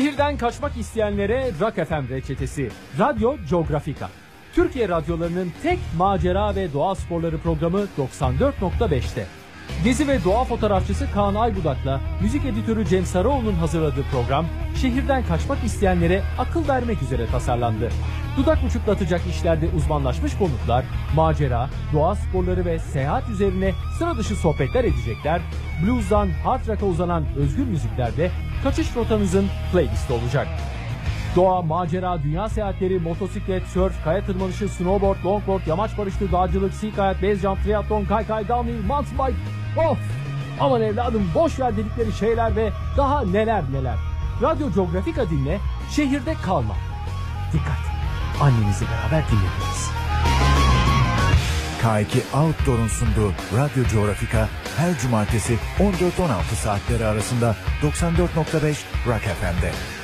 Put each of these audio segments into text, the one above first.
Şehirden kaçmak isteyenlere Rock FM reçetesi. Radyo Geografika. Türkiye radyolarının tek macera ve doğa sporları programı 94.5'te. Gezi ve doğa fotoğrafçısı Kaan Aybudak'la müzik editörü Cem Sarıoğlu'nun hazırladığı program şehirden kaçmak isteyenlere akıl vermek üzere tasarlandı. Dudak uçuklatacak işlerde uzmanlaşmış konuklar, macera, doğa sporları ve seyahat üzerine sıra dışı sohbetler edecekler. Blues'dan hard rock'a uzanan özgür müziklerde kaçış rotanızın playlisti olacak. Doğa, macera, dünya seyahatleri, motosiklet, sörf, kaya tırmanışı, snowboard, longboard, yamaç barıştı, dağcılık, sea kayak, base jump, triathlon, kaykay, downhill, mountain bike. Of! Aman evladım boş ver dedikleri şeyler ve daha neler neler. Radyo Geografika dinle, şehirde kalma. Dikkat! Annenizle beraber dinlediniz. K2 Outdoor'un sunduğu Radyo Coğrafika her cumartesi 14-16 saatleri arasında 94.5 Rock FM'de.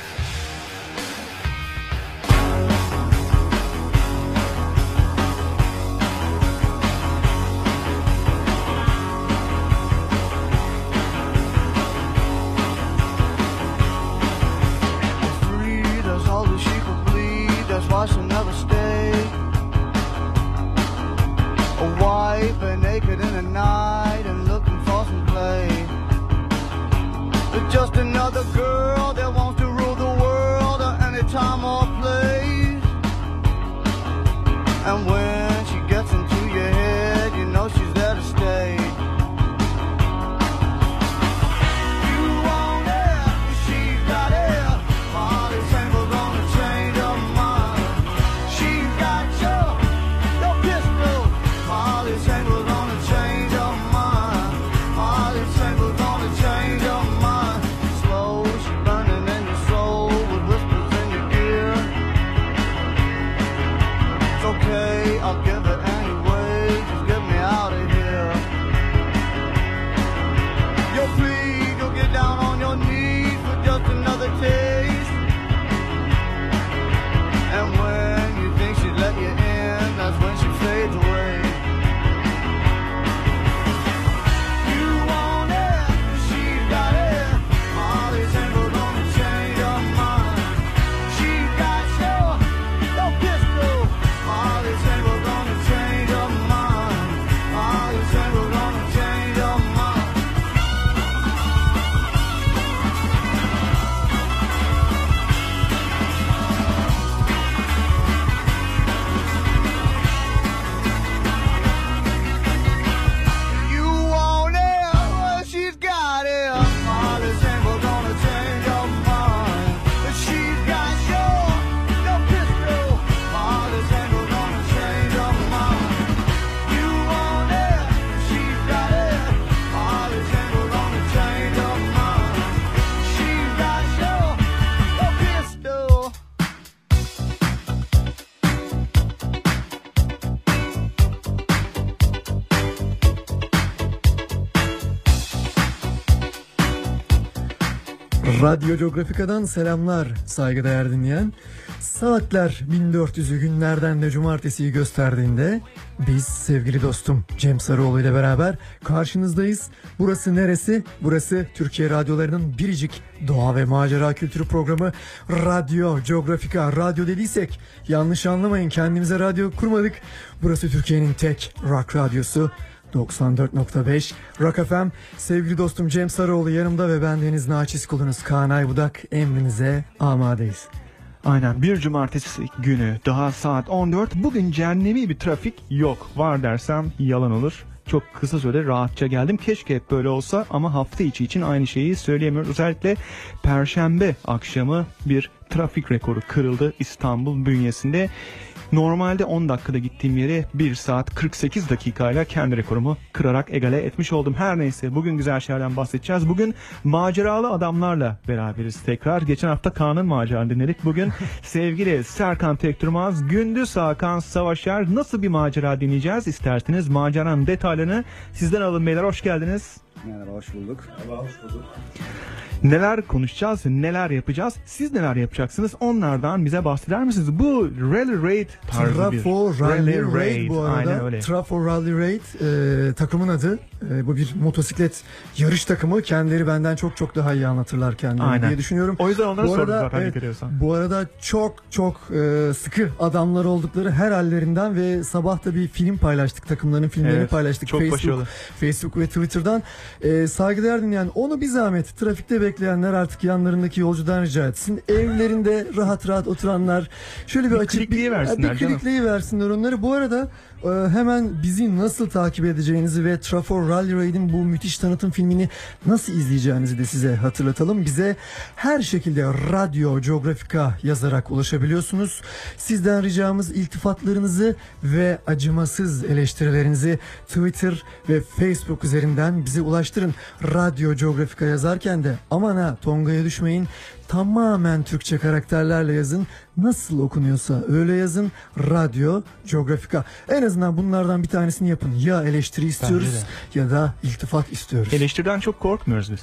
Radyo Geografika'dan selamlar saygıdeğer dinleyen. Saatler 1400'ü günlerden de cumartesiyi gösterdiğinde biz sevgili dostum Cem Sarıoğlu ile beraber karşınızdayız. Burası neresi? Burası Türkiye radyolarının biricik doğa ve macera kültürü programı Radyo Geografika. Radyo dediysek yanlış anlamayın kendimize radyo kurmadık. Burası Türkiye'nin tek rock radyosu. 94.5 Rock FM sevgili dostum Cem Sarıoğlu yanımda ve ben Deniz Naçiz kulunuz Kaan Aybudak emrinize amadeyiz. Aynen bir cumartesi günü daha saat 14 bugün cehennemi bir trafik yok var dersem yalan olur. Çok kısa süre rahatça geldim. Keşke hep böyle olsa ama hafta içi için aynı şeyi söyleyemiyoruz. Özellikle perşembe akşamı bir trafik rekoru kırıldı İstanbul bünyesinde. Normalde 10 dakikada gittiğim yere 1 saat 48 dakikayla kendi rekorumu kırarak egale etmiş oldum. Her neyse bugün güzel şeylerden bahsedeceğiz. Bugün maceralı adamlarla beraberiz tekrar. Geçen hafta Kaan'ın maceranı dinledik. Bugün sevgili Serkan Tekturmaz, Gündüz Hakan Savaşer nasıl bir macera dinleyeceğiz? İsterseniz maceranın detaylarını sizden alın beyler. Hoş geldiniz. Merhaba, hoş bulduk. Neler konuşacağız, neler yapacağız, siz neler yapacaksınız onlardan bize bahseder misiniz? Bu Rally Raid tarzı bir Trafo Rally Raid, Raid, bu arada. Aynen öyle. Trafo Rally Raid e, takımın adı. E, bu bir motosiklet yarış takımı. Kendileri benden çok çok daha iyi anlatırlar kendilerini Aynen. diye düşünüyorum. O yüzden onlara arada, zaten evet. Bu arada çok çok e, sıkı adamlar oldukları her hallerinden ve sabah da bir film paylaştık. Takımların filmlerini Evet, paylaştık. çok Facebook, başarılı. Facebook ve Twitter'dan. E, saygıdeğer dinleyen onu bir zahmet trafikte bekleyenler artık yanlarındaki yolcudan rica etsin. Evlerinde rahat rahat oturanlar şöyle bir, Bir açık bir canım. klikleyiversinler onları. Bu arada hemen bizi nasıl takip edeceğinizi ve Trafor Rally Raid'in bu müthiş tanıtım filmini nasıl izleyeceğinizi de size hatırlatalım. Bize her şekilde Radyo Geografika yazarak ulaşabiliyorsunuz. Sizden ricamız iltifatlarınızı ve acımasız eleştirilerinizi Twitter ve Facebook üzerinden bize ulaştırın. Radyo Geografika yazarken de aman ha Tonga'ya düşmeyin. Tamamen Türkçe karakterlerle yazın. Nasıl okunuyorsa öyle yazın. Radyo Geografika. En azından bunlardan bir tanesini yapın. Ya eleştiri istiyoruz ya da iltifat istiyoruz. Eleştiriden çok korkmuyoruz biz.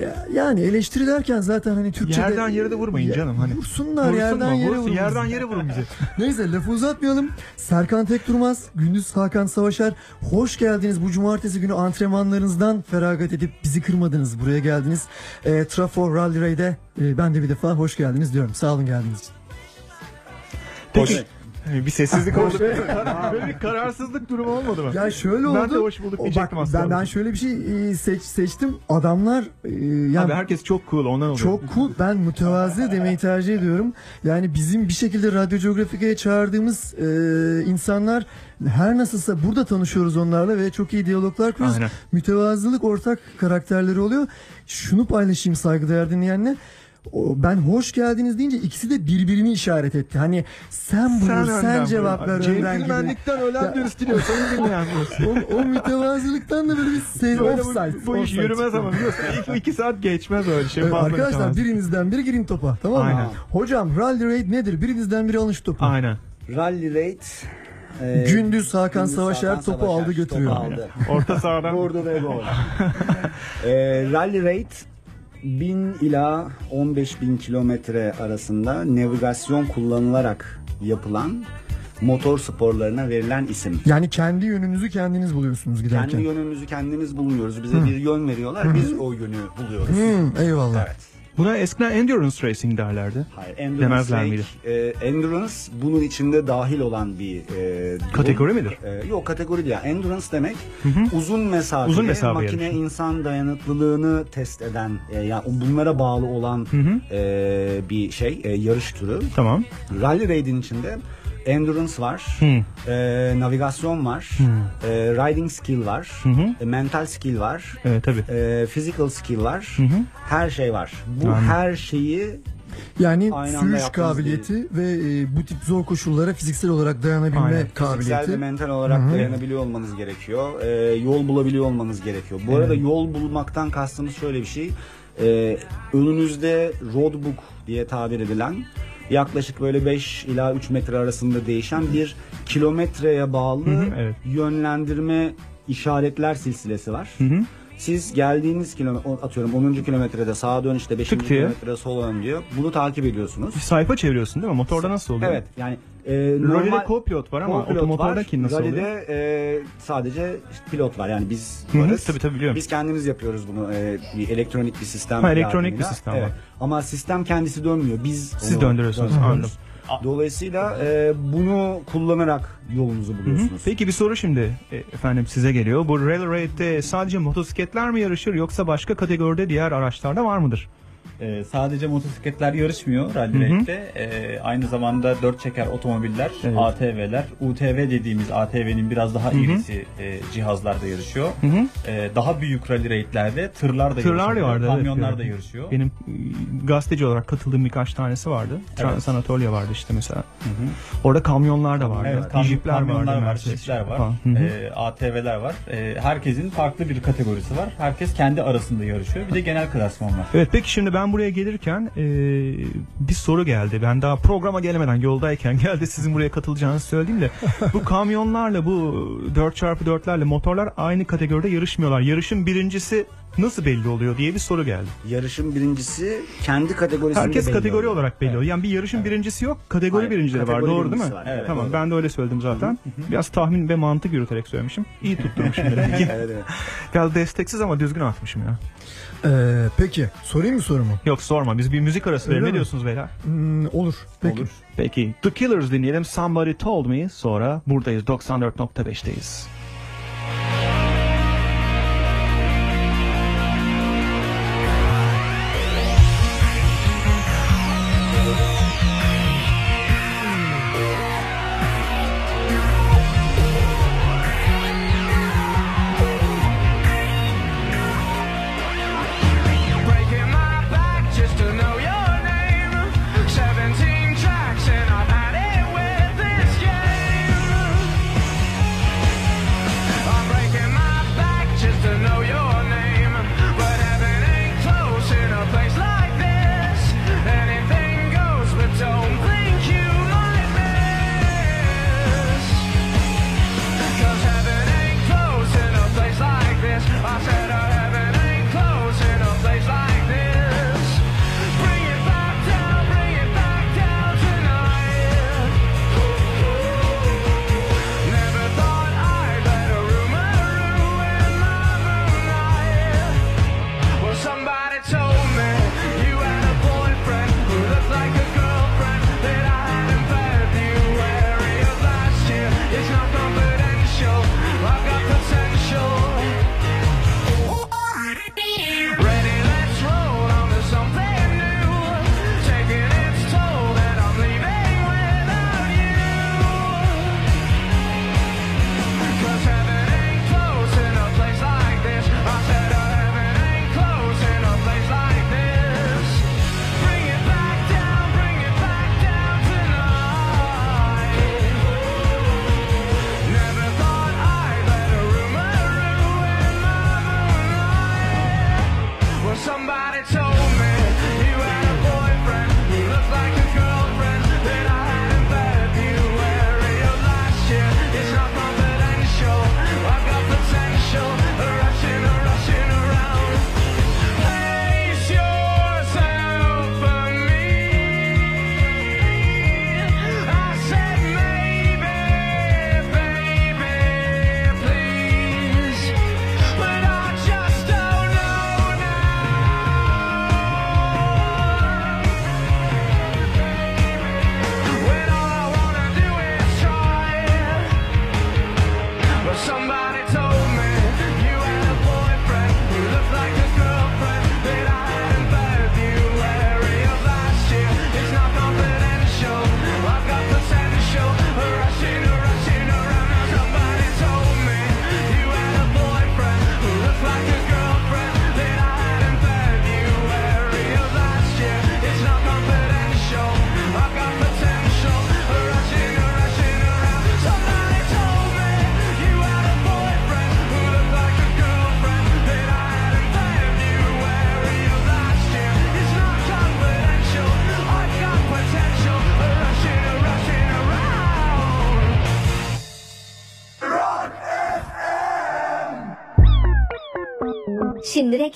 Ya- yani eleştiri derken zaten hani Türkçe'de... Yerden yere de vurmayın Ya- canım, hani. Vursunlar Vursun yerden mu? yere Vursun, vurun. yerden yere vurun bizi. Neyse lafı uzatmayalım. Serkan Tekdurmaz, Gündüz Hakan Savaşar. Hoş geldiniz bu cumartesi günü antrenmanlarınızdan feragat edip bizi kırmadınız. Buraya geldiniz. E, Trafo Rally Raid'e e, ben de bir defa hoş geldiniz diyorum. Sağ olun geldiğiniz için. Peki bir sessizlik oldu. Böyle bir kararsızlık durumu olmadı mı? Ya şöyle oldu. Ben de hoş bulduk diyecektim aslında. Ben, ben şöyle bir şey e, seç, seçtim. Adamlar e, yani Abi herkes çok cool ondan oluyor. Çok cool. Ben mütevazi demeyi tercih ediyorum. Yani bizim bir şekilde Radyo Geografika'ya çağırdığımız e, insanlar her nasılsa burada tanışıyoruz onlarla ve çok iyi diyaloglar kuruyoruz. Mütevazılık ortak karakterleri oluyor. Şunu paylaşayım saygıdeğer dinleyenle. O, ben hoş geldiniz deyince ikisi de birbirini işaret etti. Hani sen buyur, sen, önden cevap buyur. ver önden gibi. Centilmenlikten ölen bir istiyor. Sayın dinleyenler. O, o mütevazılıktan da böyle bir se- Böyle offside. bu, bu iş yürümez ama biliyorsun. İlk iki saat geçmez öyle şey. Evet, arkadaşlar geçemez. birinizden biri girin topa tamam mı? Aynen. Hocam Rally Raid nedir? Birinizden biri alın şu topu. Aynen. Rally Raid. e, Gündüz Hakan Gündüz Savaşer Hakan topu Savaşer aldı götürüyor. topu aldı. Orta sahadan. Vurdu ve gol. e, Rally Raid 1000 ila 15 bin kilometre arasında navigasyon kullanılarak yapılan motor sporlarına verilen isim. Yani kendi yönünüzü kendiniz buluyorsunuz giderken. Kendi yönümüzü kendimiz buluyoruz. Bize bir yön veriyorlar. Biz o yönü buluyoruz. Hmm, eyvallah. Evet. Buna eskiden endurance racing derlerdi. Hayır, endurance, Demezler miydi? e, endurance bunun içinde dahil olan bir e, durum. Kategori midir? E, yok kategori değil. Endurance demek uzun mesafeli Uzun mesafe makine yarışı. insan dayanıklılığını test eden e, yani bunlara bağlı olan e, bir şey e, yarış türü. Tamam. Rally Raid'in içinde endurance var, Hı. e, navigasyon var, e, riding skill var, hı. e, mental skill var, Evet tabii. e, physical skill var. hı. Her şey var. Bu Anladım. her şeyi Yani Aynı sürüş kabiliyeti ve e, bu tip zor koşullara fiziksel olarak dayanabilme Aynen. Fiziksel ve kabiliyeti. mental olarak dayanabiliyor olmanız gerekiyor. Ee, yol bulabiliyor olmanız gerekiyor. Bu arada yol bulmaktan kastımız şöyle bir şey. Ee, önünüzde roadbook diye tabir edilen yaklaşık böyle 5 ila 3 metre arasında değişen bir kilometreye bağlı hı, evet. yönlendirme işaretler silsilesi var. Hı hı. Siz geldiğiniz kilometre atıyorum 10. kilometrede sağa dön işte 5. Tık diye. kilometre sola dön diyor. Bunu takip ediyorsunuz. Bir sayfa çeviriyorsun değil mi? Motorda nasıl oluyor? Evet yani e, Rally'de co-pilot var ama co-pilot otomotordaki var. nasıl oluyor? Rally'de e, sadece işte pilot var yani biz Hı hı, varız. tabii, tabii, biliyorum. Biz kendimiz yapıyoruz bunu e, bir elektronik bir sistem. Ha, elektronik yardımıyla. bir sistem evet. var. Ama sistem kendisi dönmüyor. Biz Siz onu döndürüyorsunuz, döndürüyoruz. anladım. Dolayısıyla e, bunu kullanarak yolunuzu Hı hı. buluyorsunuz. Peki bir soru şimdi e, efendim size geliyor. Bu Rally Raid'de sadece motosikletler mi yarışır yoksa başka kategoride diğer araçlar da var mıdır? Ee, sadece motosikletler yarışmıyor Rally. Raid'de. Ee, aynı zamanda dört çeker otomobiller, Evet. ATV'ler, UTV dediğimiz ATV'nin biraz daha Hı hı. irisi e, cihazlarda yarışıyor. Hı hı. Ee, daha büyük Rally Raid'lerde tırlar da Tırlar yarışıyor. da vardı. evet, Kamyonlar da gördüm. yarışıyor. Benim e, gazeteci olarak katıldığım birkaç tanesi vardı. Trans Anatolia vardı işte mesela. Orada kamyonlar da vardı. Evet, kam- Jeepler kamyonlar vardı. var, jeepler var, hı. e, ATV'ler var. E, herkesin farklı bir kategorisi var. Herkes kendi arasında yarışıyor. Bir de genel klasman var. Evet peki şimdi ben ben buraya gelirken e, bir soru geldi. Ben daha programa gelemeden yoldayken geldi sizin buraya katılacağınızı söyleyeyim de. bu kamyonlarla bu 4x4'lerle motorlar aynı kategoride yarışmıyorlar. Yarışın birincisi nasıl belli oluyor diye bir soru geldi. Yarışın birincisi kendi kategorisinde Herkes belli kategori oluyor. olarak belli oluyor. Yani bir yarışın birincisi yok, kategori Hayır, birincileri var. kategori Doğru değil mi? var, evet, tamam doğru. ben de öyle söyledim zaten. Biraz tahmin ve mantık yürüterek söylemişim. İyi tutturmuşum. demek ki. Evet, evet. Biraz desteksiz ama düzgün atmışım ya. Ee, peki sorayım mı sorumu? Yok sorma biz bir müzik arası verelim. Ne diyorsunuz beyler? Hmm, olur. Peki. Olur. Peki The Killers dinleyelim. Somebody Told Me. Sonra buradayız 94.5'teyiz.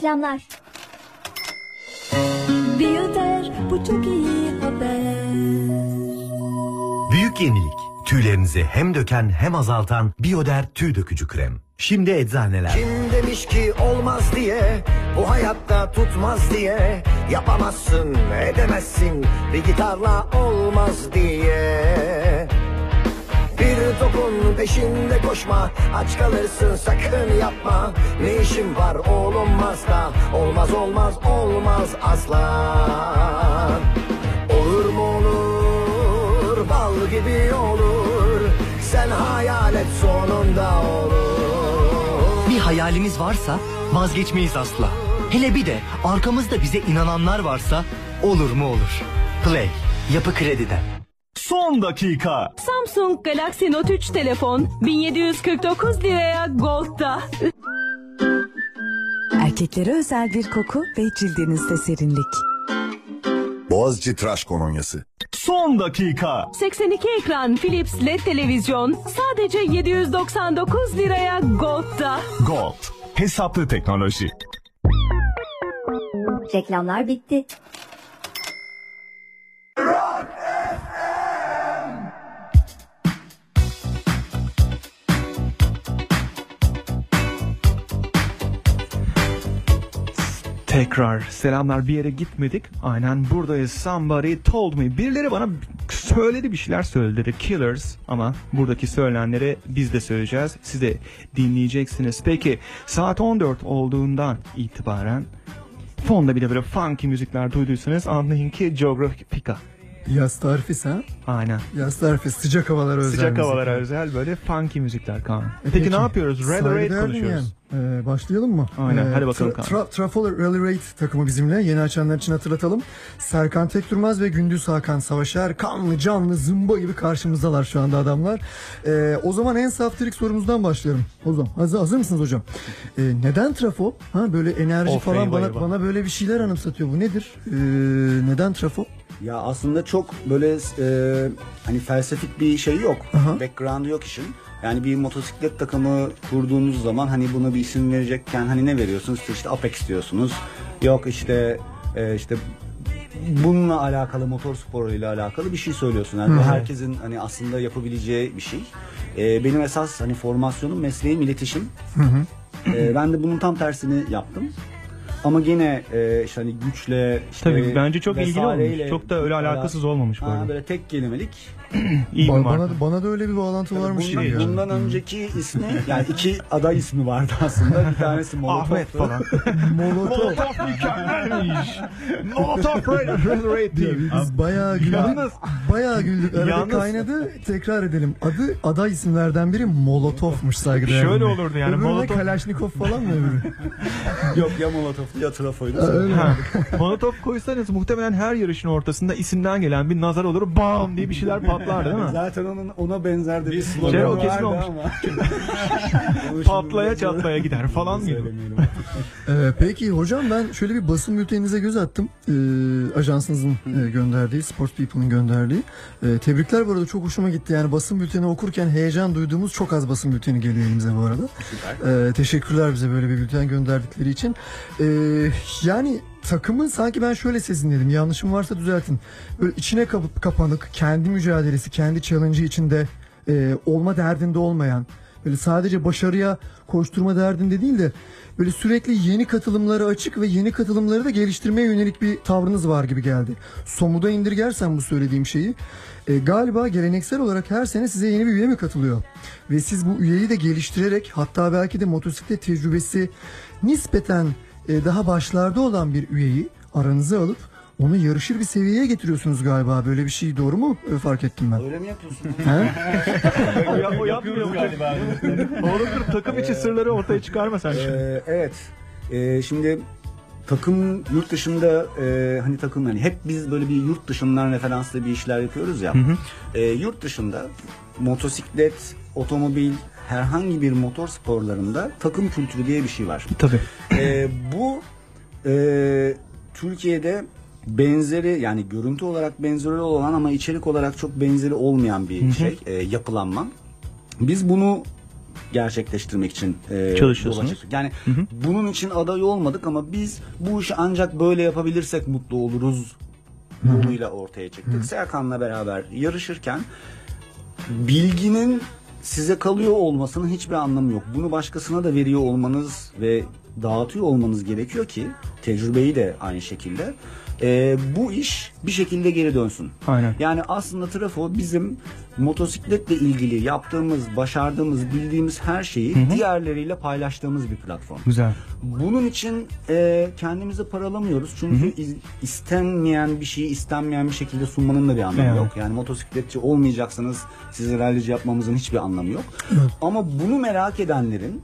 reklamlar. Biyoder bu çok iyi haber. Büyük yenilik. Tüylerinizi hem döken hem azaltan Biyoder tüy dökücü krem. Şimdi eczaneler. Kim demiş ki olmaz diye Bu hayatta tutmaz diye Yapamazsın edemezsin Bir gitarla olmaz diye Bir topun peşinde koşma. Aç kalırsın sakın yapma. Ne işin var olmaz da Olmaz olmaz olmaz asla. Olur mu olur? Bal gibi olur. Sen hayal et sonunda olur. Bir hayalimiz varsa vazgeçmeyiz asla. Hele bir de arkamızda bize inananlar varsa olur mu olur. Play, yapı krediden. Son dakika. Samsung Galaxy Note 3 telefon 1749 liraya Gold'da. Erkeklere özel bir koku ve cildinizde serinlik. Boğaziçi Tıraş Kolonyası. Son dakika. 82 ekran Philips LED televizyon sadece 799 liraya Gold'da. Gold. Hesaplı teknoloji. Reklamlar bitti. Tekrar selamlar bir yere gitmedik. Aynen buradayız. Somebody told me. Birileri bana söyledi bir şeyler söyledi. The Killers ama buradaki söylenenleri biz de söyleyeceğiz. Siz de dinleyeceksiniz. Peki saat 14 olduğundan itibaren fonda bir de böyle funky müzikler duyduysanız anlayın ki Geografika. Yaz tarifi ha? Aynen. Yaz tarifi sıcak havalara özel. Sıcak havalara özel böyle funky müzikler Kaan. E Peki, ne yapıyoruz? Saygıdeğer Raid konuşuyoruz. dinleyen, e, başlayalım mı? Aynen, E, hadi bakalım Kaan. Tra- Trafalgar Rally Raid takımı bizimle. Yeni açanlar için hatırlatalım. Serkan Tekdurmaz ve Gündüz Hakan Savaşer kanlı canlı zımba gibi karşımızdalar şu anda adamlar. E, o zaman en saftirik sorumuzdan başlayalım. O zaman hazır, hazır mısınız hocam? E, neden trafo? Ha böyle enerji Of, falan bana bana böyle bir şeyler anımsatıyor. Bu nedir? E, neden trafo? Ya aslında çok böyle e, hani felsefik bir şey yok. Background'u yok işin. Yani bir motosiklet takımı kurduğunuz zaman hani buna bir isim verecekken hani ne veriyorsunuz? İşte, işte Apex diyorsunuz. Yok işte e, işte bununla alakalı motor sporuyla alakalı bir şey söylüyorsun. Yani bu Hı. herkesin hani aslında yapabileceği bir şey. E, benim esas hani formasyonum mesleğim iletişim. Hı hı. E, ben de bunun tam tersini yaptım. Ama gene e, işte hani güçle işte Tabii bence çok ilgili vesaireyle olmuş. Çok da öyle alakasız olmamış bu Ha, arada. Böyle tek kelimelik. İyi bir Ba- marka. bana, bana da öyle bir bağlantı varmış bundan, gibi. geldi. bundan önceki ismi yani iki aday ismi vardı aslında. Bir tanesi Molotov. Ahmet falan. Molotov. Molotov mükemmelmiş. Molotov Team. Biz bayağı güldük. Yalnız- bayağı güldük. Arada Yalnız- kaynadı. Tekrar edelim. Adı aday isimlerden biri Molotov'muş saygıdeğer. Şöyle dinleyen. olurdu yani, Öbürü ne, Molotov- Kalaşnikov falan mı öbürü? Yok ya Molotov'tu ya Trafo'ydu. Molotov koysanız muhtemelen her yarışın ortasında isimden gelen bir nazar olur. Bam diye bir şeyler patlardı değil mi? Zaten onun ona benzer de bir Şey, slogan o kesin vardı olmuş. ama. Patlaya çatlaya gider falan? Söylemeyelim. Ee, peki hocam ben şöyle bir basın bülteninize göz attım. Ee, ajansınızın e, gönderdiği, Sports People'ın gönderdiği. Ee, tebrikler bu arada çok hoşuma gitti. Yani basın bülteni okurken heyecan duyduğumuz çok az basın bülteni geliyor elimize bu arada. Ee, teşekkürler bize böyle bir bülten gönderdikleri için. Ee, yani takımın sanki ben şöyle sezinledim. Yanlışım varsa düzeltin. Böyle içine kapı- kapanık, kendi mücadelesi, kendi challenge'ı içinde e, olma derdinde olmayan, böyle sadece başarıya koşturma derdinde değil de böyle sürekli yeni katılımlara açık ve yeni katılımları da geliştirmeye yönelik bir tavrınız var gibi geldi. Somuda indirgersem bu söylediğim şeyi e, galiba geleneksel olarak her sene size yeni bir üye mi katılıyor? Ve siz bu üyeyi de geliştirerek hatta belki de motosiklet tecrübesi nispeten e, daha başlarda olan bir üyeyi aranıza alıp onu yarışır bir seviyeye getiriyorsunuz galiba. Böyle bir şey doğru mu e, fark ettim ben? Öyle mi yapıyorsun? He? o, ya- o yapmıyor galiba. Oğlum dur takım içi sırları ortaya çıkarma sen şimdi. Ee, evet. Ee, şimdi takım yurt dışında e, hani takım hani hep biz böyle bir yurt dışından referanslı bir işler yapıyoruz ya. Hı hı. Yurt dışında motosiklet, otomobil herhangi bir motor sporlarında takım kültürü diye bir şey var. Tabii. Ee, bu e, Türkiye'de benzeri yani görüntü olarak benzeri olan ama içerik olarak çok benzeri olmayan bir Hı hı. şey e, yapılanma. Biz bunu gerçekleştirmek için e, Çalışıyorsunuz. yola çıktık. Yani bunun için aday olmadık ama biz bu işi ancak böyle yapabilirsek mutlu oluruz yoluyla ortaya çıktık. Serkan'la beraber yarışırken bilginin size kalıyor olmasının hiçbir anlamı yok. Bunu başkasına da veriyor olmanız ve dağıtıyor olmanız gerekiyor ki tecrübeyi de aynı şekilde. Ee, bu iş bir şekilde geri dönsün. Aynen. Yani aslında Trafo bizim motosikletle ilgili yaptığımız, başardığımız, bildiğimiz her şeyi Hı hı. diğerleriyle paylaştığımız bir platform. Güzel. Bunun için e, kendimizi paralamıyoruz. Çünkü iz- istenmeyen bir şeyi istenmeyen bir şekilde sunmanın da bir anlamı Evet. yok. Yani motosikletçi olmayacaksanız sizi rallici yapmamızın hiçbir anlamı yok. Ama bunu merak edenlerin,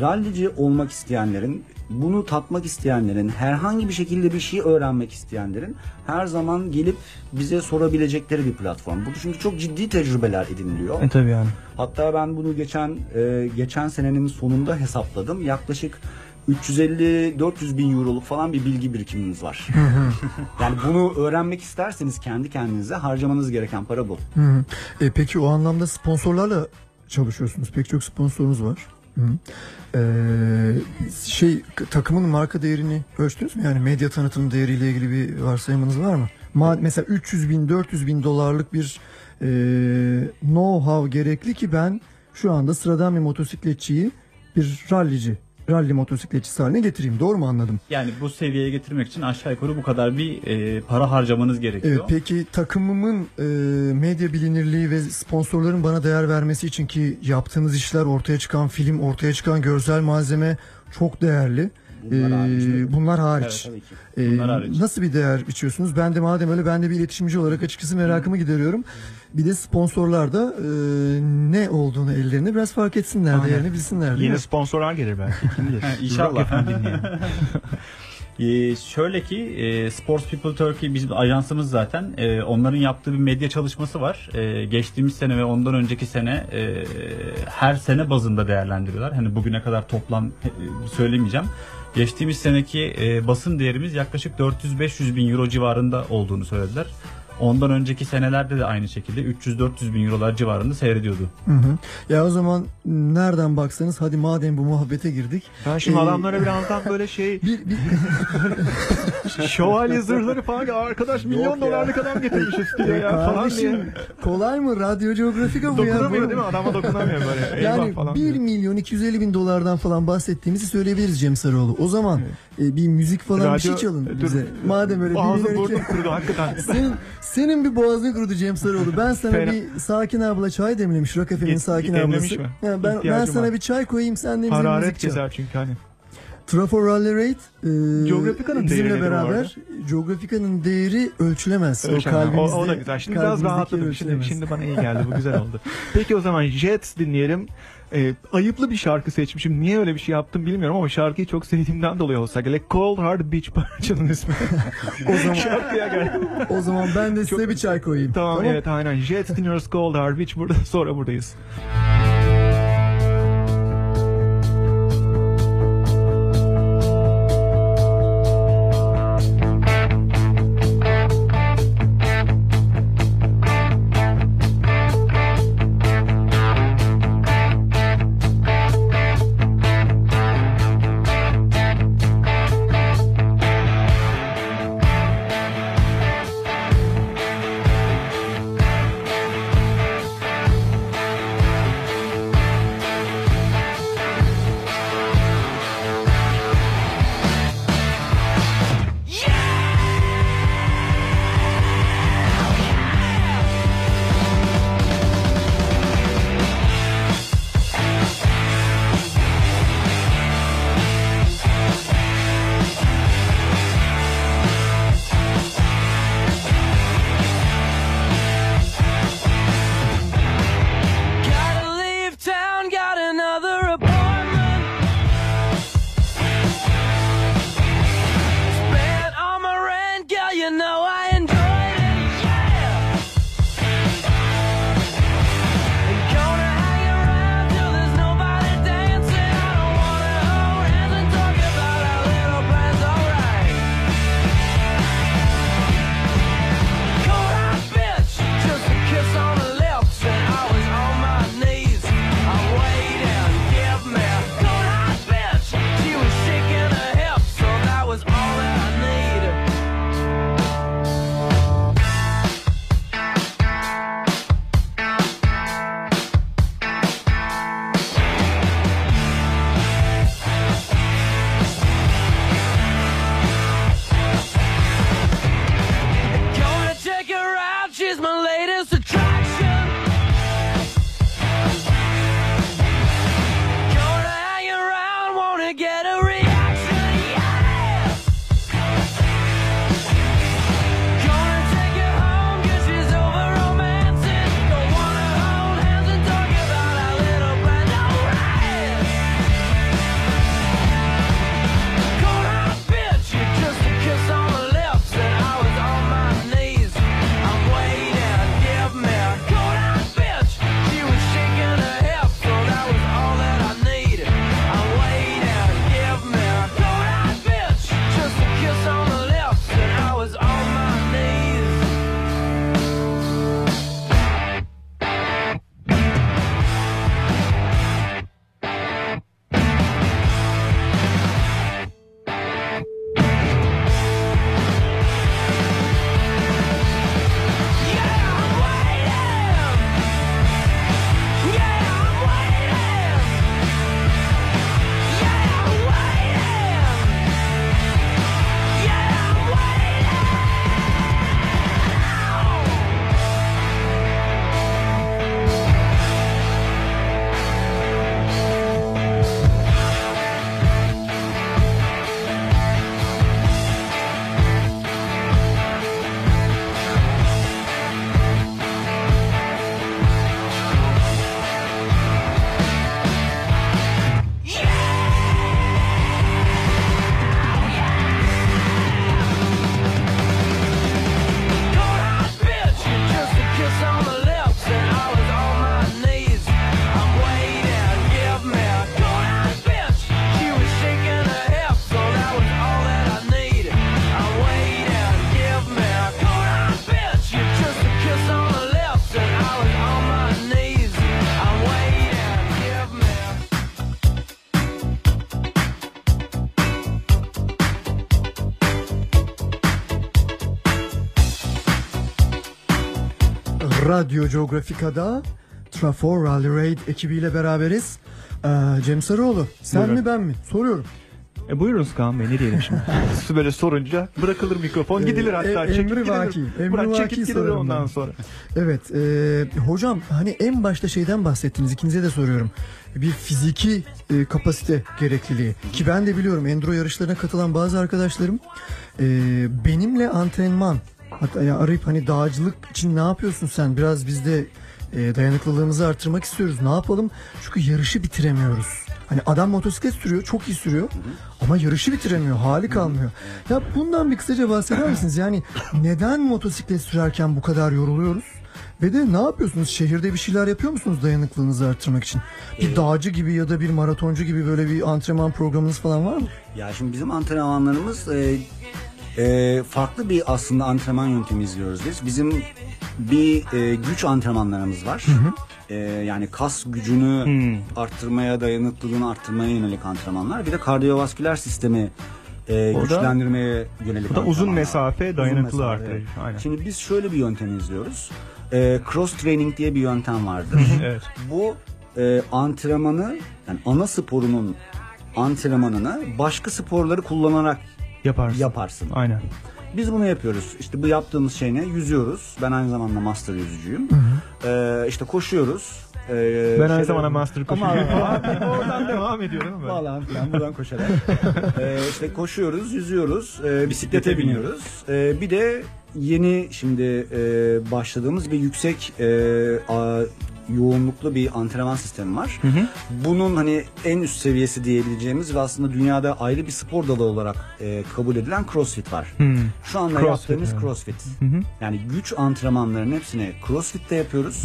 rallici olmak isteyenlerin, bunu tatmak isteyenlerin, herhangi bir şekilde bir şey öğrenmek isteyenlerin her zaman gelip bize sorabilecekleri bir platform. Bu çünkü çok ciddi tecrübeler ediniliyor. E tabii yani. Hatta ben bunu geçen e, geçen senenin sonunda hesapladım. Yaklaşık 350-400 bin euroluk falan bir bilgi birikiminiz var. yani bunu öğrenmek isterseniz kendi kendinize harcamanız gereken para bu. Hı hı. E, peki o anlamda sponsorlarla çalışıyorsunuz. Pek çok sponsorunuz var. Ee, şey takımın marka değerini ölçtünüz mü? Yani medya tanıtım değeriyle ilgili bir varsayımınız var mı? Ma- mesela 300 bin 400 bin dolarlık bir e, know-how gerekli ki ben şu anda sıradan bir motosikletçiyi bir rallici, ralli motosikletçisi haline getireyim. Doğru mu anladım? Yani bu seviyeye getirmek için aşağı yukarı bu kadar bir e, para harcamanız gerekiyor. Evet, peki takımımın e, medya bilinirliği ve sponsorların bana değer vermesi için ki yaptığınız işler ortaya çıkan film, ortaya çıkan görsel malzeme çok değerli. Bunlar E, hariç mi? bunlar Evet, hariç. tabii ki. E, Bunlar hariç. Nasıl bir değer biçiyorsunuz? Ben de madem öyle ben de bir iletişimci olarak açıkçası merakımı gideriyorum. Bir de sponsorlar da e, ne olduğunu ellerine biraz fark etsinler, Aynen. değerini bilsinler Yeni mi? sponsorlar gelir belki. Kim bilir. Ha, inşallah. FM dinleyelim. Ee, şöyle ki e, Sports People Turkey bizim ajansımız zaten e, onların yaptığı bir medya çalışması var. E, geçtiğimiz sene ve ondan önceki sene e, her sene bazında değerlendiriyorlar. Hani bugüne kadar toplam e, söylemeyeceğim. Geçtiğimiz seneki e, basın değerimiz yaklaşık 400-500 bin euro civarında olduğunu söylediler. Ondan önceki senelerde de aynı şekilde 300-400 bin eurolar civarında seyrediyordu. Hı hı. Ya o zaman nereden baksanız hadi madem bu muhabbete girdik. Ben şimdi e, adamlara birazdan böyle şey bir, bir, şövalye zırhları falan ya arkadaş milyon dolarlık adam getirmiş stüdyoya falan Kardeşim diye. kolay mı? Radyo Geografika bu ya. Dokunamıyor değil mi? Adama dokunamıyor böyle. Yani falan 1 diyor. milyon 250 bin dolardan falan bahsettiğimizi söyleyebiliriz Cem Sarıoğlu. O zaman e, bir müzik falan bir şey Radyo- çalın dur. bize. Madem öyle bir Ağzım milyon burnum kurudu hakikaten. senin, senin bir boğazın kurudu Cem Sarıoğlu. Ben sana Fena. bir Sakin abla çay demlemiş. Rock FM'in Sakin ablası. mi? Ha, ben, ben sana var. bir çay koyayım sen de Hararet keser çünkü hani. Trafor Rally Raid e, Geografika'nın bizimle beraber Geografika'nın değeri ölçülemez. Ölçemem. o O, kalbimizde, o da güzel. Şimdi biraz rahatladım. Şimdi, şimdi bana iyi geldi. Bu güzel oldu. Peki o zaman Jets dinleyelim. Ee, ayıplı bir şarkı seçmişim. Niye öyle bir şey yaptım bilmiyorum ama şarkıyı çok sevdiğimden dolayı olsa gerek. Cold Hard Beach parçanın ismi. O zaman, Şarkıya gel. o zaman ben de size bir çay koyayım. Tamam, evet aynen. Jets dinliyoruz Cold Hard Beach. Burada, sonra buradayız. Radyo Geografika'da Trafor Rally Raid ekibiyle beraberiz. Ee, Cem Sarıoğlu sen Buyurun. mi ben mi? Soruyorum. E buyurunuz Kaan Bey ne diyelim şimdi. Böyle sorunca bırakılır mikrofon gidilir hatta. E, çekip emri gidilir. vaki, emri Bırak vaki çekip gidilir sorarım ondan ben. sonra. Evet e, hocam hani en başta şeyden bahsettiniz ikinize de soruyorum. Bir fiziki e, kapasite gerekliliği ki ben de biliyorum enduro yarışlarına katılan bazı arkadaşlarım e, benimle antrenman hatta ya arayıp hani dağcılık için ne yapıyorsun sen biraz biz de e, dayanıklılığımızı artırmak istiyoruz ne yapalım çünkü yarışı bitiremiyoruz. Hani adam motosiklet sürüyor çok iyi sürüyor ama yarışı bitiremiyor hali kalmıyor. Ya bundan bir kısaca bahseder misiniz? Yani neden motosiklet sürerken bu kadar yoruluyoruz? Ve de ne yapıyorsunuz? Şehirde bir şeyler yapıyor musunuz dayanıklılığınızı artırmak için? Bir dağcı gibi ya da bir maratoncu gibi böyle bir antrenman programınız falan var mı? Ya şimdi bizim antrenmanlarımız e, e, farklı bir aslında antrenman yöntemi izliyoruz biz. Bizim bir e, güç antrenmanlarımız var. E, yani kas gücünü arttırmaya, dayanıklılığını arttırmaya yönelik antrenmanlar. Bir de kardiyovasküler sistemi e, O güçlendirmeye yönelik Bu da uzun antrenmanlar. mesafe Uzun dayanıklılığı mesafe, artırıcı. evet. Aynen. Şimdi biz şöyle bir yöntem izliyoruz. E, cross training diye bir yöntem vardır. Evet. Bu e, antrenmanı yani ana sporunun antrenmanını başka sporları kullanarak Yaparsın. yaparsın. Aynen. Biz bunu yapıyoruz. İşte bu yaptığımız şey ne? Yüzüyoruz. Ben aynı zamanda master yüzücüyüm. Ee, işte koşuyoruz. Ee, Ben aynı zamanda master Ama koşuyorum. abi, Oradan devam ediyor değil mi? böyle? Falan filan buradan koşarak. ee, işte koşuyoruz, yüzüyoruz, e, bisiklete biniyoruz. Ee, bir de yeni şimdi e, başladığımız bir yüksek e, a- yoğunluklu bir antrenman sistemi var. Bunun hani en üst seviyesi diyebileceğimiz ve aslında dünyada ayrı bir spor dalı olarak e, kabul edilen CrossFit var. Hmm. Şu anda Crossfit yaptığımız yani. CrossFit. Yani güç antrenmanlarının hepsini CrossFit'te yapıyoruz.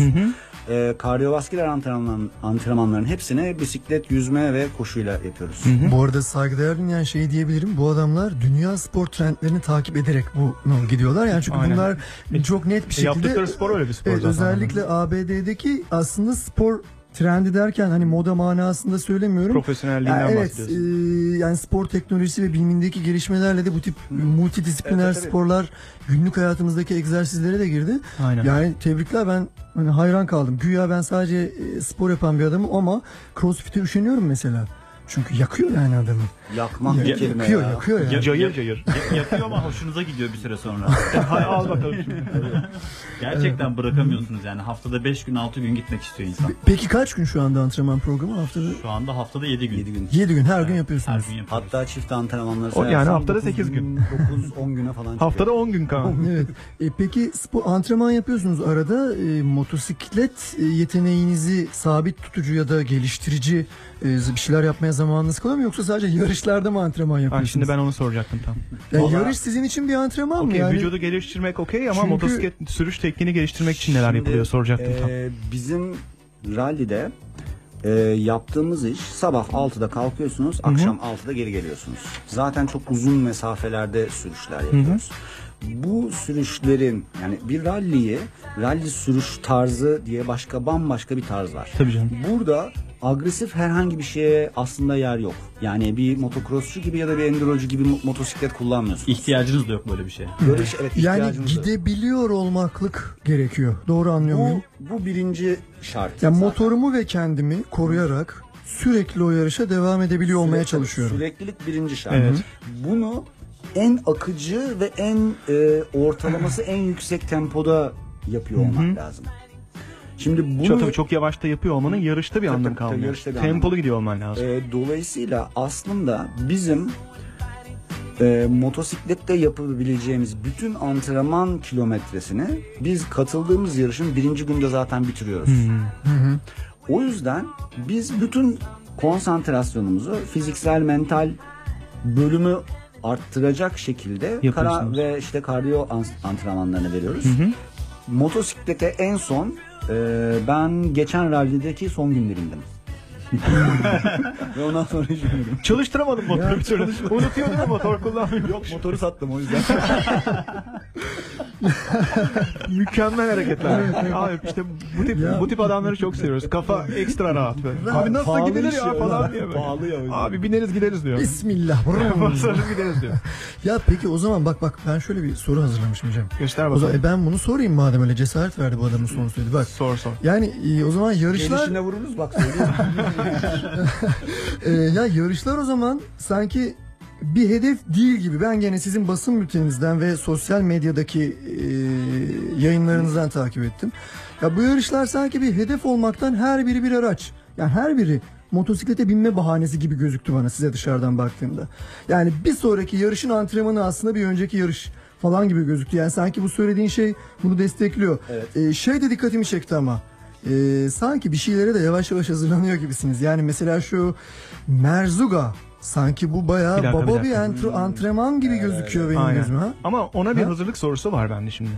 Ee, kardiyovasküler antrenman, antrenmanların hepsini bisiklet, yüzme ve koşuyla yapıyoruz. Bu arada saygıdeğer dinleyen şey diyebilirim. Bu adamlar dünya spor trendlerini takip ederek bunu gidiyorlar. Yani çünkü Aynen. bunlar çok net bir E, şekilde yaptıkları spor öyle bir spor Evet, zaten. özellikle ABD'deki aslında spor trendi derken hani moda manasında söylemiyorum. Profesyonelliğinden Yani evet, bahsediyorsun. e, yani spor teknolojisi ve bilimindeki gelişmelerle de bu tip multidisipliner Evet, tabii. sporlar günlük hayatımızdaki egzersizlere de girdi. Aynen. Yani tebrikler ben hani hayran kaldım. Güya ben sadece e, spor yapan bir adamım ama CrossFit'e üşeniyorum mesela. Çünkü yakıyor yani adamı. Yakmak Ya- bir kelime yakıyor, ya. yakıyor. Ya- Cayır cayır. Ya- Yakıyor ama hoşunuza gidiyor bir süre sonra. Hay al bakalım şimdi. Gerçekten bırakamıyorsunuz yani. Haftada 5 gün 6 gün gitmek istiyor insan. Peki kaç gün şu anda antrenman programı? Haftada Şu anda haftada 7 gün. 7 gün. 7 gün her gün Her yapıyorsunuz. gün yapıyoruz. Hatta çift antrenmanları O yani haftada dokuz 8 gün. 9-10 güne falan çıkıyor. Haftada 10 gün Kaan. Evet. E, peki spor antrenman yapıyorsunuz arada e, motosiklet e, yeteneğinizi sabit tutucu ya da geliştirici e, bir şeyler yapmaya zamanınız kalıyor mu yoksa sadece yarışlarda mı antrenman Ha, yapıyorsunuz? şimdi ben onu soracaktım tam. Yani Vallahi- yarış sizin için bir antrenman mı Okey yani? vücudu geliştirmek okey ama Çünkü- motosiklet sürüş tekniğini geliştirmek için neler Şimdi, yapılıyor soracaktım tam. e, bizim rallide e, yaptığımız iş sabah 6'da kalkıyorsunuz, akşam 6'da geri geliyorsunuz. Zaten çok uzun mesafelerde sürüşler yapıyoruz. Bu sürüşlerin yani bir ralliyi ralli sürüş tarzı diye başka bambaşka bir tarz var. Tabii canım. Burada agresif herhangi bir şeye aslında yer yok. Yani bir motocrossçu gibi ya da bir endurocu gibi mo- motosiklet kullanmıyorsunuz. İhtiyacınız da yok böyle bir şeye. Böyle bir şey, evet, Yani ihtiyacınız yok. gidebiliyor olmaklık gerekiyor. Doğru anlıyor muyum? bu birinci şart. Yani zaten. motorumu ve kendimi koruyarak sürekli o yarışa devam edebiliyor olmaya Sürekli- çalışıyorum. Süreklilik birinci şart. Evet. Bunu en akıcı ve en e, ortalaması en yüksek tempoda yapıyor olmak lazım. Şimdi bunu Çok, tabii çok yavaşta yapıyor olmanın yarışta bir Tabii, anlamı tabii, kalmıyor. yarışta bir Tempolu anlamı. gidiyor olman lazım. e, dolayısıyla aslında bizim e, motosiklette yapabileceğimiz bütün antrenman kilometresini biz katıldığımız yarışın birinci günde zaten bitiriyoruz. O yüzden biz bütün konsantrasyonumuzu fiziksel, mental bölümü arttıracak şekilde kara ve işte kardiyo an- antrenmanlarını veriyoruz. Motosiklete en son e, ben geçen rallideki son günlerimdim. Ve ondan sonra hiç bilmiyorum. Çalıştıramadım motoru bir türlü. Unutuyordum ama motor kullanmayı. Yok motoru sattım o yüzden. Mükemmel hareketler. Abi işte bu tip bu tip adamları çok seviyoruz. Kafa ekstra rahat böyle. Abi nasıl Pahalı gidilir ya ya. falan diye böyle. Pahalı ya o yüzden. Abi bineriz gideriz diyor. Bismillah. Basarız gideriz diyor. ya peki o zaman bak bak ben şöyle bir soru hazırlamışım Cem. Göster O zaman, bakalım. e, ben bunu sorayım madem öyle cesaret verdi bu adamın son söyledi. Bak Sor sor. yani e, o zaman yarışlar Gelişine vururuz bak söylüyorum. e, ya yarışlar o zaman sanki bir hedef değil gibi. Ben gene sizin basın bülteninizden ve sosyal medyadaki e, yayınlarınızdan takip ettim. Ya bu yarışlar sanki bir hedef olmaktan her biri bir araç. Yani her biri motosiklete binme bahanesi gibi gözüktü bana size dışarıdan baktığımda. Yani bir sonraki yarışın antrenmanı aslında bir önceki yarış falan gibi gözüktü. Yani sanki bu söylediğin şey bunu destekliyor. Evet. E, şey de dikkatimi çekti ama. E, sanki bir şeylere de yavaş yavaş hazırlanıyor gibisiniz. Yani mesela şu Merzuga sanki bu bayağı Bir dakika, baba bir bir, dakika. antre- antrenman gibi gözüküyor benim Aynen. gözüme. ha? Ama ona bir Ha? hazırlık sorusu var bende şimdi.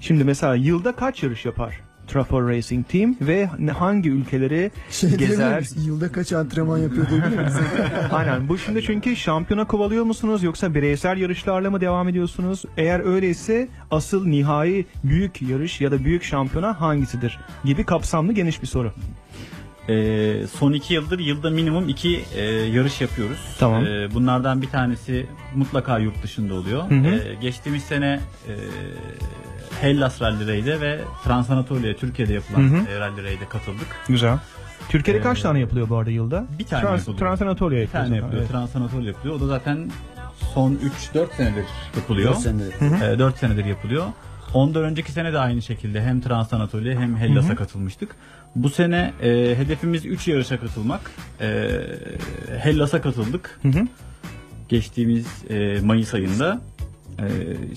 Şimdi mesela yılda kaç yarış yapar Trafor Racing Team ve hangi ülkeleri Şey gezer? Yılda kaç antrenman yapıyor diyebilir miyiz? Aynen bu şimdi çünkü şampiyona kovalıyor musunuz yoksa bireysel yarışlarla mı devam ediyorsunuz? Eğer öyleyse asıl nihai büyük yarış ya da büyük şampiyona hangisidir gibi kapsamlı geniş bir soru. Ee, son iki yıldır yılda minimum iki e, yarış yapıyoruz. Tamam. Ee, bunlardan bir tanesi mutlaka yurt dışında oluyor. Hı hı. Ee, geçtiğimiz sene e, Hellas Rally Ray'de ve Transanatolia Türkiye'de yapılan Hı hı. e, Rally Ray'de katıldık. Güzel. Türkiye'de Ee, kaç tane yapılıyor bu arada yılda? Bir tane Trans, yapılıyor. Transanatolia Bir yapıyor. tane zaten, yapılıyor. evet. Transanatolia yapılıyor. O da zaten son 3-4 senedir yapılıyor. Dört senedir. Ee, 4 senedir yapılıyor. Ondan önceki sene de aynı şekilde hem Transanatolia hem Hellas'a katılmıştık. Bu sene e, hedefimiz 3 yarışa katılmak. E, Hellas'a katıldık. Hı hı. Geçtiğimiz e, Mayıs ayında. E,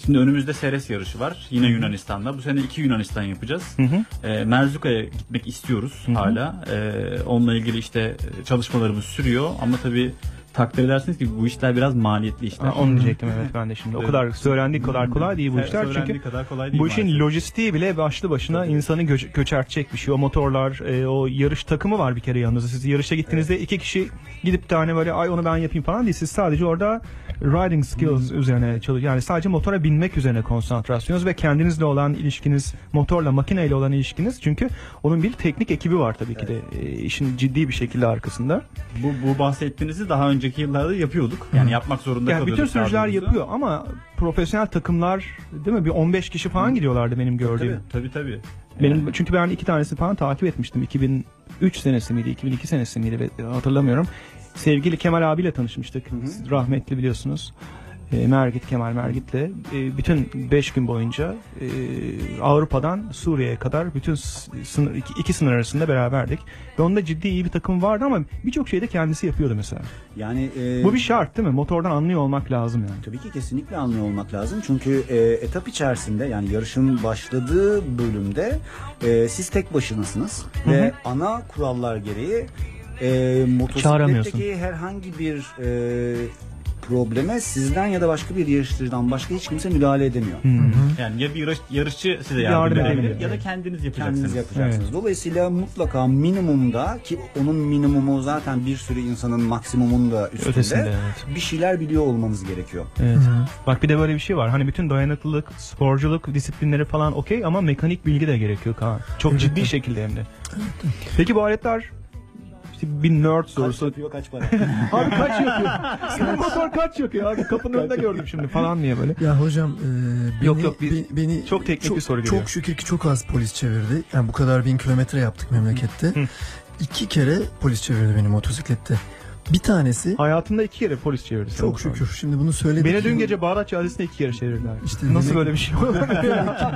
şimdi önümüzde Seres yarışı var. Yine Yunanistan'da. Bu sene iki Yunanistan yapacağız. Hı hı. E, Merzuka'ya gitmek istiyoruz Hı hı. hala. E, onunla ilgili işte çalışmalarımız sürüyor. Ama tabii takdir edersiniz ki bu işler biraz maliyetli işler. Ha, onu diyecektim evet ben de şimdi. O Evet. kadar söylendiği kadar kolay değil bu Evet, işler çünkü kadar kolay değil bu işin maalesef. lojistiği bile başlı başına insanı gö- göçertecek bir şey. O motorlar, e, o yarış takımı var bir kere yanınızda. Siz yarışa gittiğinizde iki kişi gidip hani böyle ay onu ben yapayım falan değil. Siz sadece orada riding skills üzerine çalış yani sadece motora binmek üzerine konsantrasyonunuz ve kendinizle olan ilişkiniz, motorla, makineyle olan ilişkiniz. Çünkü onun bir teknik ekibi var tabii ki de e, işin ciddi bir şekilde arkasında. Bu, bu bahsettiğinizi daha önceki yıllarda yapıyorduk. Yani yapmak zorunda Yani kalıyorduk. bütün sürücüler yapıyor ama profesyonel takımlar değil mi? Bir 15 kişi falan gidiyorlardı benim gördüğüm. Tabii tabii. Benim çünkü ben iki tanesi falan takip etmiştim. 2003 senesi miydi, 2002 senesi miydi ve- hatırlamıyorum. Sevgili Kemal abiyle tanışmıştık. Rahmetli biliyorsunuz. E, Mergit Kemal Mergit'le e, bütün 5 gün boyunca e, Avrupa'dan Suriye'ye kadar bütün sınır, iki, iki sınır arasında beraberdik. Ve onda ciddi iyi bir takım vardı ama birçok şeyi de kendisi yapıyordu mesela. Yani e, Bu bir şart değil mi? Motordan anlıyor olmak lazım yani. Tabii ki kesinlikle anlıyor olmak lazım. Çünkü e, etap içerisinde yani yarışın başladığı bölümde e, siz tek başınasınız Hı hı. ve ana kurallar gereği e, motosikletteki herhangi bir e, probleme sizden ya da başka bir yarışçıdan başka hiç kimse müdahale edemiyor. Yani ya bir yarış, yarışçı size Yardım yardım, edebilir ya da kendiniz yapacaksınız. Kendiniz yapacaksınız. Dolayısıyla mutlaka minimumda ki onun minimumu zaten bir sürü insanın maksimumun da üstünde Ötesinde, evet. bir şeyler biliyor olmanız gerekiyor. Evet. Bak bir de böyle bir şey var. Hani bütün dayanıklılık, sporculuk disiplinleri falan okey ama mekanik bilgi de gerekiyor Kaan. Çok ciddi şekilde hem de. Peki bu aletler bir nerd Kaç sorusu. yapıyor kaç para? Abi kaç yapıyor? Senin motor kaç yapıyor abi? Kapının önünde gördüm şimdi falan diye böyle. Ya hocam e, beni, Yok, yok, bir- be- beni çok teknik çok, bir soru geliyor. Çok şükür ki çok az polis çevirdi. Yani bu kadar bin kilometre yaptık memlekette. İki kere polis çevirdi beni motosiklette. Bir tanesi Hayatında iki kere polis çevirdi. çok şükür. Şimdi bunu söyledik. Beni dün gece Bağdat Caddesi'nde iki kere çevirdiler. İşte Nasıl demek- böyle bir şey ki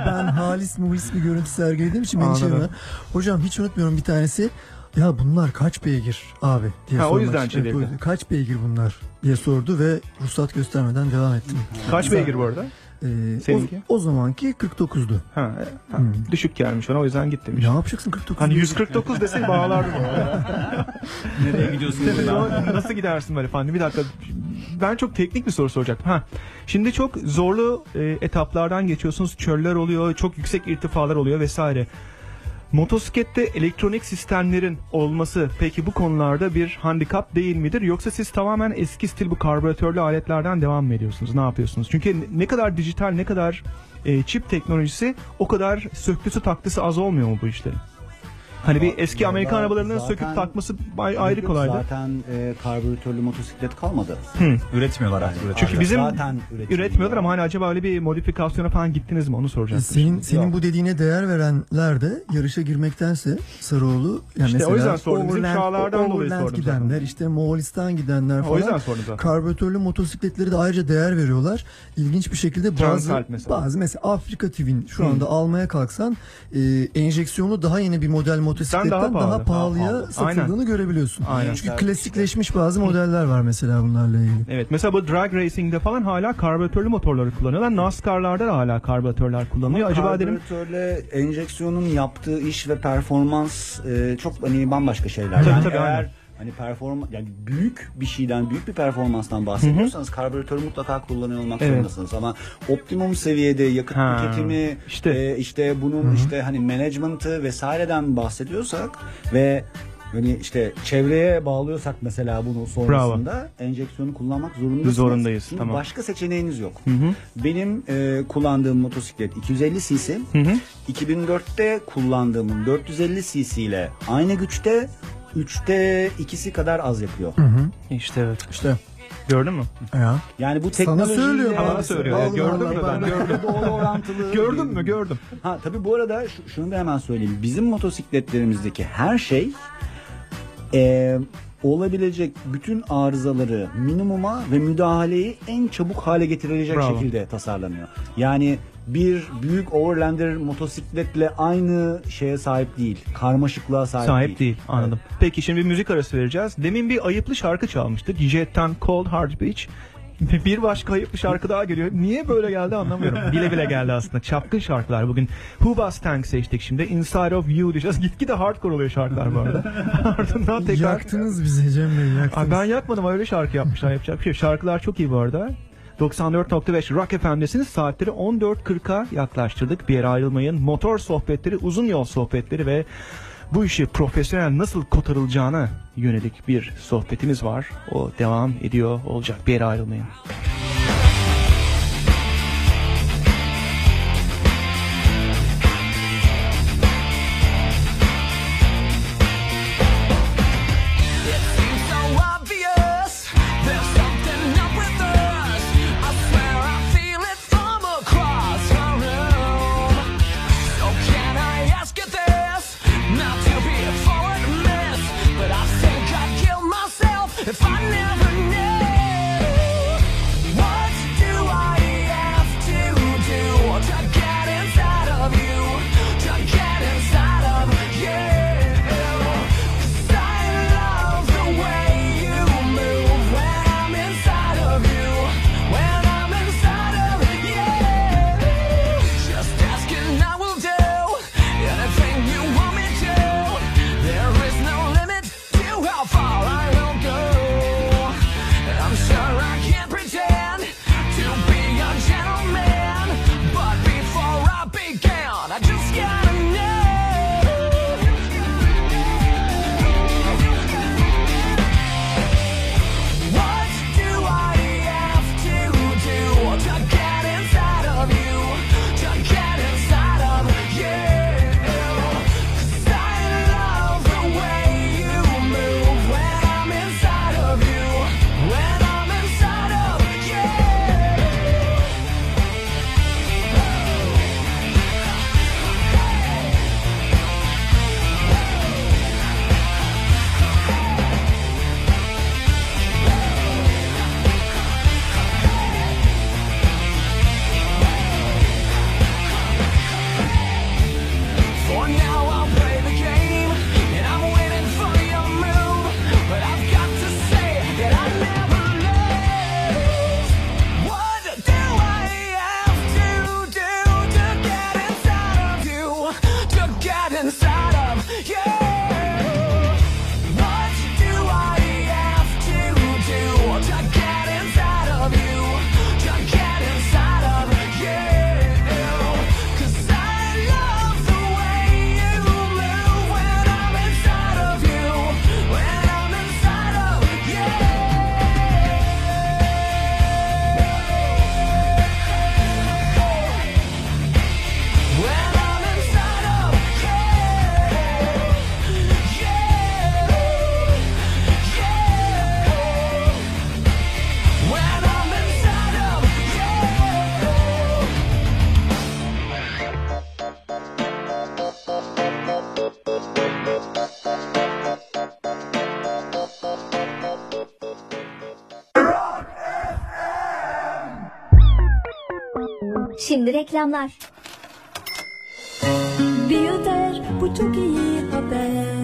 ben halis muhlis bir görüntü sergilediğim için beni çevirdiler. Hocam hiç unutmuyorum bir tanesi. Ya bunlar kaç beygir abi diye Ha, o yüzden çevirdi. Kaç beygir bunlar diye sordu ve ruhsat göstermeden devam ettim. Kaç beygir bu arada? Ee, Seninki? o, o zamanki 49'du. Ha, ha, Hmm. düşük gelmiş ona o yüzden git demiş. Ne yapacaksın 49? Hani 149 desen bağlardım. Nereye gidiyorsun? Nasıl gidersin böyle falan? Bir dakika. Ben çok teknik bir soru soracaktım. Ha. Şimdi çok zorlu e, etaplardan geçiyorsunuz. Çöller oluyor, çok yüksek irtifalar oluyor vesaire. Motosiklette elektronik sistemlerin olması peki bu konularda bir handikap değil midir? Yoksa siz tamamen eski stil bu karbüratörlü aletlerden devam mı ediyorsunuz? Ne yapıyorsunuz? Çünkü ne kadar dijital ne kadar e, çip teknolojisi o kadar söktüsü taktısı az olmuyor mu bu işlerin? Hani bir eski Ya Amerikan arabalarının zaten- söküp takması ay- ayrı kolaydı. Zaten e, karbüratörlü motosiklet kalmadı. Üretmiyorlar artık. Yani Çünkü bizim zaten üretmiyorlar ama hani acaba öyle bir modifikasyona falan gittiniz mi onu soracaktım. Senin senin Yok. bu dediğine değer verenler de yarışa girmektense Sarıoğlu yani İşte o mesela yüzden sordum. Bizim Overland- çağlardan dolayı Overland sordum gidenler zaten. işte Moğolistan gidenler O falan yüzden sordum zaten. karbüratörlü motosikletleri de ayrıca değer veriyorlar. İlginç bir şekilde bazı mesela. bazı mesela Afrika TV'nin şu anda almaya kalksan e, enjeksiyonu daha yeni bir model motosikletten daha daha, pahalı. pahalıya Daha pahalı. satıldığını Aynen. görebiliyorsun. Aynen. Çünkü klasikleşmiş bazı modeller var mesela bunlarla ilgili. Evet mesela bu drag racing'de falan hala karbüratörlü motorları kullanıyorlar. NASCAR'larda da hala karbüratörler kullanılıyor. Acaba dedim Karbüratörle enjeksiyonun yaptığı iş ve performans e, çok hani bambaşka şeyler. Tabii, yani tabii, eğer aynen. Hani perform yani büyük bir şeyden, büyük bir performanstan bahsediyorsanız karbüratörü mutlaka kullanıyor olmak Evet. zorundasınız ama optimum seviyede yakıt Ha, tüketimi işte. işte işte bunun işte hani management'ı vesaireden bahsediyorsak ve hani işte çevreye bağlıyorsak mesela bunu sonrasında enjeksiyonu kullanmak zorundasınız. Zorundayız, Çünkü tamam. başka seçeneğiniz yok. Hı hı. Benim e, kullandığım motosiklet 250 cc. Hı hı. 2004'te kullandığımın 450 cc ile aynı güçte 3'te ikisi kadar az yapıyor. İşte evet. İşte Gördün mü? ya. Yani bu Sana teknolojiyle söylüyor Bana söylüyor. Gördün Allah, mü ben? Gördüm. doğru orantılı. Gördün mü? Gördüm. Ha tabii bu arada şu- şunu da hemen söyleyeyim. Bizim motosikletlerimizdeki her şey e, olabilecek bütün arızaları minimuma ve müdahaleyi en çabuk hale getirecek Bravo. şekilde tasarlanıyor. Yani bir büyük overlander motosikletle aynı şeye sahip değil. Karmaşıklığa sahip, Sahip değil. Anladım. Peki şimdi bir müzik arası vereceğiz. Demin bir ayıplı şarkı çalmıştık. Jet'ten Cold Hard Beach. Bir başka ayıplı şarkı daha geliyor. Niye böyle geldi anlamıyorum. Bile bile geldi aslında. Çapkın şarkılar bugün. Who Was Tank seçtik şimdi. Inside of You diyeceğiz. Gitgide hardcore oluyor şarkılar bu arada. Ardından tekrar... Yaktınız bizi Cem Bey yaktınız. Ay ben yakmadım öyle şarkı yapmışlar yapacak bir şey. Şarkılar çok iyi bu arada. 94.5 Rock FM'desiniz. Saatleri 14.40'a yaklaştırdık. Bir yere ayrılmayın. Motor sohbetleri, uzun yol sohbetleri ve bu işi profesyonel nasıl kotarılacağına yönelik bir sohbetimiz var. O devam ediyor olacak. Bir yere ayrılmayın. Şimdi reklamlar. Biyoder bu çok iyi haber.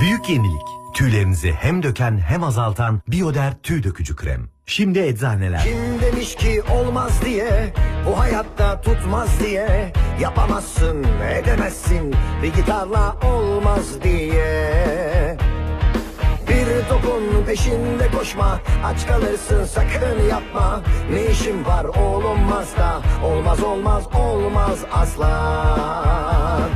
Büyük yenilik. Tüylerinizi hem döken hem azaltan Bioder tüy dökücü krem. Şimdi eczaneler. Kim demiş ki olmaz diye Bu hayatta tutmaz diye Yapamazsın edemezsin Bir gitarla olmaz diye Bir topun peşinde koşma Aç kalırsın sakın yapma Ne işin var olmaz da Olmaz olmaz olmaz asla.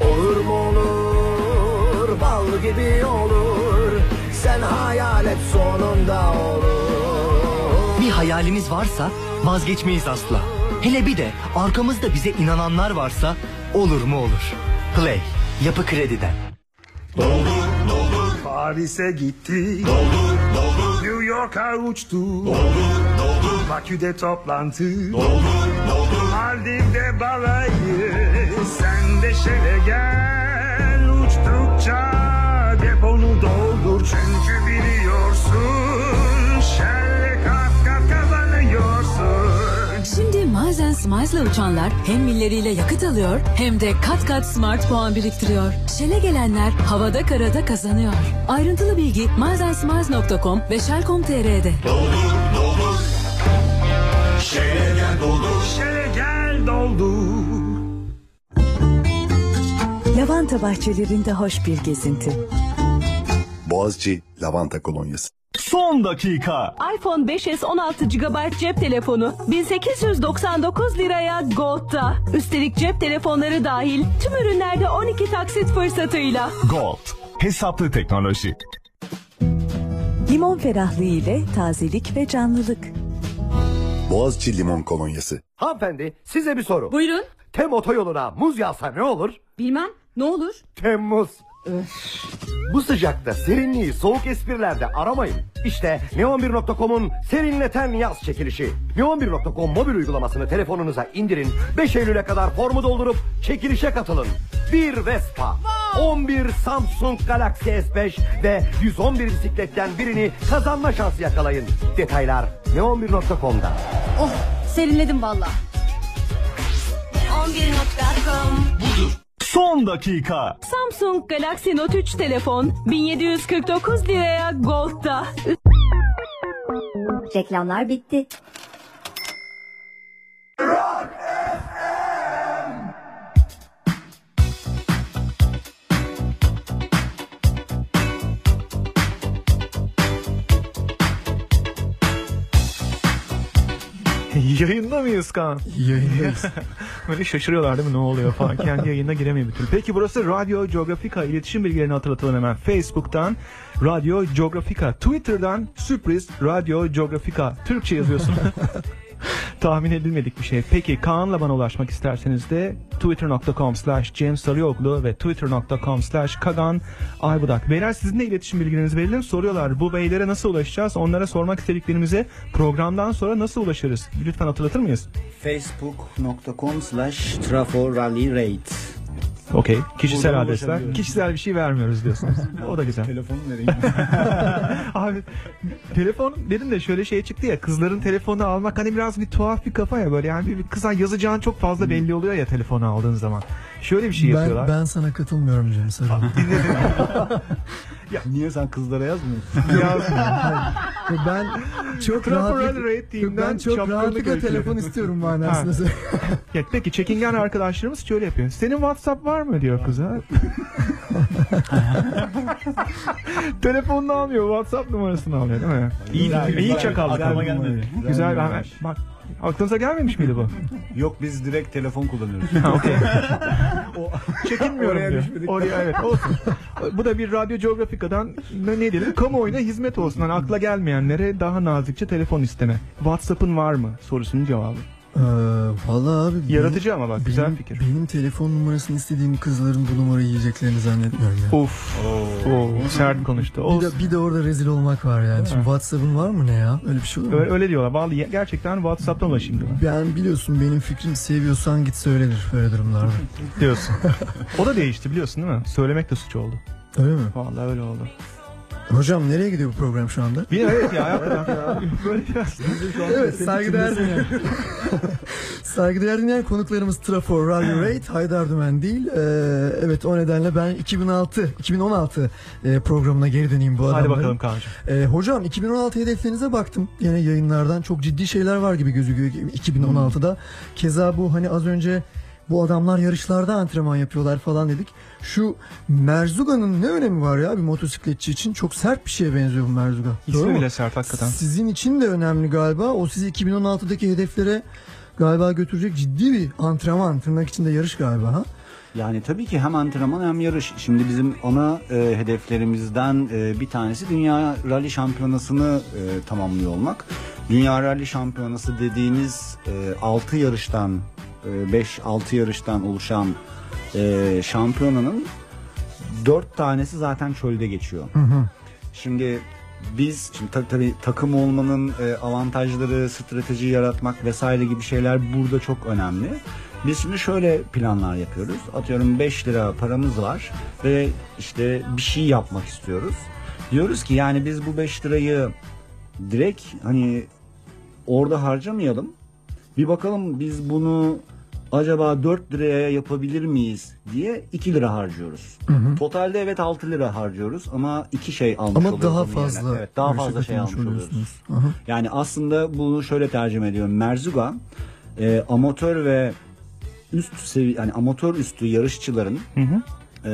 Olur mu olur? Bal gibi olur. Sen hayal et sonunda olur. Bir hayalimiz varsa vazgeçmeyiz asla. Hele bir de arkamızda bize inananlar varsa olur mu olur. Play, Yapı Kredi'den. Doldur doldur. Paris'e gitti. Doldur doldur. New York'a uçtu. Doldur Bakü'de toplantı Doldur doldur Maldiv'de balayı Sen de şöyle gel Uçtukça deponu doldur Çünkü biliyorsun Şelle kat kat kazanıyorsun Şimdi Miles Smiles'la uçanlar hem milleriyle yakıt alıyor hem de kat kat smart puan biriktiriyor. Shell'e gelenler havada karada kazanıyor. Ayrıntılı bilgi milesandSmiles.com ve shell.com.tr'de. Doldur Şele gel doldur Şele gel doldur Lavanta bahçelerinde hoş bir gezinti. Boğaziçi Lavanta Kolonyası. Son dakika. iPhone 5s 16 GB cep telefonu 1899 liraya Gold'da. Üstelik cep telefonları dahil tüm ürünlerde 12 taksit fırsatıyla. Gold. Hesaplı teknoloji. Limon ferahlığı ile tazelik ve canlılık. Boğaziçi Limon Kolonyası. Hanımefendi size bir soru. Buyurun. Tem otoyoluna muz yağsa ne olur? Bilmem ne olur? Temmuz. Bu sıcakta serinliği soğuk esprilerde aramayın. İşte neon1.com'un serinleten yaz çekilişi. Neon1.com mobil uygulamasını telefonunuza indirin. 5 Eylül'e kadar formu doldurup çekilişe katılın. 1 Vespa, 11 Samsung Galaxy S5 ve 111 bisikletten birini kazanma şansı yakalayın. Detaylar neon1.com'da. Oh serinledim valla. 11.com Son dakika. Samsung Galaxy Note 3 telefon 1749 liraya Gold'da. Reklamlar bitti. Yayında mıyız Kaan? Yayındayız. Böyle şaşırıyorlar değil mi ne oluyor falan. Kendi yayında giremiyor türlü. Peki burası Radyo Geografika. İletişim bilgilerini hatırlatalım hemen. Facebook'tan Radyo Geografika. Twitter'dan sürpriz Radyo Geografika. Türkçe yazıyorsun. Tahmin edilmedik bir şey. Peki Kaan'la bana ulaşmak isterseniz de twitter.com slash James Sarıyoklu ve twitter.com slash Kagan Aybudak. Beyler sizin de iletişim bilgilerinizi verelim. Soruyorlar bu beylere nasıl ulaşacağız? Onlara sormak istediklerimize programdan sonra nasıl ulaşırız? Lütfen hatırlatır mıyız? Facebook.com slash Trafo Rally Raid. Okey. Kişisel Buradan adresler. Kişisel bir şey vermiyoruz diyorsunuz. o da güzel. Telefonu vereyim. Abi telefon dedim de şöyle şey çıktı ya kızların telefonu almak hani biraz bir tuhaf bir kafa ya böyle yani bir, bir kıza yazacağın çok fazla belli oluyor ya telefonu aldığın zaman. Şöyle bir şey ben, yapıyorlar. ben sana katılmıyorum Cem Sarı. ya, Niye sen kızlara yazmıyorsun? Ben çok Team'den ben çok rahatlıkla telefon istiyorum manasında. Ya, peki çekingen arkadaşlarımız şöyle yapıyor. Senin WhatsApp var mı diyor kıza. Telefonunu almıyor, WhatsApp numarasını alıyor değil mi? İyi, iyi güzel. çakallık. Aklıma gelmedi. Güzel, Güzel bak aklınıza gelmemiş miydi bu? Yok biz direkt telefon kullanıyoruz. Okey. Çekinmiyorum Oraya diyor. düşmedik. Oraya evet olsun. Bu da bir radyo coğrafikadan ne, ne diyelim kamuoyuna hizmet olsun. Hani akla gelmeyenlere daha nazikçe telefon isteme. WhatsApp'ın var mı sorusunun cevabı. Ee, Valla abi. benim- Yaratıcı ama bak, güzel benim, fikir. Benim telefon numarasını istediğim kızların bu numarayı yiyeceklerini zannetmiyorum ya. Of. Oo, sert konuştu. Bir de, bir de orada rezil olmak var yani. Şimdi WhatsApp'ın var mı ne ya? Öyle bir şey olur mu? Öyle, öyle diyorlar. Vallahi gerçekten WhatsApp'tan ulaşayım diyorlar. Ben biliyorsun benim fikrim seviyorsan git söylenir böyle durumlarda. Diyorsun. o da değişti biliyorsun değil mi? Söylemek de suç oldu. Öyle mi? Vallahi öyle oldu. Hocam nereye gidiyor bu program şu anda? Bir evet ya hakikaten. Böyle biraz. Evet saygıdeğer dinleyen. Saygıdeğer dinleyen konuklarımız Trafor, Radio Raid, Haydar Dümen değil. Ee, evet o nedenle ben 2006, 2016 e, programına geri döneyim bu Hadi adamların. bakalım Kaan'cığım. Ee, hocam 2016 hedeflerinize baktım. Yine yayınlardan çok ciddi şeyler var gibi gözüküyor 2016'da. Keza bu hani az önce bu adamlar yarışlarda antrenman yapıyorlar falan dedik. Şu Merzuga'nın ne önemi var ya bir motosikletçi için? Çok sert bir şeye benziyor bu Merzuga. İsmi bile sert hakikaten. Sizin için de önemli galiba. O sizi 2016'daki hedeflere galiba götürecek ciddi bir antrenman, tırnak içinde yarış galiba ha? Yani tabii ki hem antrenman hem yarış. Şimdi bizim ana e, hedeflerimizden e, bir tanesi Dünya Rally Şampiyonası'nı e, tamamlıyor olmak. Dünya Rally Şampiyonası dediğimiz 6 yarıştan 5-6 yarıştan oluşan e, şampiyonanın 4 tanesi zaten çölde geçiyor. Şimdi biz şimdi tabii, tabii takım olmanın e, avantajları, strateji yaratmak vesaire gibi şeyler burada çok önemli. Biz şimdi şöyle planlar yapıyoruz. Atıyorum 5 lira paramız var ve işte bir şey yapmak istiyoruz. Diyoruz ki yani biz bu 5 lirayı direkt hani orada harcamayalım. Bir bakalım biz bunu acaba 4 liraya yapabilir miyiz diye 2 lira harcıyoruz. Hı hı. Totalde evet 6 lira harcıyoruz ama iki şey almış Ama oluyoruz daha yerine. fazla Evet, daha fazla şey almış oluyoruz. oluyorsunuz. Aha. Yani aslında bunu şöyle tercüme ediyorum. Merzuga e, amatör ve üst sevi yani amatör üstü yarışçıların e,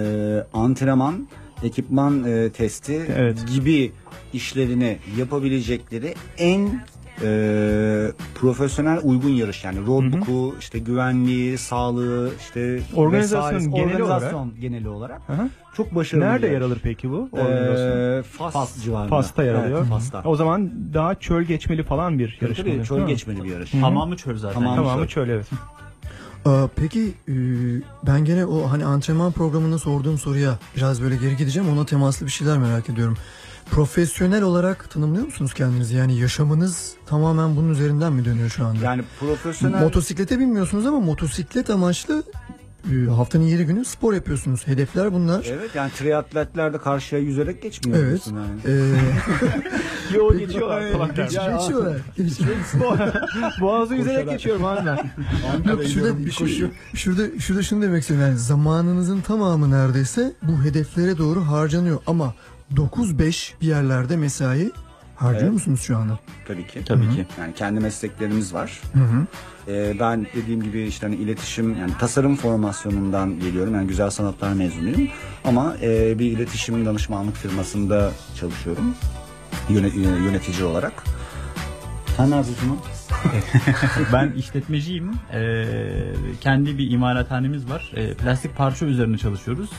antrenman, ekipman e, testi gibi işlerini yapabilecekleri en e, profesyonel uygun yarış yani roadbook'u işte güvenliği, sağlığı işte Organizasyon vesairesi, geneli organizasyon olarak. geneli olarak Hı. çok başarılı. Nerede yer alır peki bu? Ee, organizasyon? Fas, civarında. Fas'ta yer Evet, alıyor. Fas'ta. O zaman daha çöl geçmeli falan bir yarış. tabii, oluyor, çöl geçmeli bir yarış. Hı hı. Tamamı çöl zaten. Tamamı Tamamı çöl. çöl evet. Aa, peki e, ben gene o hani antrenman programında sorduğum soruya biraz böyle geri gideceğim. Ona temaslı bir şeyler merak ediyorum. Profesyonel olarak tanımlıyor musunuz kendinizi? Yani yaşamınız tamamen bunun üzerinden mi dönüyor şu anda? Yani profesyonel Motosiklete binmiyorsunuz ama motosiklet amaçlı e, haftanın 7 günü spor yapıyorsunuz. Hedefler bunlar. Evet yani triatletler de karşıya yüzerek geçmiyor. Evet. Yani. Ee, Yo geçiyorlar falan. Geç- geçiyorlar. Boğazı yüzerek geçiyorum abi ben. Yok şurada, şu- şurada, şurada şunu demek istiyorum. Yani zamanınızın tamamı neredeyse bu hedeflere doğru harcanıyor. Ama 9-5 bir yerlerde mesai harcıyor Evet. musunuz şu anda? Tabii ki. Tabii ki. Yani kendi mesleklerimiz var. Hı hı. Ee, ben dediğim gibi işte hani iletişim yani tasarım formasyonundan geliyorum. Yani güzel sanatlar mezunuyum. Ama e, bir iletişim danışmanlık firmasında çalışıyorum. Yöne- yönetici olarak. Sen ne yapıyorsun? ben işletmeciyim. Ee, kendi bir imalathanemiz var. Ee, plastik parça üzerine çalışıyoruz.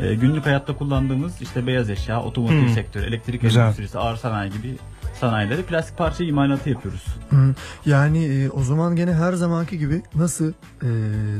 Ee, günlük hayatta kullandığımız işte beyaz eşya, otomotiv Hmm. sektörü, elektrik Güzel. endüstrisi, ağır sanayi gibi sanayileri plastik parça imalatı yapıyoruz. Hı. Yani e, o zaman gene her zamanki gibi nasıl e,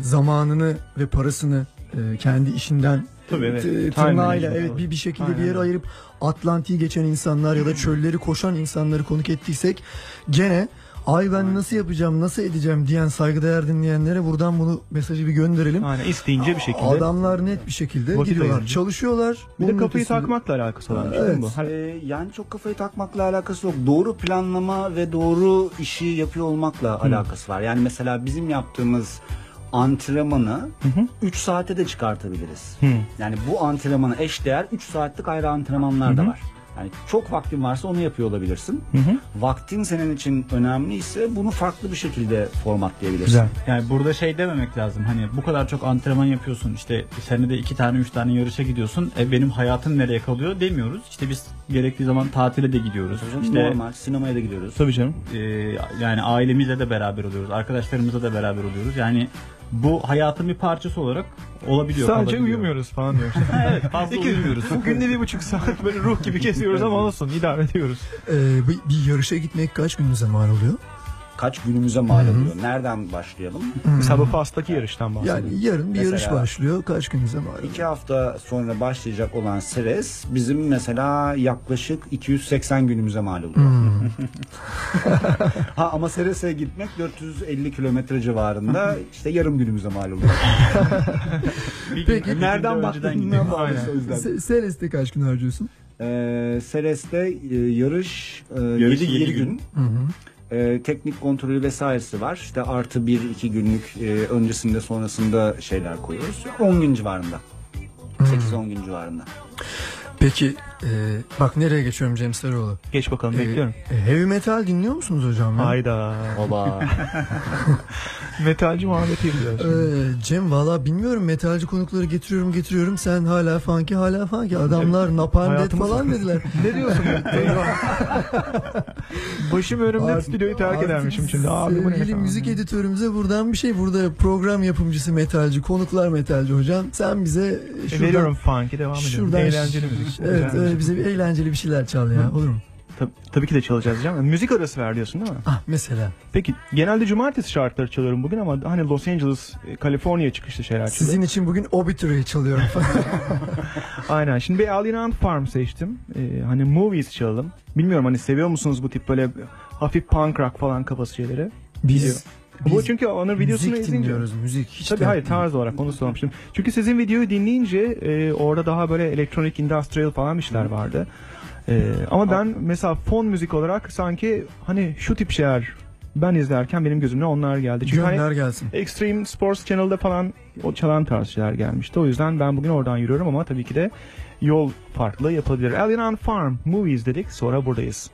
zamanını ve parasını e, kendi işinden Tabii, evet. e, tırnağıyla evet bir bir şekilde Aynen bir yere ayırıp Atlantik'i geçen insanlar ya da çölleri koşan insanları konuk ettiysek gene ay ben nasıl yapacağım nasıl edeceğim diyen saygıdeğer dinleyenlere buradan bunu mesajı bir gönderelim. Aynen isteyince bir şekilde. Adamlar net bir şekilde Vakit giriyorlar, ayırınca. çalışıyorlar. Bir de Bunun kafayı ötesinde- takmakla alakası olan bir şey Evet. değil mi bu? Hani- Ee, yani çok kafayı takmakla alakası yok. Doğru planlama ve doğru işi yapıyor olmakla alakası var. Yani mesela bizim yaptığımız antrenmanı 3 saate de çıkartabiliriz. Hı. Yani bu antrenmana eşdeğer 3 saatlik ayrı antrenmanlar da var. Yani çok vaktin varsa onu yapıyor olabilirsin. Vaktin senin için önemliyse bunu farklı bir şekilde formatlayabilirsin. Yani burada şey dememek lazım. Hani bu kadar çok antrenman yapıyorsun. işte senede iki tane üç tane yarışa gidiyorsun. E benim hayatım nereye kalıyor demiyoruz. İşte biz gerektiği zaman tatile de gidiyoruz. İşte Normal sinemaya da gidiyoruz. Tabii canım. e, yani ailemizle de beraber oluyoruz. Arkadaşlarımızla da beraber oluyoruz. Yani bu hayatın bir parçası olarak olabiliyor. Sadece kalabiliyor. uyumuyoruz falan diyor. evet fazla İki- uyumuyoruz. Günde bir buçuk saat böyle ruh gibi kesiyoruz ama olsun idare ediyoruz. Ee, bir, bir yarışa gitmek kaç gününüze mal oluyor? Kaç günümüze mal oluyor? Nereden başlayalım? Mesela bu Fas'taki yarıştan bahsediyorum. Yani yarın bir yarış Mesela- başlıyor. Kaç gününüze mal oluyor? İki hafta sonra başlayacak olan Seres bizim mesela yaklaşık 280 günümüze mal oluyor. Ha ama Seres'e gitmek 450 kilometre civarında işte yarım günümüze mal oluyor. Peki. Nereden Aynen. o yüzden. Se- Seles'te kaç gün harcıyorsun? Ee, Seres'te e, yarış 7 Yarış yedi gün. gün. Hı hı. E, teknik kontrolü vesairesi var. İşte artı bir iki günlük e, öncesinde sonrasında şeyler koyuyoruz. 10 gün civarında. 8-10 gün civarında. Peki e, bak nereye geçiyorum Cem Sarıoğlu? Geç bakalım E, bekliyorum. e, heavy metal dinliyor musunuz hocam? ya? Hayda. Oba. Metalci muhabbeti yapıyoruz. Ee, Cem valla bilmiyorum metalci konukları getiriyorum getiriyorum sen hala funky hala funky adamlar Napalm Death falan dediler. ne diyorsun? Başım önümde stüdyoyu terk edermişim şimdi. Abi Sevgili müzik editörümüze buradan bir şey burada program yapımcısı metalci konuklar metalci hocam sen bize E, şuradan, veriyorum funky devam edelim. şuradan Eğlenceli müzik. Evet Güzel bize bir eğlenceli bir şeyler çal ya olur mu? Tab- tabii ki de çalacağız canım. Müzik arası ver diyorsun değil mi? Ah mesela. Peki genelde cumartesi şarkıları çalıyorum bugün ama hani Los Angeles, e, Kaliforniya çıkışlı şeyler çalıyorum. Sizin için bugün Obituary çalıyorum. Aynen. Şimdi bir Alien Ant Farm seçtim. Ee, hani movies çalalım. Bilmiyorum hani seviyor musunuz bu tip böyle hafif punk rock falan kafası şeyleri? Biz- Video. bu biz çünkü onun videosunu müzik izleyince. dinliyoruz, müzik. Hiç Tabii hayır tarz olarak onu sormuştum. Çünkü sizin videoyu dinleyince e, orada daha böyle elektronik, industrial falan bir şeyler vardı. E, ama ben mesela fon müzik olarak sanki hani şu tip şeyler ben izlerken benim gözümde onlar geldi. Çünkü Gönder hani gelsin. Extreme Sports Channel'da falan o çalan tarz şeyler gelmişti. O yüzden ben bugün oradan yürüyorum ama tabii ki de yol farklı yapabilir. Alien on Farm Movies dedik sonra buradayız.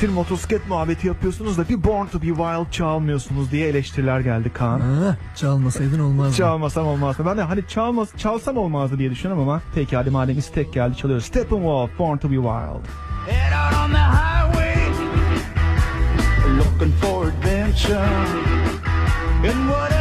Bir saattir motosiklet muhabbeti yapıyorsunuz da bir Born to be Wild çalmıyorsunuz diye eleştiriler geldi Kaan. Ha, çalmasaydın olmazdı. Çalmasam olmazdı. Ben de hani çalmaz, çalsam olmazdı diye düşünüyorum ama peki hadi madem istek geldi çalıyoruz. Steppenwolf, Born to be Wild. Head out on the highway. looking for adventure. And whatever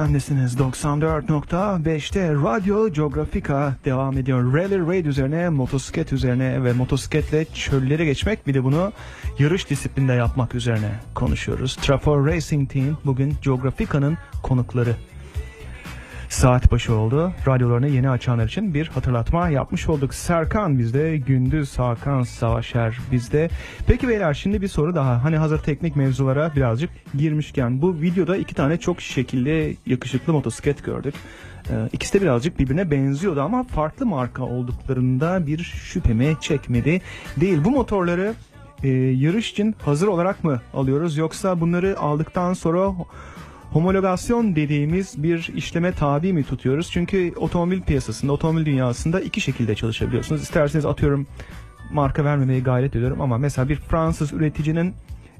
Efendisi'niz 94.5'te Radyo Geografika devam ediyor. Rally Raid üzerine, motosiklet üzerine ve motosikletle çölleri geçmek bir de bunu yarış disiplinde yapmak üzerine konuşuyoruz. Trafor Racing Team bugün Geografika'nın konukları. Saat başı oldu. Radyolarını yeni açanlar için bir hatırlatma yapmış olduk. Serkan bizde, Gündüz Hakan Savaşer bizde. Peki beyler şimdi bir soru daha. Hani hazır teknik mevzulara birazcık girmişken bu videoda iki tane çok şekilli yakışıklı motosiklet gördük. Ee, ikisi de birazcık birbirine benziyordu ama farklı marka olduklarında bir şüphemi çekmedi değil. Bu motorları e, yarış için hazır olarak mı alıyoruz yoksa bunları aldıktan sonra homologasyon dediğimiz bir işleme tabi mi tutuyoruz? Çünkü otomobil piyasasında, otomobil dünyasında iki şekilde çalışabiliyorsunuz. İsterseniz atıyorum marka vermemeye gayret ediyorum ama mesela bir Fransız üreticinin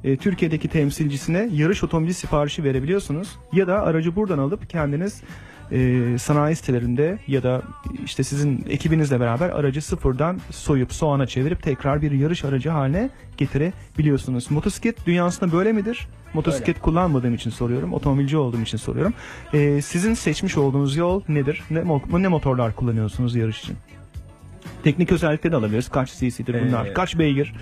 e, Türkiye'deki temsilcisine yarış otomobili siparişi verebiliyorsunuz. Ya da aracı buradan alıp kendiniz e, sanayi sitelerinde ya da işte sizin ekibinizle beraber aracı sıfırdan soyup soğana çevirip tekrar bir yarış aracı haline getirebiliyorsunuz. Motosiklet dünyasında böyle midir? Motosiklet kullanmadığım için soruyorum. Otomobilci olduğum için soruyorum. E, sizin seçmiş olduğunuz yol nedir? Ne, ne motorlar kullanıyorsunuz yarış için? Teknik özellikleri de alabiliriz. Kaç cc'dir bunlar? Ee, Kaç beygir?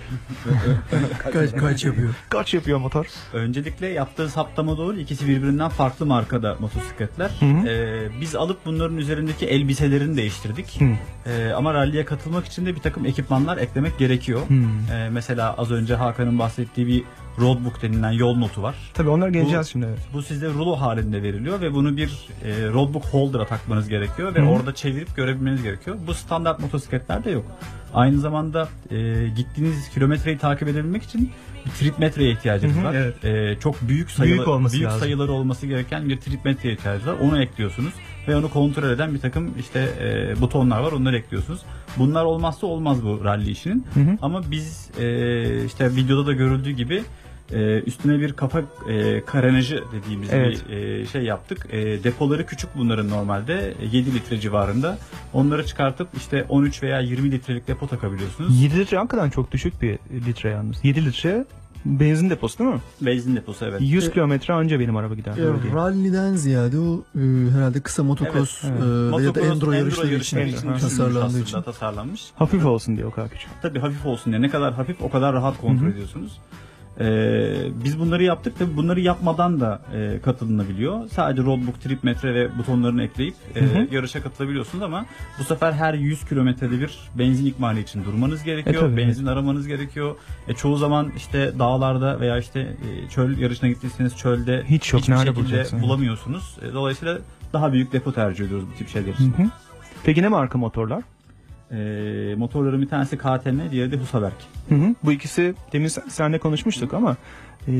Kaç- kaç yapıyor? Kaç yapıyor motor? Öncelikle yaptığı saptama doğru ikisi birbirinden farklı markada motosikletler. Hı hı. Ee, biz alıp bunların üzerindeki elbiselerini değiştirdik. Hı. Ee, ama ralliye katılmak için de bir takım ekipmanlar eklemek gerekiyor. Hı. Ee, mesela az önce Hakan'ın bahsettiği bir roadbook denilen yol notu var. Tabii onlara geleceğiz Bu- şimdi. Evet. Bu size rulo halinde veriliyor ve bunu bir e, roadbook holder'a takmanız gerekiyor ve Hı orada çevirip görebilmeniz gerekiyor. Bu standart motosikletlerde yok. Aynı zamanda e, gittiğiniz kilometreyi takip edebilmek için bir trip metreye ihtiyacınız Hı hı, var. evet. E, çok büyük sayılı, Büyük olması büyük lazım. sayıları olması gereken bir trip metreye ihtiyacınız var. Onu ekliyorsunuz ve onu kontrol eden bir takım işte e, butonlar var. Onları ekliyorsunuz. Bunlar olmazsa olmaz bu rally işinin. Hı hı. Ama biz e, işte videoda da görüldüğü gibi e, üstüne bir kafa e, karenajı dediğimiz Evet. bir e, şey yaptık. E, depoları küçük bunların normalde e, 7 litre civarında. Onları çıkartıp işte 13 veya 20 litrelik depo takabiliyorsunuz. 7 litre hakikaten çok düşük bir litre yalnız. 7 litre benzin deposu değil mi? Benzin deposu evet. 100 kilometre anca benim araba gider. Diyeyim. rally'den ziyade o e, herhalde kısa motocross Evet, e, evet. ya da Motocross, enduro yarışları için, düşünülmüş tasarlandığı için. tasarlanmış. Hafif olsun diye o kadar küçük. Tabii hafif olsun diye. Ne kadar hafif o kadar rahat kontrol Hı hı. ediyorsunuz. Ee, biz bunları yaptık tabii bunları yapmadan da e, katılınabiliyor. Sadece roadbook, trip metre ve butonlarını ekleyip e, Hı hı. yarışa katılabiliyorsunuz ama bu sefer her 100 kilometrede bir benzin ikmali için durmanız gerekiyor. E, tabii, benzin aramanız gerekiyor. E, çoğu zaman işte dağlarda veya işte e, çöl yarışına gittiyseniz çölde Hiç yok, hiçbir nerede şekilde bulacaksın? bulamıyorsunuz. E, dolayısıyla daha büyük depo tercih ediyoruz bu tip şeyler için. Hı hı. Peki ne marka motorlar? E, motorların bir tanesi KTM, diğeri de Husaberg. Hı hı. Bu ikisi demin sen- seninle konuşmuştuk ama e,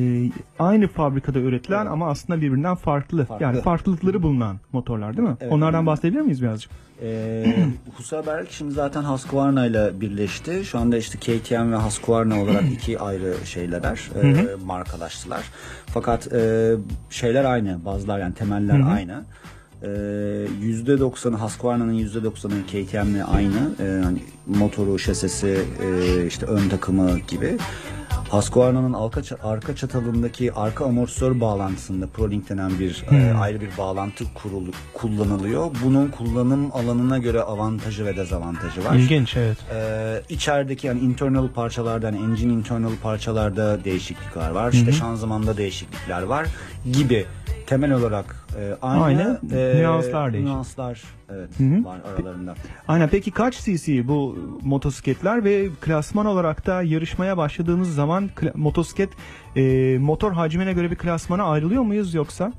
aynı fabrikada üretilen ama aslında birbirinden farklı. Farklı. Yani farklılıkları bulunan motorlar değil mi? Evet. Onlardan bahsedebilir miyiz birazcık? Ee, Husaberg şimdi zaten Husqvarna ile birleşti. Şu anda işte KTM ve Husqvarna olarak iki ayrı şeyler, e, markalaştılar. Fakat e, şeyler aynı, bazılar yani temeller aynı. Ee, %90'ı Husqvarna'nın %90'ı KTM'le aynı. Ee, hani motoru, şasisi, e, işte ön takımı gibi. Husqvarna'nın arka, arka çatalındaki arka amortisör bağlantısında ProLink denen bir e, Hmm. ayrı bir bağlantı kurulu, kullanılıyor. Bunun kullanım alanına göre avantajı ve dezavantajı var. İlginç evet. Ee, içerideki yani internal parçalarda yani engine internal parçalarda değişiklikler var. İşte Hı hı. şanzımanda değişiklikler var gibi temel olarak e, aynı, Aynı, e, nüanslar değişik. Nüanslar evet Hı hı. var aralarında. Aynen peki kaç cc bu motosikletler ve klasman olarak da yarışmaya başladığımız zaman motosiklet e, motor hacmine göre bir klasmana ayrılıyor muyuz yoksa?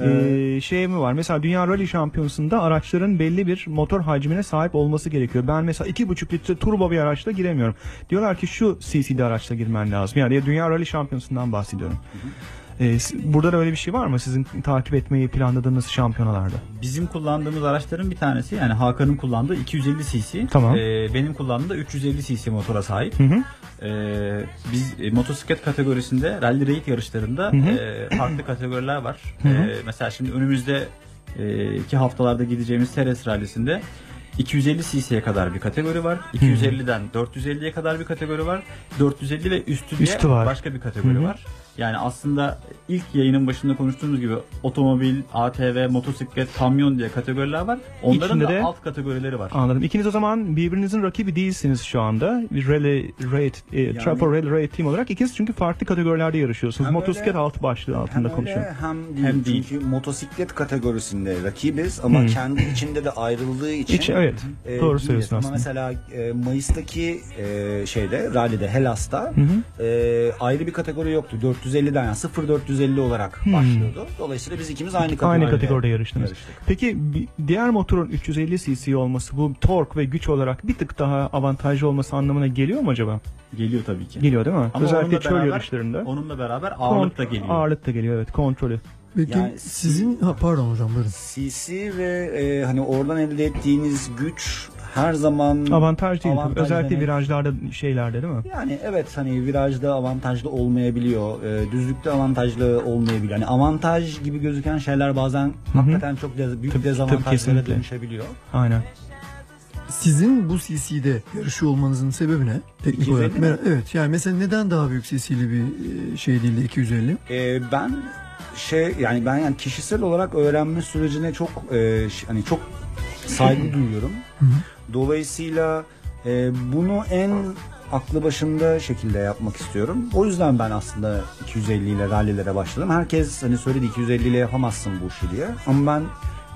e, şey mi var? Mesela Dünya Rally Şampiyonası'nda araçların belli bir motor hacmine sahip olması gerekiyor. Ben mesela 2,5 litre turbo bir araçla giremiyorum. Diyorlar ki şu cc'de araçla girmen lazım. Yani ya Dünya Rally Şampiyonası'ndan bahsediyorum. E, s- burada da öyle bir şey var mı sizin takip etmeyi planladığınız şampiyonalarda? Bizim kullandığımız araçların bir tanesi yani Hakan'ın kullandığı 250 cc. Tamam. Ee, benim kullandığım da 350 cc motora sahip. Hı hı. Ee, biz e, motosiklet kategorisinde rally raid yarışlarında Hı hı. e, farklı kategoriler var. Hı hı. Ee, mesela şimdi önümüzde e, iki haftalarda gideceğimiz Teres rallisinde 250 cc'ye kadar bir kategori var. 250'den 450'ye kadar bir kategori var. 450 ve üstü diye Üstü var. başka bir kategori Hı hı. var. Yani aslında ilk yayının başında konuştuğumuz gibi otomobil, ATV, motosiklet, kamyon diye kategoriler var. Onların İçinde da de- alt kategorileri var. Anladım. İkiniz o zaman birbirinizin rakibi değilsiniz şu anda. Bir Rally Raid, e, Trapper Rally Raid Team olarak ikiniz çünkü farklı kategorilerde yarışıyorsunuz. Hem Motosiklet öyle- alt başlığı altında Hem öyle konuşuyorum. hem değil. Hem değil. Çünkü motosiklet kategorisinde rakibiz ama Hı. kendi içinde de ayrıldığı için. İç- evet. e, Doğru söylüyorsun Ama aslında. mesela e, Mayıs'taki e, şeyde rallide Hellas'ta Hı hı. e, ayrı bir kategori yoktu. 450'den yani 0-450 olarak Hmm. başlıyordu. Dolayısıyla biz ikimiz aynı kategoride, Aynı kategoride yarıştınız. yarıştık. Peki diğer motorun 350 cc olması bu tork ve güç olarak bir tık daha avantajlı olması anlamına geliyor mu acaba? Geliyor tabii ki. Geliyor değil mi? Ama Özellikle çöl beraber- yarışlarında. Onunla beraber ağırlık da geliyor. Ağırlık da geliyor evet kontrolü. Peki Yani sizin ha, pardon hocam buyurun. CC ve e, hani oradan elde ettiğiniz güç her zaman Avantaj değil tabii. avantaj Özellikle demek- virajlarda şeylerde değil mi? Yani evet hani virajda avantajlı olmayabiliyor, e, düzlükte avantajlı olmayabiliyor. Hani avantaj gibi gözüken şeyler bazen hakikaten çok dez- büyük Tabii- tabii, dezavantajlara kesinlikle. dönüşebiliyor. Aynen. Sizin bu CC'de yarışıyor olmanızın sebebi ne? Teknik 250 olarak. mi? Evet yani mesela neden daha büyük CC'li bir e, şey değil de 250? E, ben şey yani ben yani kişisel olarak öğrenme sürecine çok e, hani çok saygı duyuyorum. Dolayısıyla e, bunu en aklı başında şekilde yapmak istiyorum. O yüzden ben aslında 250 ile rallilere başladım. Herkes hani söyledi 250 ile yapamazsın bu işi diye. Ama ben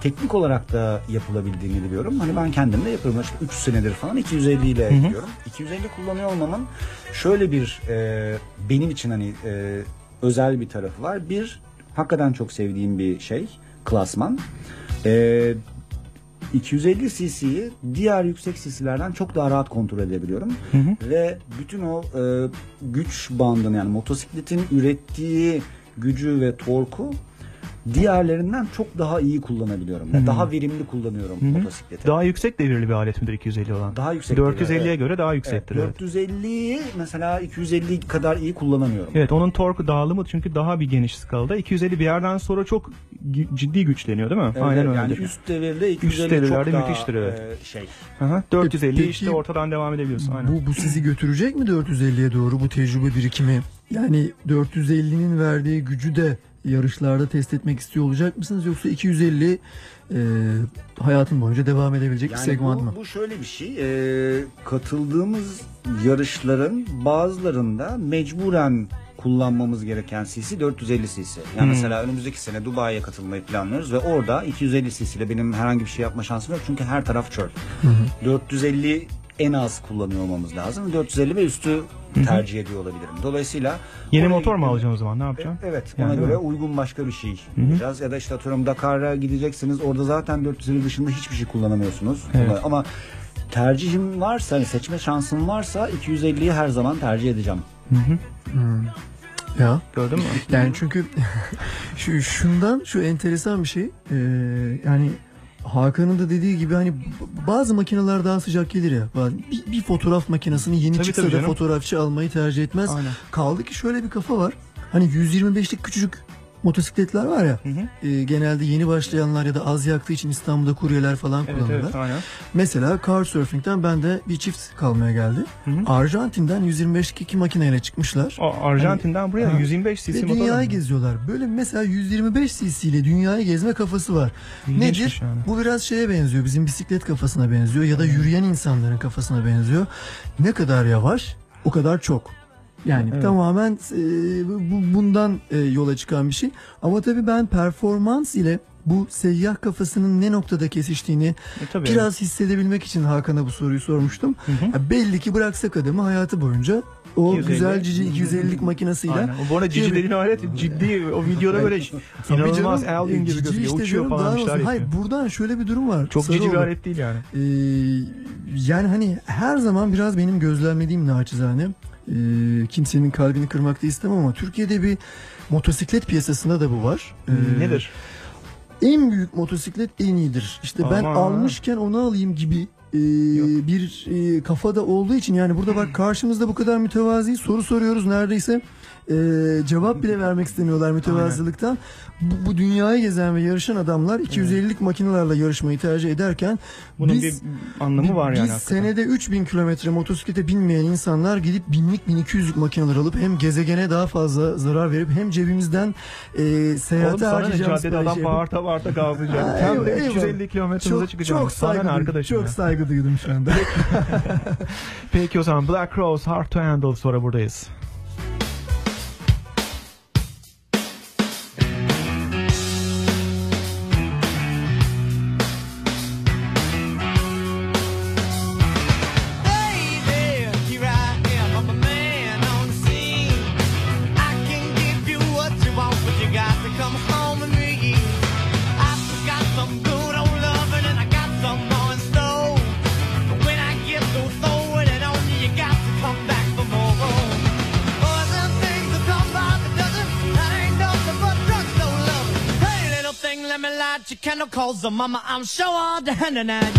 teknik olarak da yapılabildiğini biliyorum. Hani ben kendim de yapıyorum. İşte 3 senedir falan 250 ile gidiyorum. 250 kullanıyor olmamın şöyle bir e, benim için hani e, özel bir tarafı var. Bir hakikaten çok sevdiğim bir şey klasman. E, 250 cc'yi diğer yüksek cc'lerden çok daha rahat kontrol edebiliyorum. Ve bütün o e, güç bandını yani motosikletin ürettiği gücü ve torku diğerlerinden çok daha iyi kullanabiliyorum. Hı. Daha verimli kullanıyorum Hı hı. motosikleti. Daha yüksek devirli bir alet midir 250 olan? Daha yüksek 450'ye devir, evet. göre daha yüksektir. Evet. 450'yi mesela 250 kadar iyi kullanamıyorum. Evet onun torku dağılımı çünkü daha bir geniş skalada. 250 bir yerden sonra çok ciddi güçleniyor değil mi? Evet, Aynen yani öyle. üst devirde 250 Üst devirlerde çok daha, müthiştir evet. e, şey. Aha, 450 Peki- işte ortadan devam edebiliyorsun. Aynen. Bu, bu sizi götürecek mi 450'ye doğru bu tecrübe birikimi? Yani 450'nin verdiği gücü de yarışlarda test etmek istiyor olacak mısınız? Yoksa 250 e, hayatın boyunca devam edebilecek bir Yani segment bu, mı? bu şöyle bir şey. e, katıldığımız yarışların bazılarında mecburen kullanmamız gereken cc 450 cc. Yani Hmm. mesela önümüzdeki sene Dubai'ye katılmayı planlıyoruz ve orada 250 cc ile benim herhangi bir şey yapma şansım yok çünkü her taraf çöl. 450 en az kullanıyor olmamız lazım. 450 ve üstü tercih ediyor olabilirim. Dolayısıyla Yeni motor mu alacaksın o zaman ne yapacaksın? Evet Yani ona göre mi? uygun başka bir şey Hı hı. bulacağız. Ya da işte atıyorum Dakar'a gideceksiniz orada zaten 450 dışında hiçbir şey kullanamıyorsunuz. Evet. Ama tercihim varsa hani seçme şansım varsa 250'yi her zaman tercih edeceğim. Hmm. Ya. Gördün mü? Yani çünkü şu şundan şu enteresan bir şey. Ee, yani Hakan'ın da dediği gibi hani bazı makineler daha sıcak gelir ya. Bir, bir fotoğraf makinesini yeni Tabii, çıksa tabii da canım. fotoğrafçı almayı tercih etmez. Aynen. Kaldı ki şöyle bir kafa var. Hani 125'lik küçücük motosikletler var ya. e, genelde yeni başlayanlar ya da az yaktığı için İstanbul'da kuryeler falan Evet kullanırlar. evet aynen. Mesela Couchsurfing'den bende bir çift kalmaya geldi. Arjantin'den 125'lik iki makineyle çıkmışlar. O Arjantin'den buraya Ha. 125 cc motor dünyayı geziyorlar. Böyle mesela 125 cc ile dünyayı gezme kafası var. İlginçmiş Nedir? yani. Bu biraz şeye benziyor. Bizim bisiklet kafasına benziyor ya da yürüyen insanların kafasına benziyor. Ne kadar yavaş o kadar çok. Yani Evet. tamamen e, bu, bundan e, yola çıkan bir şey. Ama tabii ben performans ile bu seyyah kafasının ne noktada kesiştiğini E, tabii. biraz hissedebilmek için Hakan'a bu soruyu sormuştum. Ya belli ki bıraksak adamı hayatı boyunca o 250. güzel cici 250'lik makinesiyle. Aynen. Bu arada cici dediğin alet ciddi o videoda böyle inanılmaz Alvin e, gibi gözüküyor. işte Uçuyor falan yapıyor. Hayır buradan şöyle bir durum var. Çok cici bir alet değil yani. Ee, yani hani her zaman biraz benim gözlemlediğim naçizane ee, kimsenin kalbini kırmak da istemem ama Türkiye'de bir motosiklet piyasasında da bu var. Ee, Nedir? En büyük motosiklet en iyidir. İşte ben Aman. almışken onu alayım gibi ee, bir ee, kafada olduğu için yani burada bak karşımızda bu kadar mütevazi soru soruyoruz neredeyse ee, cevap bile vermek istemiyorlar mütevazılıktan. Bu, bu dünyayı gezen ve yarışan adamlar 250'lik makinelerle yarışmayı tercih ederken Bunun biz, bir anlamı var yani. biz hakikaten. senede 3000 kilometre motosiklete binmeyen insanlar gidip binlik 1200'lük makineler alıp hem gezegene daha fazla zarar verip hem cebimizden e, Oğlum seyahate sana ne harcayacağımız caddede parayı adam şey yapıp- bağırta bağırta eyvallah, de. 350 kilometre hıza Çok, çok Sana ne saygı, arkadaşım çok ya? saygı duydum şu anda. Peki o zaman Black Rose Hard to Handle sonra buradayız. so all the handle.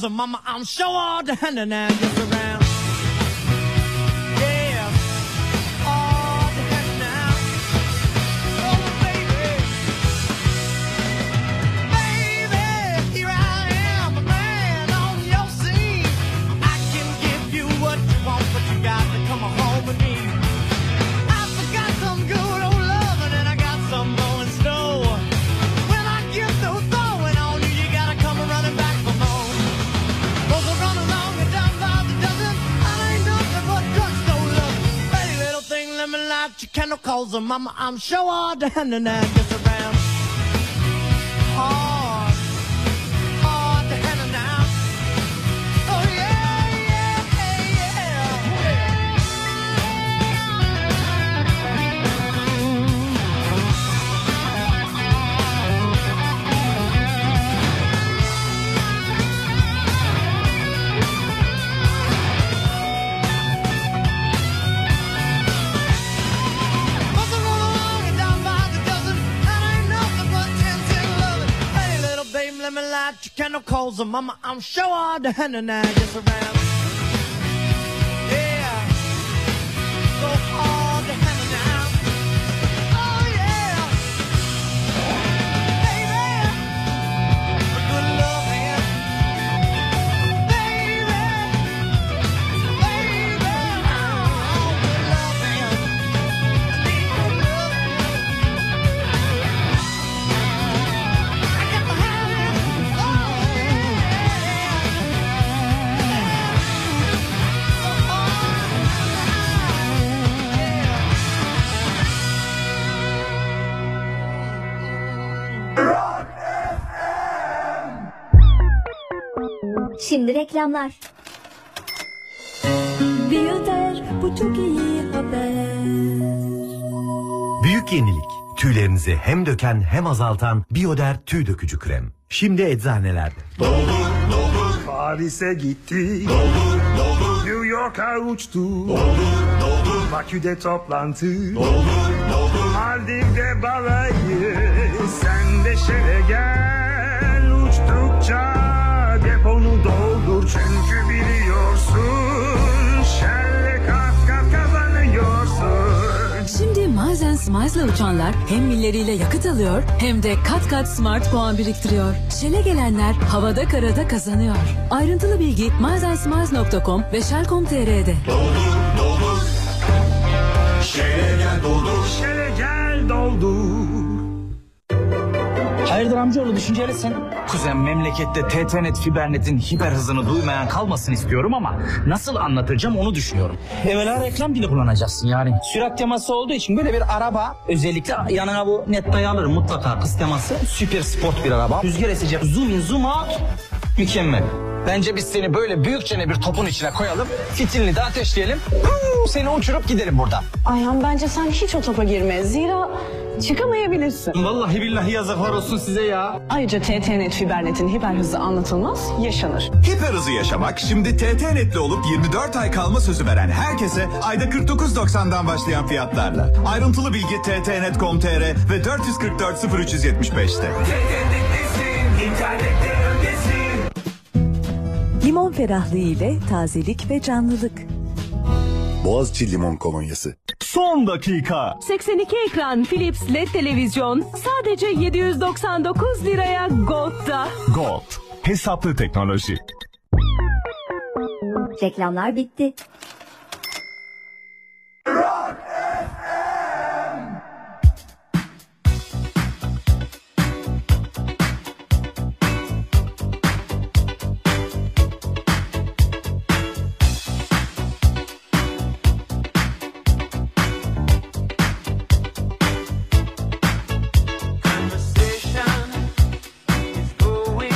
Cause mama, I'm sure all the hand and just around. I'm sure all the hand and that Moses, mama, I'm sure all the henna now just around. Reklamlar. Biyoder bu çok iyi haber. Büyük yenilik. Tüylerinizi hem döken hem azaltan Bioder tüy dökücü krem. Şimdi eczanelerde. Paris'e gitti. Doldur, doldur. New York'a uçtu. Doldur, doldur. Bakü'de toplantı. Doldur, doldur. Maldiv'de balayı. Sen de şöyle gel. Miles Smiles'la uçanlar hem milleriyle yakıt alıyor hem de kat kat smart puan biriktiriyor. Shell'e gelenler havada karada kazanıyor. Ayrıntılı bilgi milesandSmiles.com ve Shell.com.tr'de. Şöyle gel doldur. Şöyle gel doldur. Hayırdır amcaoğlu düşüncelisin? Kuzen memlekette TTNet Fibernet'in hiper hızını duymayan kalmasın istiyorum ama nasıl anlatacağım onu düşünüyorum. Evvela reklam dili kullanacaksın yani. Sürat teması olduğu için böyle bir araba özellikle yanına bu net dayı alırım mutlaka kız teması. Süper sport bir araba. Rüzgar esecek zoom in zoom out mükemmel. Bence biz seni böyle büyükçene bir topun içine koyalım. Fitilini de ateşleyelim. Huu, Seni uçurup gidelim buradan. Ayhan bence sen hiç o topa girme. Zira çıkamayabilirsin. Vallahi billahi yazıklar olsun size ya. Ayrıca TTNet Fibernet'in hiper hızı anlatılmaz, yaşanır. Hiper hızı yaşamak şimdi TT netli olup 24 ay kalma sözü veren herkese ayda 49.90'dan başlayan fiyatlarla. Ayrıntılı bilgi ttnet.com.tr ve 444 0375'te. Limon ferahlığı ile tazelik ve canlılık. Boğaziçi Limon Kolonyası. Son dakika. 82 ekran Philips LED televizyon sadece 799 liraya Gold'da. Gold. Hesaplı teknoloji. Reklamlar bitti. E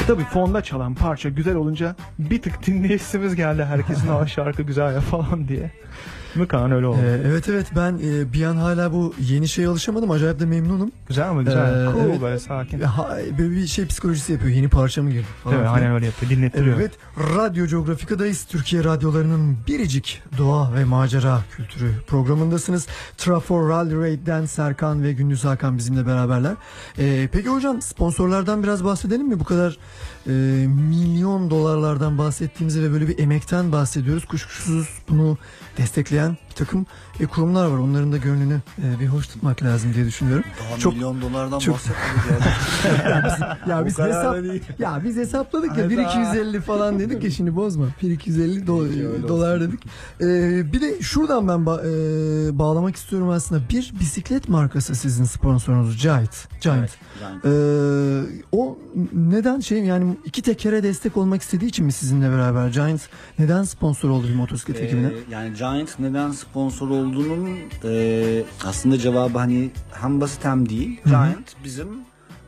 tabii fonda çalan parça güzel olunca bir tık dinleyesimiz geldi herkesin o şarkı güzel ya falan diye. Değil mi Kaan öyle oldu? Ee, evet evet ben e, bir an hala bu yeni şeye alışamadım. Acayip de memnunum. Güzel mi güzel? Ee, cool evet. böyle sakin. Ha, böyle bir şey psikolojisi yapıyor. Yeni parça mı girdi? falan filan. aynen öyle yapıyor dinlettiriyor. Evet, Radyo Geografika'dayız. Türkiye radyolarının biricik doğa ve macera kültürü programındasınız. Trafor Rally Raid'den Serkan ve Gündüz Hakan bizimle beraberler. Ee, peki hocam sponsorlardan biraz bahsedelim mi? Bu kadar e, milyon dolarlardan bahsettiğimizi ve böyle bir emekten bahsediyoruz. Kuşkusuz bunu destekleyen bir takım e, kurumlar var. Onların da gönlünü e, bir hoş tutmak lazım diye düşünüyorum. Daha milyon dolardan bahsetmedik ya biz, ya biz hesap değil. ya biz hesapladık ya Hayda. 1250 falan dedik ya şimdi bozma. 1250 do- dolar dedik. Ee, bir de şuradan ben ba- e, bağlamak istiyorum aslında. Bir bisiklet markası sizin sponsorunuz Giant. Giant. Ee, o neden şey yani iki tekere destek olmak istediği için mi sizinle beraber Giant neden sponsor oldu bir motosiklet ekibine? Ee, yani Giant neden sponsor olduğunun e, aslında cevabı hani hem basit hem değil. Hı hı. Giant bizim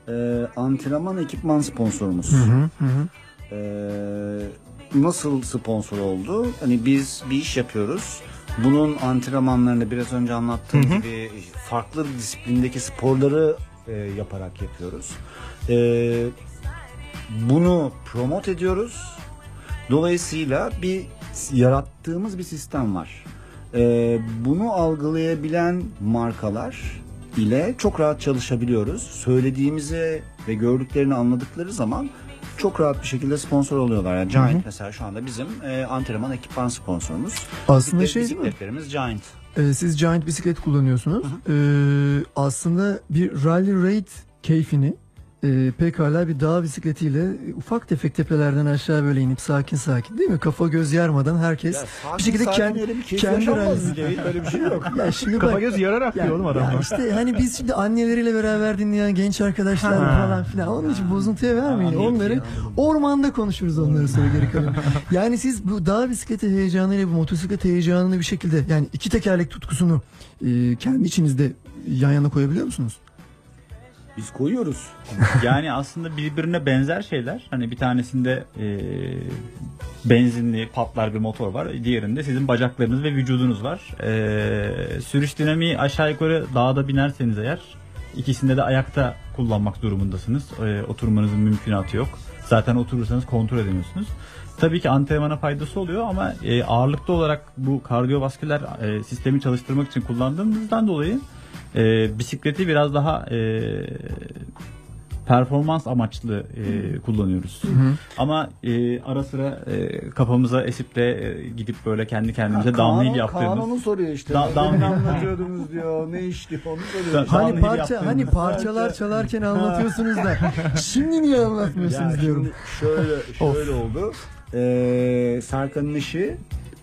e, antrenman ekipman sponsorumuz. Hı hı, hı hı. E, nasıl sponsor oldu? Hani biz bir iş yapıyoruz. Bunun antrenmanlarını biraz önce anlattığım Hı hı. gibi farklı disiplindeki sporları e, yaparak yapıyoruz. E, bunu promote ediyoruz. Dolayısıyla bir yarattığımız bir sistem var. E, bunu algılayabilen markalar ile çok rahat çalışabiliyoruz. Söylediğimizi ve gördüklerini anladıkları zaman çok rahat bir şekilde sponsor oluyorlar. Yani Giant Hı hı. mesela şu anda bizim e, antrenman ekipman sponsorumuz. Aslında Bisiklet- şey değil mi? bisikletlerimiz Giant. Ee, siz Giant bisiklet kullanıyorsunuz. Ee, aslında bir rally raid keyfini e, pekala bir dağ bisikletiyle ufak tefek tepelerden aşağı böyle inip sakin sakin değil mi? Kafa göz yarmadan herkes sakin bir şekilde kendi, kendi böyle bir şey yok. Ya şimdi Kafa bak- göz yararak Ya- diyor oğlum adamlar. Ya işte hani biz şimdi anneleriyle beraber dinleyen genç arkadaşlar Ha. falan filan. Onun için bozuntuya vermeyin. Onları ormanda konuşuruz onları sonra geri kalan. Yani siz bu dağ bisikleti heyecanıyla bu motosiklet heyecanını bir şekilde yani iki tekerlek tutkusunu e, kendi içinizde yan yana koyabiliyor musunuz? Biz koyuyoruz. yani aslında birbirine benzer şeyler. Hani bir tanesinde e, benzinli patlar bir motor var. Diğerinde sizin bacaklarınız ve vücudunuz var. E, sürüş dinamiği aşağı yukarı dağda binerseniz eğer ikisinde de ayakta kullanmak durumundasınız. E, oturmanızın mümkünatı yok. Zaten oturursanız kontrol edemiyorsunuz. Tabii ki antrenmana faydası oluyor ama e, ağırlıklı olarak bu kardiyovasküler e, sistemi çalıştırmak için kullandığımızdan dolayı e, bisikleti biraz daha e, performans amaçlı e, kullanıyoruz. Hı hı. Ama e, ara sıra e, kafamıza esip de e, gidip böyle kendi kendimize Ha, downhill Kaan- yaptığımız. Kaan onu soruyor işte. Da- Ne downhill- anlatıyordunuz diyor. Ne iş diyor onu soruyor. Hani parça hani parçalar çalarken anlatıyorsunuz da şimdi niye anlatmıyorsunuz Ya diyorum. şimdi şöyle şöyle oldu. Ee, Serkan'ın eşi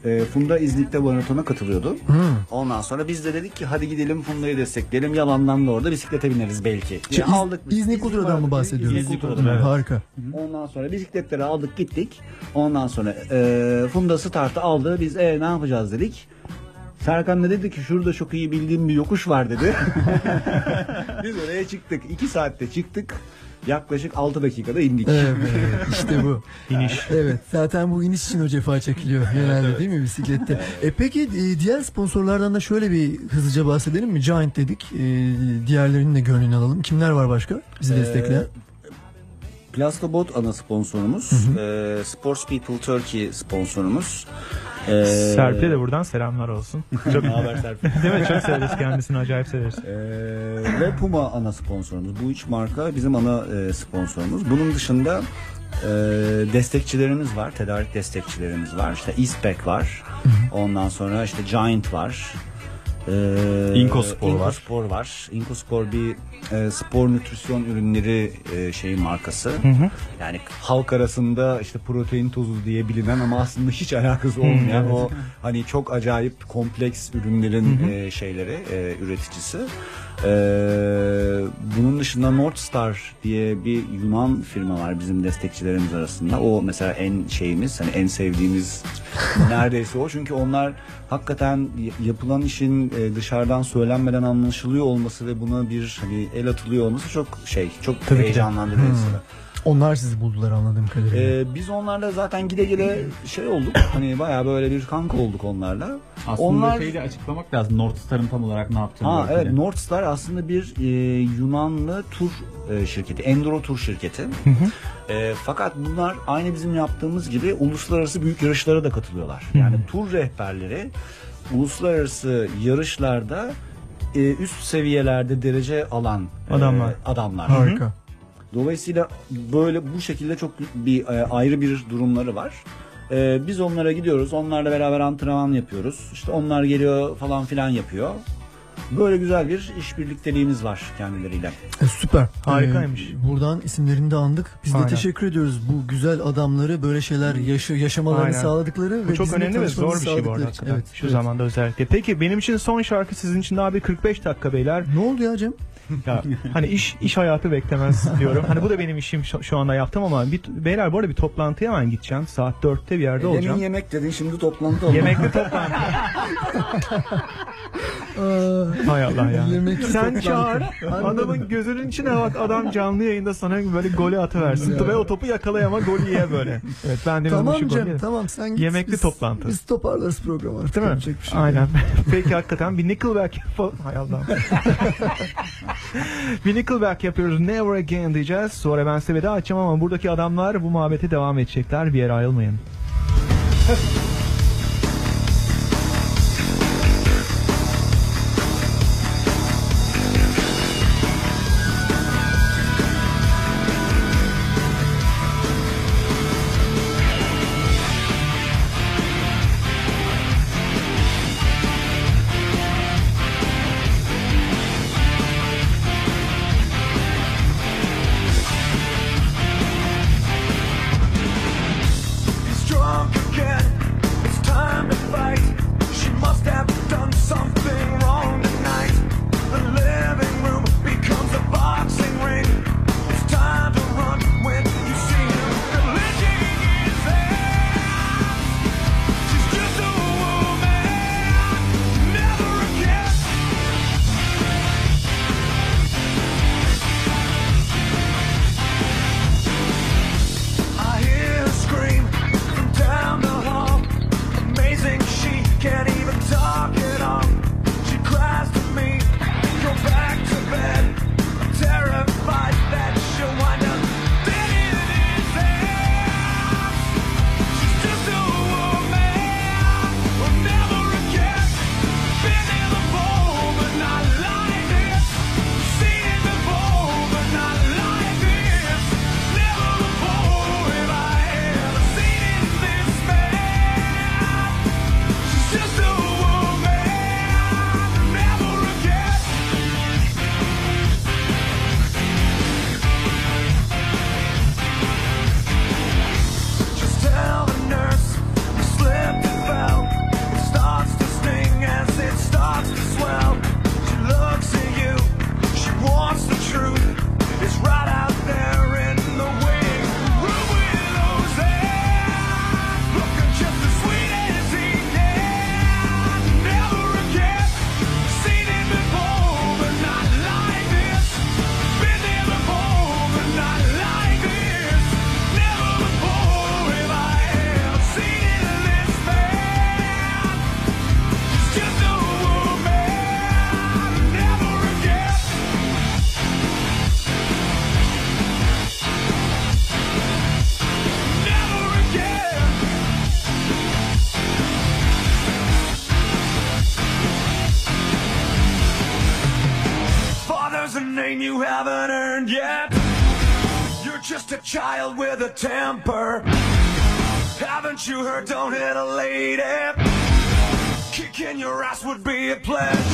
e, Funda İznik'te maratona katılıyordu. Ondan sonra biz de dedik ki hadi gidelim Funda'yı destekleyelim. Yalandan da orada bisiklete bineriz belki. Şey, İz- aldık biz. İznik Ultra'dan mı bahsediyoruz? İznik Hı, Ultra'dan. Harika. Ondan sonra bisikletleri aldık gittik. Ondan sonra e, Funda startı aldı. Biz e, ne yapacağız dedik. Serkan da dedi ki şurada çok iyi bildiğim bir yokuş var dedi. Biz oraya çıktık. 2 saatte çıktık. Yaklaşık 6 dakikada indik. Evet işte bu. İniş. Evet zaten bu iniş için o cefa çekiliyor genelde değil mi bisiklette? E peki e, diğer sponsorlardan da şöyle bir hızlıca bahsedelim mi? Giant dedik. E, diğerlerinin de gönlünü alalım. Kimler var başka bizi Ee, destekleyen? Plastobot ana sponsorumuz. Ee, Sports People Turkey sponsorumuz. Ee, Serpil'e de buradan selamlar olsun. Çok haber Serpil? Değil mi? Çok severiz kendisini. Acayip severiz. Ee, ve Puma ana sponsorumuz. Bu üç marka bizim ana e, sponsorumuz. Bunun dışında e, destekçilerimiz var. Tedarik destekçilerimiz var. İşte Eastpak var. Ondan sonra işte Giant var. Ee, Incospor var. Incospor var. Incospor bir e, spor nütrisyon ürünleri e, şeyi markası. hı. Yani halk arasında işte protein tozu diye bilinen ama aslında hiç alakası olmayan evet. o hani çok acayip kompleks ürünlerin Hı hı. e, şeyleri e, üreticisi. E, bunun dışında North Star diye bir Yunan firma var bizim destekçilerimiz arasında. O mesela en şeyimiz hani en sevdiğimiz neredeyse o. Çünkü onlar hakikaten yapılan işin e, dışarıdan söylenmeden anlaşılıyor olması ve buna bir hani el atılıyor olması çok şey çok Tabii ki heyecanlandırıyor Hmm. Onlar sizi buldular anladığım kadarıyla. Ee, biz onlarla zaten gide gele şey olduk. Hani bayağı böyle bir kanka olduk onlarla. Aslında Onlar şeyi de açıklamak lazım. North Star'ın tam olarak ne yaptığını. Ha evet North Star aslında bir e, Yunanlı tur e, şirketi, enduro tur şirketi. E, fakat bunlar aynı bizim yaptığımız gibi uluslararası büyük yarışlara da katılıyorlar. Yani tur rehberleri uluslararası yarışlarda e, üst seviyelerde derece alan e, Adamlar. adamlar. Harika. Dolayısıyla böyle bu şekilde çok bir e, ayrı bir durumları var. E, biz onlara gidiyoruz. Onlarla beraber antrenman yapıyoruz. İşte onlar geliyor falan filan yapıyor. Böyle güzel bir iş birlikteliğimiz var kendileriyle. E, süper. Harikaymış. Ee, buradan isimlerini de andık. Biz Aynen. de teşekkür ediyoruz bu güzel adamları böyle şeyler yaşa yaşamalarını Aynen. sağladıkları bu ve çok önemli ve zor bir şey bu arada. Evet, Şu evet. zamanda özellikle. Peki benim için son şarkı sizin için daha bir 45 dakika beyler. Ne oldu ya Cem? ya hani iş iş hayatı beklemez diyorum. Hani bu da benim işim şu, şu anda yaptım ama bir, beyler bu arada bir toplantıya hemen gideceğim. Saat 4'te bir yerde e, olacağım. Demin yemek dedin şimdi toplantı oldu. Yemekli toplantı. Hay Allah ya. Sen çağır. Adamın gözünün içine bak adam canlı yayında sana böyle golü atıversin. Ve o topu yakalayama golü ye böyle. Evet ben de Tamam Cem tamam sen git. Yemekli biz, toplantı. Biz toparlarız programı artık. Değil mi? Şey Aynen. Peki hakikaten bir Nickelback yapalım. Hay Allah. bir Nickelback yapıyoruz. Never Again diyeceğiz. Sonra ben size veda açacağım ama buradaki adamlar bu muhabbete devam edecekler. Bir yere ayrılmayın. flesh.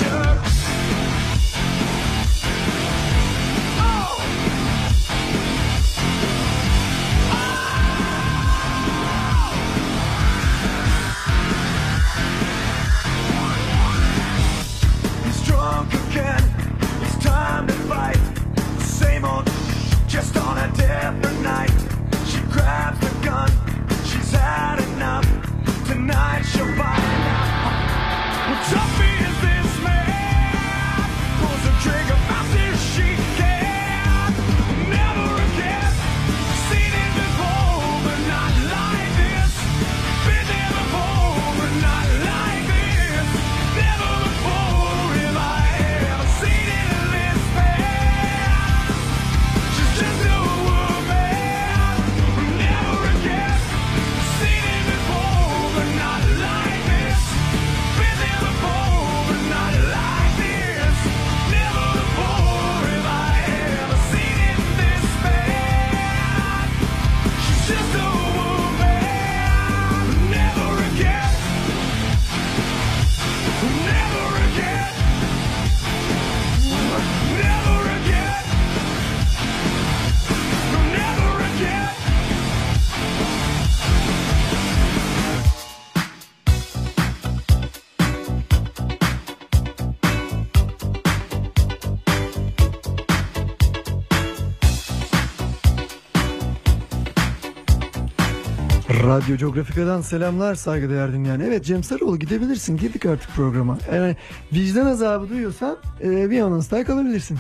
Radyo Geografika'dan selamlar saygıdeğer dinleyen. Evet Cem Sarıoğlu gidebilirsin. Girdik artık programa. Yani vicdan azabı duyuyorsan e, bir anons daha kalabilirsin.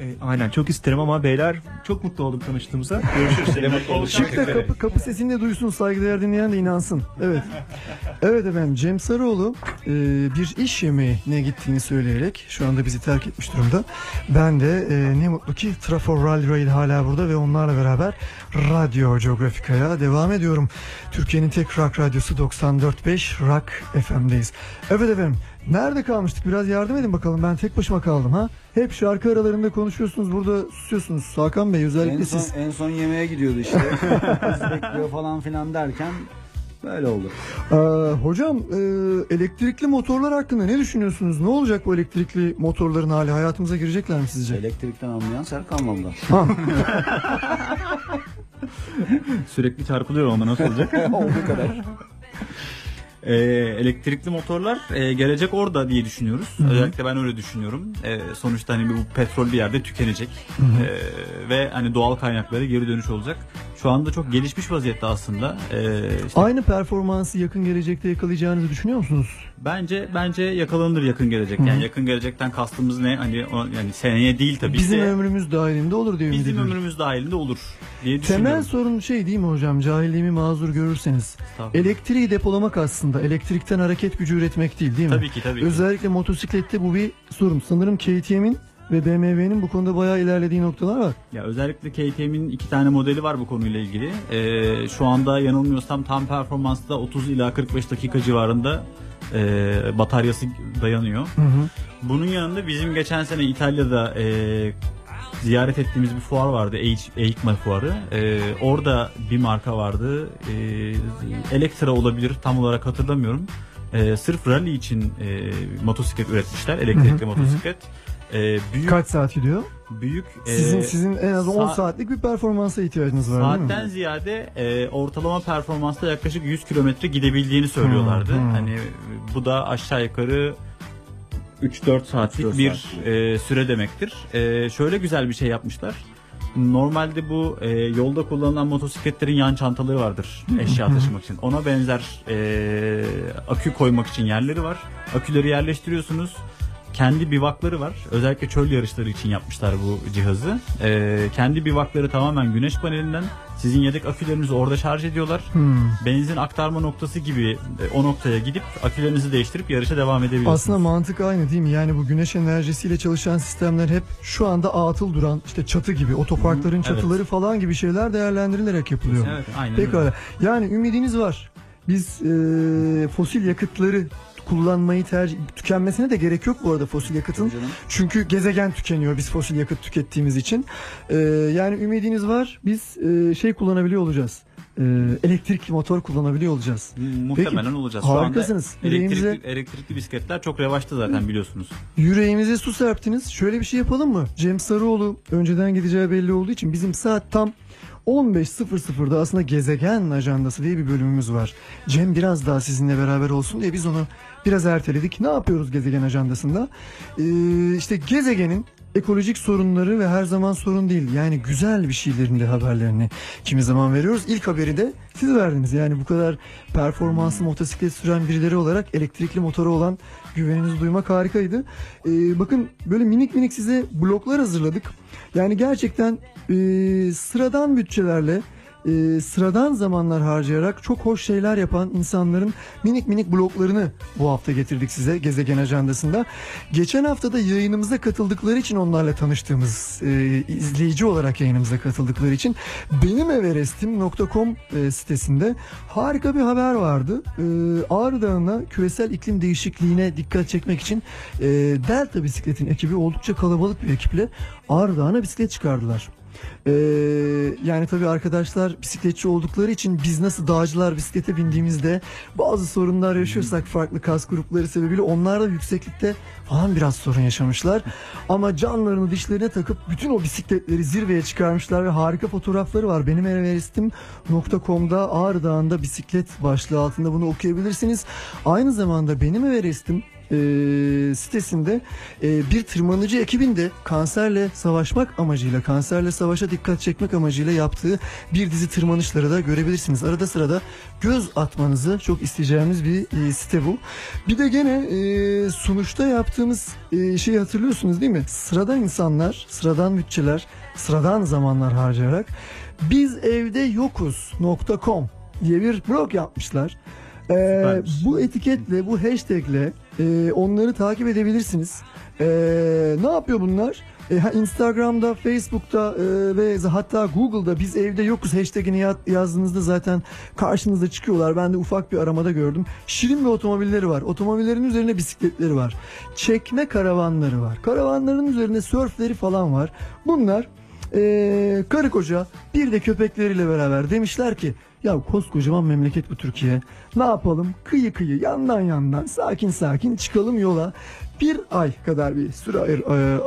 E, aynen çok isterim ama beyler çok mutlu oldum tanıştığımıza. Görüşürüz. Seni mutlu olduk. Çık da kapı, kapı sesini de duysun saygıdeğer dinleyen de inansın. Evet. Evet efendim Cem Sarıoğlu e, bir iş yemeğine gittiğini söyleyerek şu anda bizi terk etmiş durumda. Ben de e, ne mutlu ki Trafor Rally Rail hala burada ve onlarla beraber Radyo Geografika'ya devam ediyorum. Türkiye'nin tek rock radyosu 94.5 Rock FM'deyiz. Evet efendim nerede kalmıştık biraz yardım edin bakalım ben tek başıma kaldım ha. Hep şarkı aralarında konuşuyorsunuz burada susuyorsunuz. Hakan Bey özellikle En son, siz. en son yemeğe gidiyordu işte. Kız bekliyor falan filan derken böyle oldu. Ee, hocam e, elektrikli motorlar hakkında ne düşünüyorsunuz? Ne olacak bu elektrikli motorların hali? Hayatımıza girecekler mi sizce? Elektrikten anlayan Serkan. Ha. Sürekli çarpılıyorum ama nasıl olacak? Olduğu kadar. Ee, elektrikli motorlar e, gelecek orada diye düşünüyoruz. Hı hı. Özellikle ben öyle düşünüyorum. Ee, sonuçta hani bu petrol bir yerde tükenecek Hı hı. Ee, ve hani doğal kaynakları geri dönüş olacak. Şu anda çok gelişmiş vaziyette aslında. Ee, işte Aynı performansı yakın gelecekte yakalayacağınızı düşünüyor musunuz? Bence bence yakalanır yakın gelecek. Hı hı. Yani yakın gelecekten kastımız ne? Hani o, yani seneye değil tabii Bizim ki. ömrümüz dahilinde olur diye ümit Bizim ediyorum. ömrümüz dahilinde olur diye düşünüyorum. Temel sorun şey değil mi hocam? Cahilliğimi mazur görürseniz. Estağfurullah. Elektriği depolamak aslında. Elektrikten hareket gücü üretmek değil değil mi? Tabii ki, tabii ki. Özellikle motosiklette bu bir sorun. Sanırım KTM'in ve BMW'nin bu konuda bayağı ilerlediği noktalar var. Ya özellikle KTM'in iki tane modeli var bu konuyla ilgili. Ee, şu anda yanılmıyorsam tam performansta 30 ila 45 dakika civarında e, bataryası dayanıyor. Hı hı. Bunun yanında bizim geçen sene İtalya'da e, ziyaret ettiğimiz bir fuar vardı. Eik- EICMA fuarı. E, orada bir marka vardı. E, Elektra olabilir tam olarak hatırlamıyorum. E, sırf rally için e, motosiklet üretmişler. Elektrikli Hı hı, hı hı. motosiklet. E, büyük Kaç saat gidiyor? Büyük Sizin e, sizin en az 10 sa- saatlik bir performansa ihtiyacınız var değil mi? Saatten ziyade e, ortalama performansta yaklaşık 100 kilometre gidebildiğini söylüyorlardı. Hmm, hmm. Hani bu da aşağı yukarı 3-4 saatlik 3-4 bir saat. e, süre demektir. E, şöyle güzel bir şey yapmışlar. Normalde bu e, yolda kullanılan motosikletlerin yan çantaları vardır eşya taşımak için. Ona benzer e, akü koymak için yerleri var. Aküleri yerleştiriyorsunuz. Kendi bivakları var. Özellikle çöl yarışları için yapmışlar bu cihazı. E, kendi bivakları tamamen güneş panelinden. Sizin yedek akülerinizi orada şarj ediyorlar. Hmm. Benzin aktarma noktası gibi e, o noktaya gidip akülerinizi değiştirip yarışa devam edebiliyorsunuz. Aslında mantık aynı değil mi? Yani bu güneş enerjisiyle çalışan sistemler hep şu anda atıl duran işte çatı gibi otoparkların evet. çatıları falan gibi şeyler değerlendirilerek yapılıyor. Evet, aynen Pekala. Yani ümidiniz var. Biz e, fosil yakıtları kullanmayı tercih tükenmesine de gerek yok bu arada fosil yakıtın. Çünkü gezegen tükeniyor biz fosil yakıt tükettiğimiz için. E, yani ümidiniz var. Biz e, şey kullanabiliyor olacağız. E, elektrikli motor kullanabiliyor olacağız. Muhtemelen Peki, olacağız. Harikasınız. Yüreğimize, Elektrikli, elektrikli bisikletler çok revaçta zaten biliyorsunuz. yüreğimize su serptiniz. Şöyle bir şey yapalım mı? Cem Sarıoğlu önceden gideceği belli olduğu için bizim saat tam 15.00'da aslında gezegen ajandası diye bir bölümümüz var. Cem biraz daha sizinle beraber olsun diye biz onu biraz erteledik. Ne yapıyoruz gezegen ajandasında? Ee, işte gezegenin ekolojik sorunları ve her zaman sorun değil. Yani güzel bir şeylerin de haberlerini kimi zaman veriyoruz. İlk haberi de siz verdiniz. Yani bu kadar performanslı motosiklet süren birileri olarak elektrikli motoru olan güveninizi duymak harikaydı. Ee, bakın böyle minik minik size bloklar hazırladık. Yani gerçekten e, sıradan bütçelerle e, sıradan zamanlar harcayarak çok hoş şeyler yapan insanların minik minik bloklarını bu hafta getirdik size Gezegen Ajandası'nda. Geçen hafta da yayınımıza katıldıkları için onlarla tanıştığımız e, izleyici olarak yayınımıza katıldıkları için benimEverestim.com e, sitesinde harika bir haber vardı. E, Ağrı Dağı'na küresel iklim değişikliğine dikkat çekmek için e, Delta Bisiklet'in ekibi oldukça kalabalık bir ekiple Ağrı Dağı'na bisiklet çıkardılar. Ee, yani tabii arkadaşlar bisikletçi oldukları için biz nasıl dağcılar bisiklete bindiğimizde bazı sorunlar yaşıyorsak farklı kas grupları sebebiyle onlar da yükseklikte falan biraz sorun yaşamışlar. Ama canlarını dişlerine takıp bütün o bisikletleri zirveye çıkarmışlar ve harika fotoğrafları var. Benim everestim.com'da Ağrı Dağı'nda bisiklet başlığı altında bunu okuyabilirsiniz. Aynı zamanda benim Everest'im e, sitesinde e, bir tırmanıcı ekibin de kanserle savaşmak amacıyla, kanserle savaşa dikkat çekmek amacıyla yaptığı bir dizi tırmanışları da görebilirsiniz. Arada sırada göz atmanızı çok isteyeceğimiz bir e, site bu. Bir de gene e, sunuşta yaptığımız e, şeyi hatırlıyorsunuz değil mi? Sıradan insanlar, sıradan bütçeler, sıradan zamanlar harcayarak biz evde yokuz.com diye bir blog yapmışlar. Ee, bu etiketle, bu hashtagle e, onları takip edebilirsiniz. Ee, ne yapıyor bunlar? E, Instagram'da, Facebook'ta e, ve hatta Google'da biz evde yokuz hashtagini ya- yazdığınızda zaten karşınıza çıkıyorlar. Ben de ufak bir aramada gördüm. Şirin bir otomobilleri var. Otomobillerin üzerine bisikletleri var. Çekme karavanları var. Karavanların üzerine sörfleri falan var. Bunlar e, karı koca bir de köpekleriyle beraber demişler ki ya koskocaman memleket bu Türkiye. Ne yapalım? Kıyı kıyı yandan yandan sakin sakin çıkalım yola. Bir ay kadar bir süre ayır- e,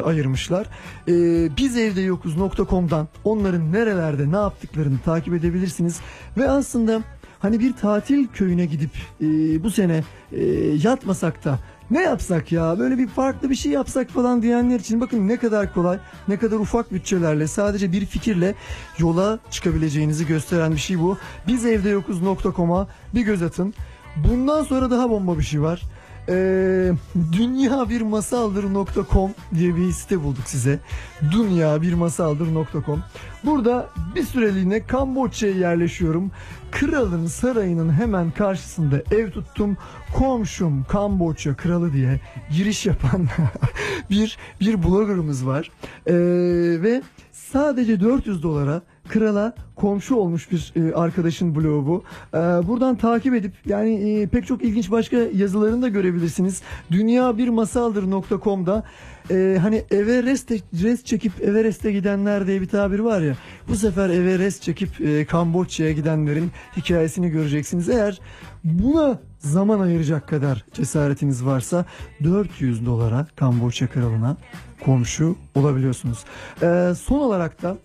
e, ayırmışlar. E, biz evde yokuz.com'dan onların nerelerde ne yaptıklarını takip edebilirsiniz. Ve aslında hani bir tatil köyüne gidip e, bu sene e, yatmasak da ne yapsak ya böyle bir farklı bir şey yapsak falan diyenler için bakın ne kadar kolay ne kadar ufak bütçelerle sadece bir fikirle yola çıkabileceğinizi gösteren bir şey bu. Biz evde yokuz.com'a bir göz atın. Bundan sonra daha bomba bir şey var. Ee, dünya bir masaldır.com diye bir site bulduk size. Dünya bir masaldır.com. Burada bir süreliğine Kamboçya'ya yerleşiyorum. Kralın sarayının hemen karşısında ev tuttum. Komşum Kamboçya kralı diye giriş yapan bir bir bloggerımız var. Ee, ve sadece 400 dolara krala komşu olmuş bir e, arkadaşın blogu bu. Ee, buradan takip edip yani e, pek çok ilginç başka yazılarını da görebilirsiniz. Dünya bir masaldır.com'da e, hani Everest rest çekip Everest'e gidenler diye bir tabir var ya. Bu sefer Everest çekip e, Kamboçya'ya gidenlerin hikayesini göreceksiniz. Eğer buna zaman ayıracak kadar cesaretiniz varsa 400 dolara Kamboçya kralına komşu olabiliyorsunuz. Ee, son olarak da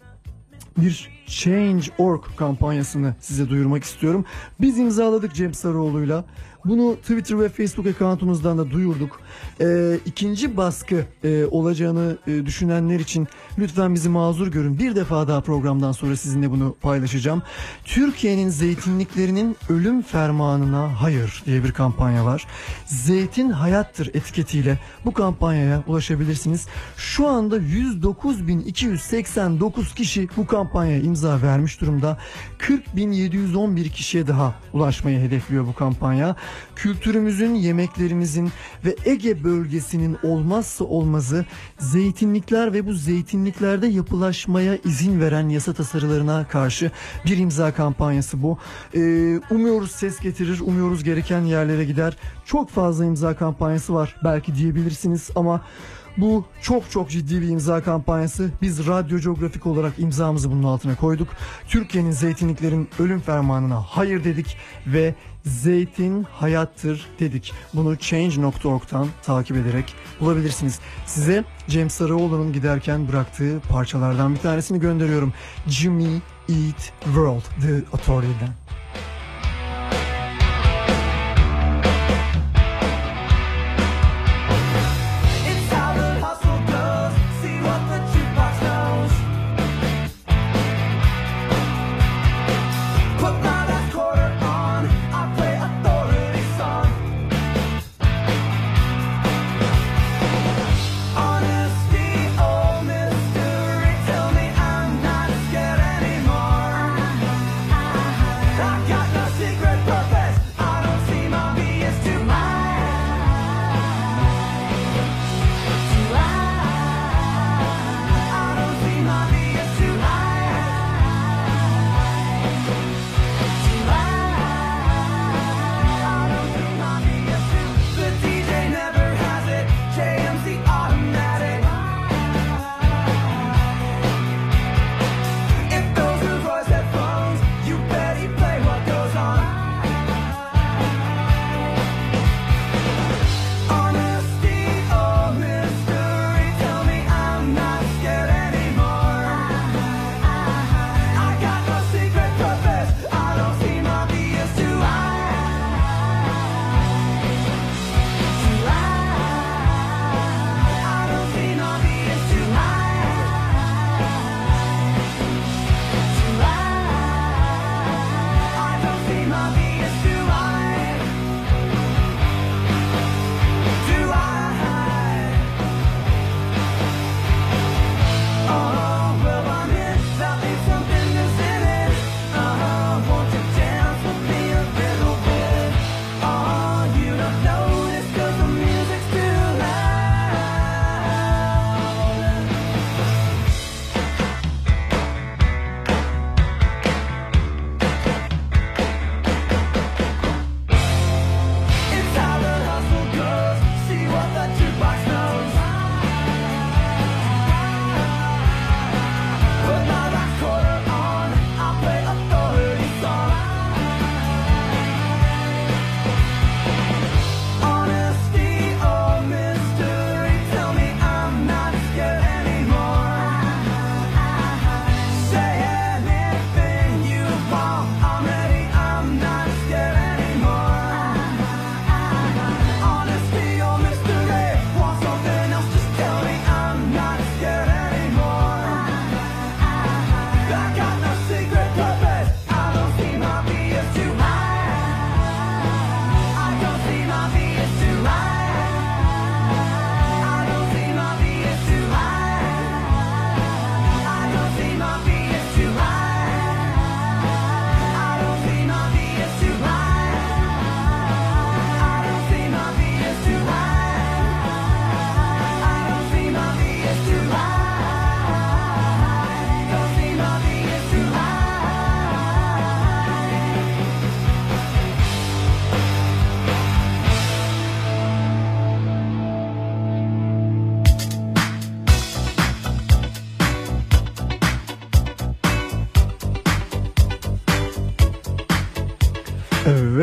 bir Change.org kampanyasını size duyurmak istiyorum. Biz imzaladık Cem Sarıoğlu'yla. Bunu Twitter ve Facebook accountumuzdan da duyurduk. Ee, ikinci baskı e, olacağını e, düşünenler için lütfen bizi mazur görün. Bir defa daha programdan sonra sizinle bunu paylaşacağım. Türkiye'nin zeytinliklerinin ölüm fermanına hayır diye bir kampanya var. Zeytin hayattır etiketiyle bu kampanyaya ulaşabilirsiniz. Şu anda 109.289 kişi bu kampanyaya imza vermiş durumda. 40.711 kişiye daha ulaşmayı hedefliyor bu kampanya. Kültürümüzün, yemeklerimizin ve Ege bölgesinin olmazsa olmazı zeytinlikler ve bu zeytinliklerde yapılaşmaya izin veren yasa tasarılarına karşı bir imza kampanyası bu. Ee, umuyoruz ses getirir, umuyoruz gereken yerlere gider. Çok fazla imza kampanyası var belki diyebilirsiniz ama bu çok çok ciddi bir imza kampanyası. Biz Radyo Geografik olarak imzamızı bunun altına koyduk. Türkiye'nin zeytinliklerin ölüm fermanına hayır dedik ve zeytin hayattır dedik. Bunu change.org'dan takip ederek bulabilirsiniz. Size Cem Sarıoğlu'nun giderken bıraktığı parçalardan bir tanesini gönderiyorum. Jimmy Eat World The Authority'den.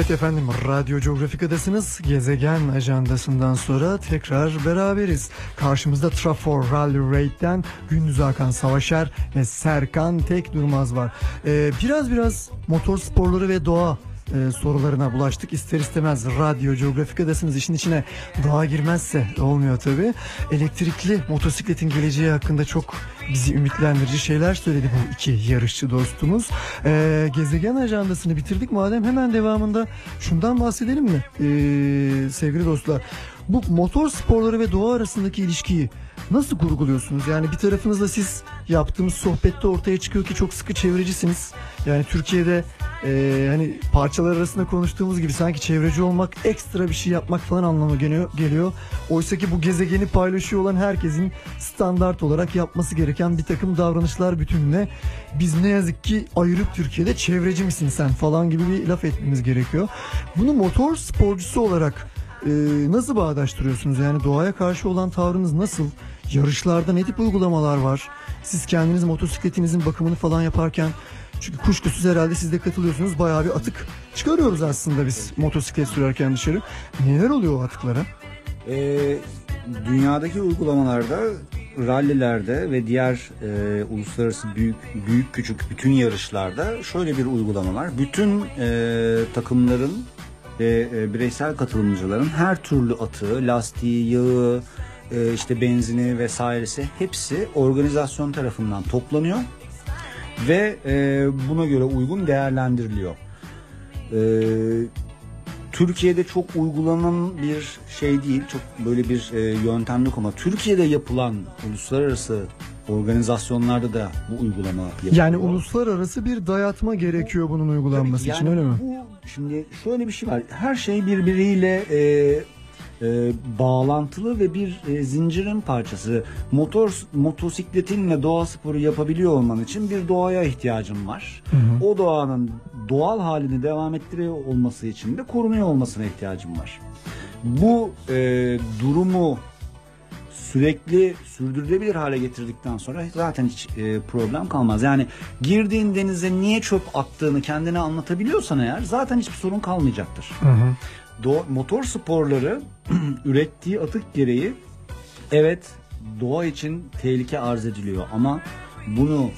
Evet efendim Radyo Coğrafika'dasınız. Gezegen ajandasından sonra tekrar beraberiz. Karşımızda Trafor Rally Raid'den Gündüz Hakan Savaşer ve Serkan Tek Durmaz var. Ee, biraz biraz motor sporları ve doğa e, sorularına bulaştık. İster istemez Radyo Coğrafika'dasınız. işin içine doğa girmezse olmuyor tabi. Elektrikli motosikletin geleceği hakkında çok bizi ümitlendirici şeyler söyledi bu iki yarışçı dostumuz. Ee, gezegen ajandasını bitirdik madem hemen devamında şundan bahsedelim mi Ee, sevgili dostlar? Bu motor sporları ve doğa arasındaki ilişkiyi nasıl kurguluyorsunuz? Yani bir tarafınızda siz yaptığımız sohbette ortaya çıkıyor ki çok sıkı çevrecisiniz. Yani Türkiye'de e, hani parçalar arasında konuştuğumuz gibi sanki çevreci olmak ekstra bir şey yapmak falan anlamı geliyor. geliyor. Oysa ki bu gezegeni paylaşıyor olan herkesin standart olarak yapması gereken bir takım davranışlar bütününe biz ne yazık ki ayırıp Türkiye'de çevreci misin sen falan gibi bir laf etmemiz gerekiyor. Bunu motor sporcusu olarak e, nasıl bağdaştırıyorsunuz? Yani doğaya karşı olan tavrınız nasıl? Yarışlarda ne tip uygulamalar var? Siz kendiniz motosikletinizin bakımını falan yaparken çünkü kuşkusuz herhalde siz de katılıyorsunuz. Bayağı bir atık çıkarıyoruz aslında biz motosiklet sürerken dışarı. Neler oluyor o atıklara? Ee, dünyadaki uygulamalarda rallilerde ve diğer e, uluslararası büyük büyük küçük bütün yarışlarda şöyle bir uygulama var. Bütün e, takımların ve e, bireysel katılımcıların her türlü atığı, lastiği, yağı, e, işte benzini vesairesi hepsi organizasyon tarafından toplanıyor ve e, buna göre uygun değerlendiriliyor. E, Türkiye'de çok uygulanan bir şey değil, çok böyle bir e, yöntem yok ama Türkiye'de yapılan uluslararası organizasyonlarda da bu uygulama yapılıyor. Yani uluslararası bir dayatma gerekiyor bunun uygulanması Yani için öyle mi? Bu şimdi şöyle bir şey var. Her şey birbiriyle e, e, bağlantılı ve bir e, zincirin parçası. Motor motosikletinle doğa sporu yapabiliyor olman için bir doğaya ihtiyacın var. O doğanın doğal halini devam ettiriyor olması için de korunuyor olmasına ihtiyacın var. Bu e, durumu sürekli sürdürülebilir hale getirdikten sonra zaten hiç e, problem kalmaz. Yani girdiğin denize niye çöp attığını kendine anlatabiliyorsan eğer zaten hiçbir sorun kalmayacaktır. Do- motor sporları ürettiği atık gereği evet doğa için tehlike arz ediliyor ama bunu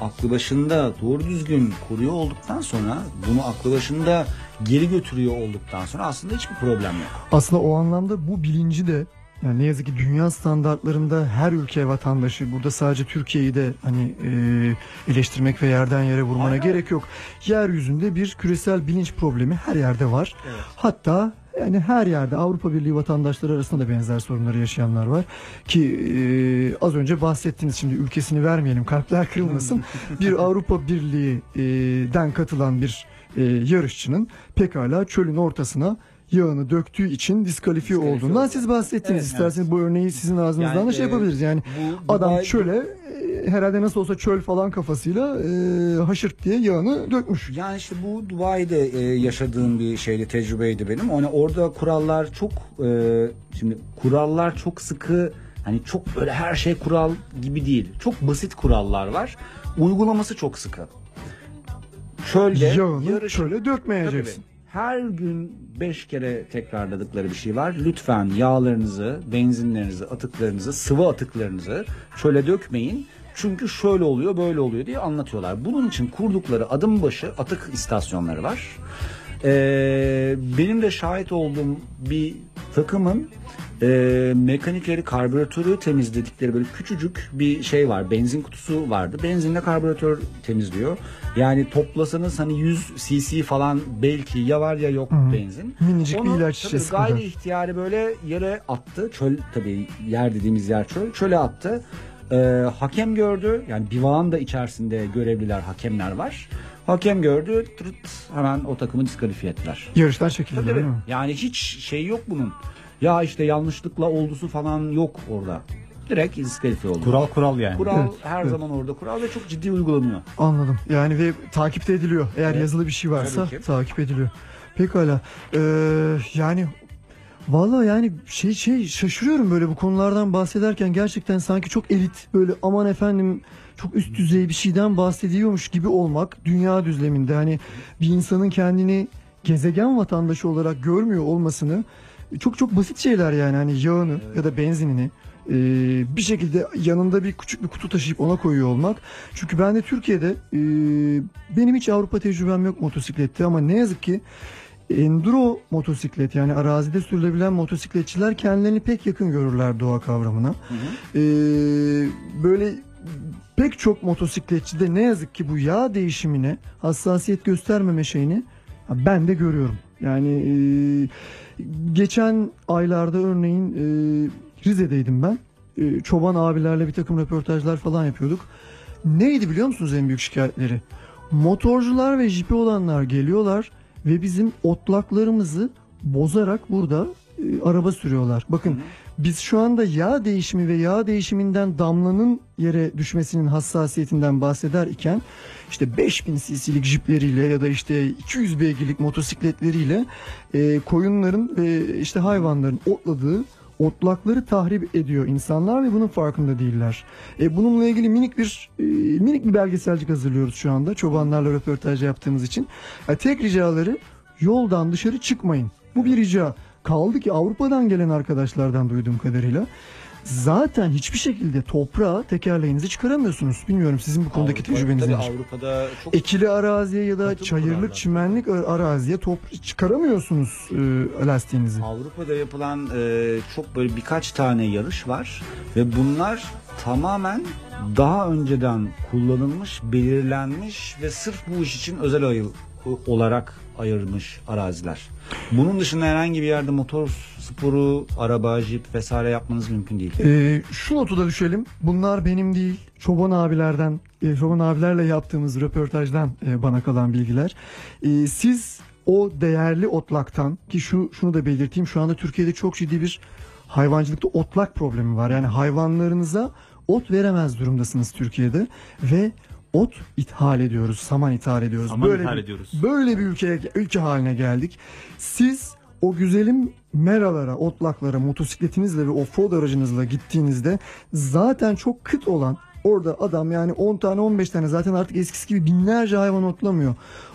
aklı başında doğru düzgün koruyor olduktan sonra bunu aklı başında geri götürüyor olduktan sonra aslında hiçbir problem yok. Aslında o anlamda bu bilinci de yani ne yazık ki dünya standartlarında her ülke vatandaşı burada sadece Türkiye'yi de hani e, eleştirmek ve yerden yere vurmana gerek yok. Yeryüzünde bir küresel bilinç problemi her yerde var. Hatta yani her yerde Avrupa Birliği vatandaşları arasında da benzer sorunları yaşayanlar var ki e, az önce bahsettiniz şimdi ülkesini vermeyelim kalpler kırılmasın bir Avrupa Birliği'den katılan bir e, yarışçının pekala çölün ortasına yağını döktüğü için diskalifiye olduğundan siz bahsettiniz. İsterseniz bu örneği sizin ağzınızdan Yani, da şey e, yapabiliriz. Yani bu adam Dubai- çöle e, herhalde nasıl olsa çöl falan kafasıyla e, haşırt diye yağını dökmüş. Yani işte bu Dubai'de e, yaşadığım bir şeydi, tecrübeydi benim. Hani orada kurallar çok e, şimdi kurallar çok sıkı hani çok böyle her şey kural gibi değil. Çok basit kurallar var. Uygulaması çok sıkı. Çölde Yağını yarış- çöle dökmeyeceksin. Her gün 5 kere tekrarladıkları bir şey var. Lütfen yağlarınızı, benzinlerinizi, atıklarınızı, sıvı atıklarınızı çöle dökmeyin. Çünkü şöyle oluyor, böyle oluyor diye anlatıyorlar. Bunun için kurdukları adım başı atık istasyonları var. Ee, benim de şahit olduğum bir takımın e, mekanikleri karbüratörü temizledikleri böyle küçücük bir şey var. Benzin kutusu vardı. Benzinle karbüratör temizliyor. Yani toplasanız hani 100 cc falan belki ya var ya yok Hı. benzin. Minicik bir Onu ilaç tabii şişesi gayri kadar. ihtiyari böyle yere attı. Çöl tabii yer dediğimiz yer çöl. Çöle attı. Ee, hakem gördü. Yani Bivağ'ın da içerisinde görevliler, hakemler var. Hakem gördü. Tırıt, hemen o takımı diskalifiye ettiler. Yarıştan çekildi Tabii, değil mi? Yani hiç şey yok bunun. Ya işte yanlışlıkla oldusu falan yok orada. Direkt diskalifiye oldu. Kural kural yani. Kural Evet, her evet. zaman orada kural ve çok ciddi uygulanıyor. Anladım. Yani ve takip de ediliyor. Eğer Evet. yazılı bir şey varsa takip ediliyor. Pekala. Ee, yani Vallahi yani şey şey şaşırıyorum böyle bu konulardan bahsederken gerçekten sanki çok elit böyle aman efendim çok üst düzey bir şeyden bahsediyormuş gibi olmak dünya düzleminde hani bir insanın kendini gezegen vatandaşı olarak görmüyor olmasını çok çok basit şeyler yani hani yağını ya da benzinini e, bir şekilde yanında bir küçük bir kutu taşıyıp ona koyuyor olmak. Çünkü ben de Türkiye'de e, benim hiç Avrupa tecrübem yok motosiklette ama ne yazık ki enduro motosiklet yani arazide sürülebilen motosikletçiler kendilerini pek yakın görürler doğa kavramına. E, böyle pek çok motosikletçide ne yazık ki bu yağ değişimine hassasiyet göstermeme şeyini ben de görüyorum. Yani e, geçen aylarda örneğin e, Rize'deydim ben. E, çoban abilerle bir takım röportajlar falan yapıyorduk. Neydi biliyor musunuz en büyük şikayetleri? Motorcular ve jipi olanlar geliyorlar ve bizim otlaklarımızı bozarak burada e, araba sürüyorlar. Bakın biz şu anda yağ değişimi ve yağ değişiminden damlanın yere düşmesinin hassasiyetinden bahseder iken işte 5000 cc'lik jipleriyle ya da işte 200 beygirlik motosikletleriyle e, koyunların ve işte hayvanların otladığı otlakları tahrip ediyor insanlar ve bunun farkında değiller. E, bununla ilgili minik bir e, minik bir belgeselcik hazırlıyoruz şu anda çobanlarla röportaj yaptığımız için. E, tek ricaları yoldan dışarı çıkmayın. Bu bir rica. Kaldı ki Avrupa'dan gelen arkadaşlardan duyduğum kadarıyla zaten hiçbir şekilde toprağa tekerleğinizi çıkaramıyorsunuz. Bilmiyorum sizin bu konudaki Avrupa- tecrübeniz nedir? Avrupa'da çok Ekili araziye ya da çayırlık, çimenlik araziye top çıkaramıyorsunuz e, lastiğinizi. Avrupa'da yapılan e, çok böyle birkaç tane yarış var ve bunlar tamamen daha önceden kullanılmış, belirlenmiş ve sırf bu iş için özel olarak ayırmış araziler. Bunun dışında herhangi bir yerde motor sporu, araba, jip vesaire yapmanız mümkün değil. Ee, şu notu da düşelim. Bunlar benim değil. Çoban abilerden, e, çoban abilerle yaptığımız röportajdan e, bana kalan bilgiler. E, siz o değerli otlaktan ki şu şunu da belirteyim. Şu anda Türkiye'de çok ciddi bir hayvancılıkta otlak problemi var. Yani hayvanlarınıza ot veremez durumdasınız Türkiye'de ve ot ithal ediyoruz, saman ithal ediyoruz. Saman böyle ithal bir, ediyoruz. Böyle bir ülkeye ülke haline geldik. Siz o güzelim meralara, otlaklara motosikletinizle ve offroad aracınızla gittiğinizde zaten çok kıt olan orada adam yani 10 tane 15 tane zaten artık eskisi gibi binlerce hayvan otlamıyor.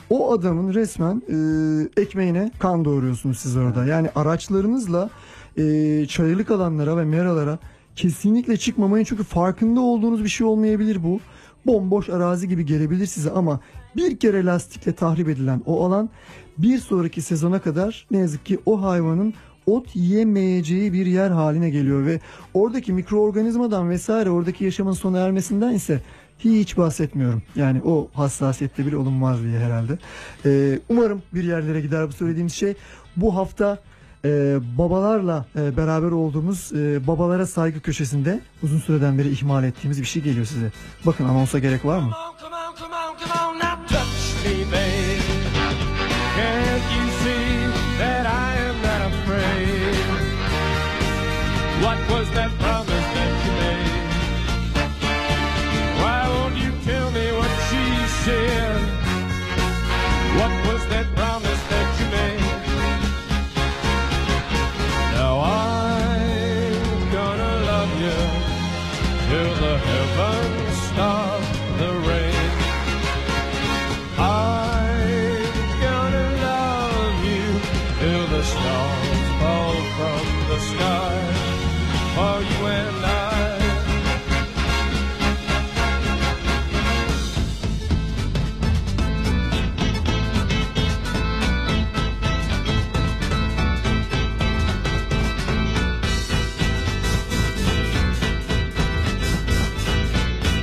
O adamın resmen e, ekmeğine kan doğuruyorsunuz siz orada. Yani araçlarınızla e, çayırlık alanlara ve meralara kesinlikle çıkmamayın çünkü farkında olduğunuz bir şey olmayabilir bu. Bomboş arazi gibi gelebilir size ama bir kere lastikle tahrip edilen o alan bir sonraki sezona kadar ne yazık ki o hayvanın ot yemeyeceği bir yer haline geliyor ve oradaki mikroorganizmadan vesaire oradaki yaşamın sona ermesinden ise hiç bahsetmiyorum. Yani o hassasiyette bile olunmaz diye herhalde. Ee, umarım bir yerlere gider bu söylediğimiz şey. Bu hafta e, babalarla e, beraber olduğumuz e, babalara saygı köşesinde uzun süreden beri ihmal ettiğimiz bir şey geliyor size. Bakın anonsa gerek var mı? Can't you see that I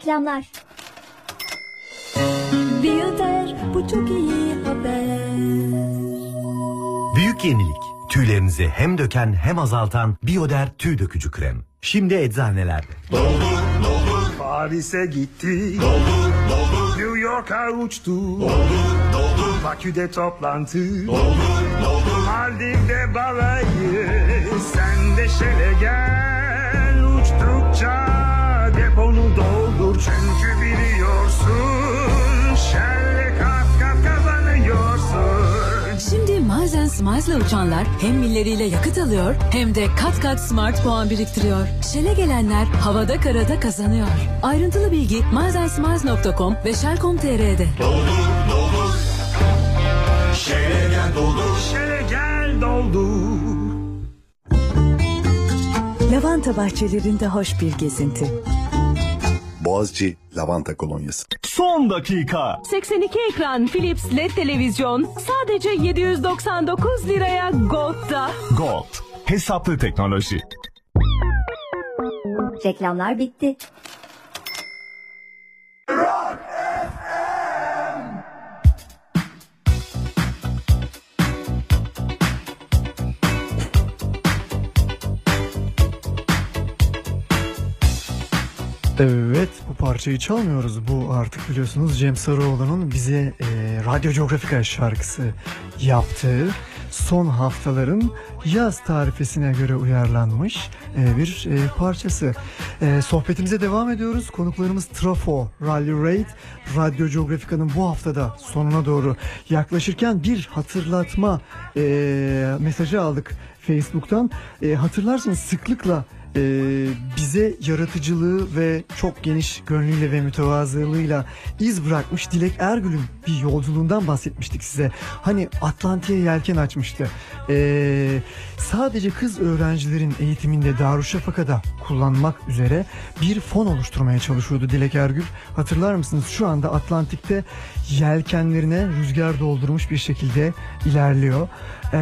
reklamlar. Biyoder bu çok iyi haber. Büyük yenilik. Tüylerinizi hem döken hem azaltan Bioder tüy dökücü krem. Şimdi eczanelerde. Paris'e gitti. Doldur, doldur. New York'a uçtu. Doldur, doldur. Bakü'de toplantı. Doldur, doldur. Maldiv'de balayı. Sen de şele gel. Uçtukça deponu doldur. Çünkü biliyorsun. Şelle kat kat kazanıyorsun. Şimdi Miles Smiles'la uçanlar hem milleriyle yakıt alıyor hem de kat kat smart puan biriktiriyor. Şele gelenler havada karada kazanıyor. Ayrıntılı bilgi milesandSmiles.com ve Shell.com.tr'de. Doldur, doldur. Şele gel doldur. Şele gel doldur. Lavanta bahçelerinde hoş bir gezinti. Boğaziçi Lavanta Kolonyası. Son dakika. 82 ekran Philips LED televizyon sadece 799 liraya Gold'da. Gold. Hesaplı teknoloji. Reklamlar bitti. Evet bu parçayı çalmıyoruz. Bu artık biliyorsunuz Cem Sarıoğlu'nun bize e, Radyo Geografika şarkısı yaptığı son haftaların yaz tarifesine göre uyarlanmış e, bir e, parçası. E, sohbetimize devam ediyoruz. Konuklarımız Trafo, Rally Raid, Radyo Geografika'nın bu haftada sonuna doğru yaklaşırken bir hatırlatma e, mesajı aldık Facebook'tan. E, hatırlarsınız sıklıkla e, bize yaratıcılığı ve çok geniş gönlüyle ve mütevazılığıyla iz bırakmış Dilek Ergül'ün bir yolculuğundan bahsetmiştik size. Hani Atlantik'e yelken açmıştı. E, sadece kız öğrencilerin eğitiminde Darüşşafaka'da kullanmak üzere bir fon oluşturmaya çalışıyordu Dilek Ergül. Hatırlar mısınız? Şu anda Atlantik'te yelkenlerine rüzgar doldurmuş bir şekilde ilerliyor. Ee,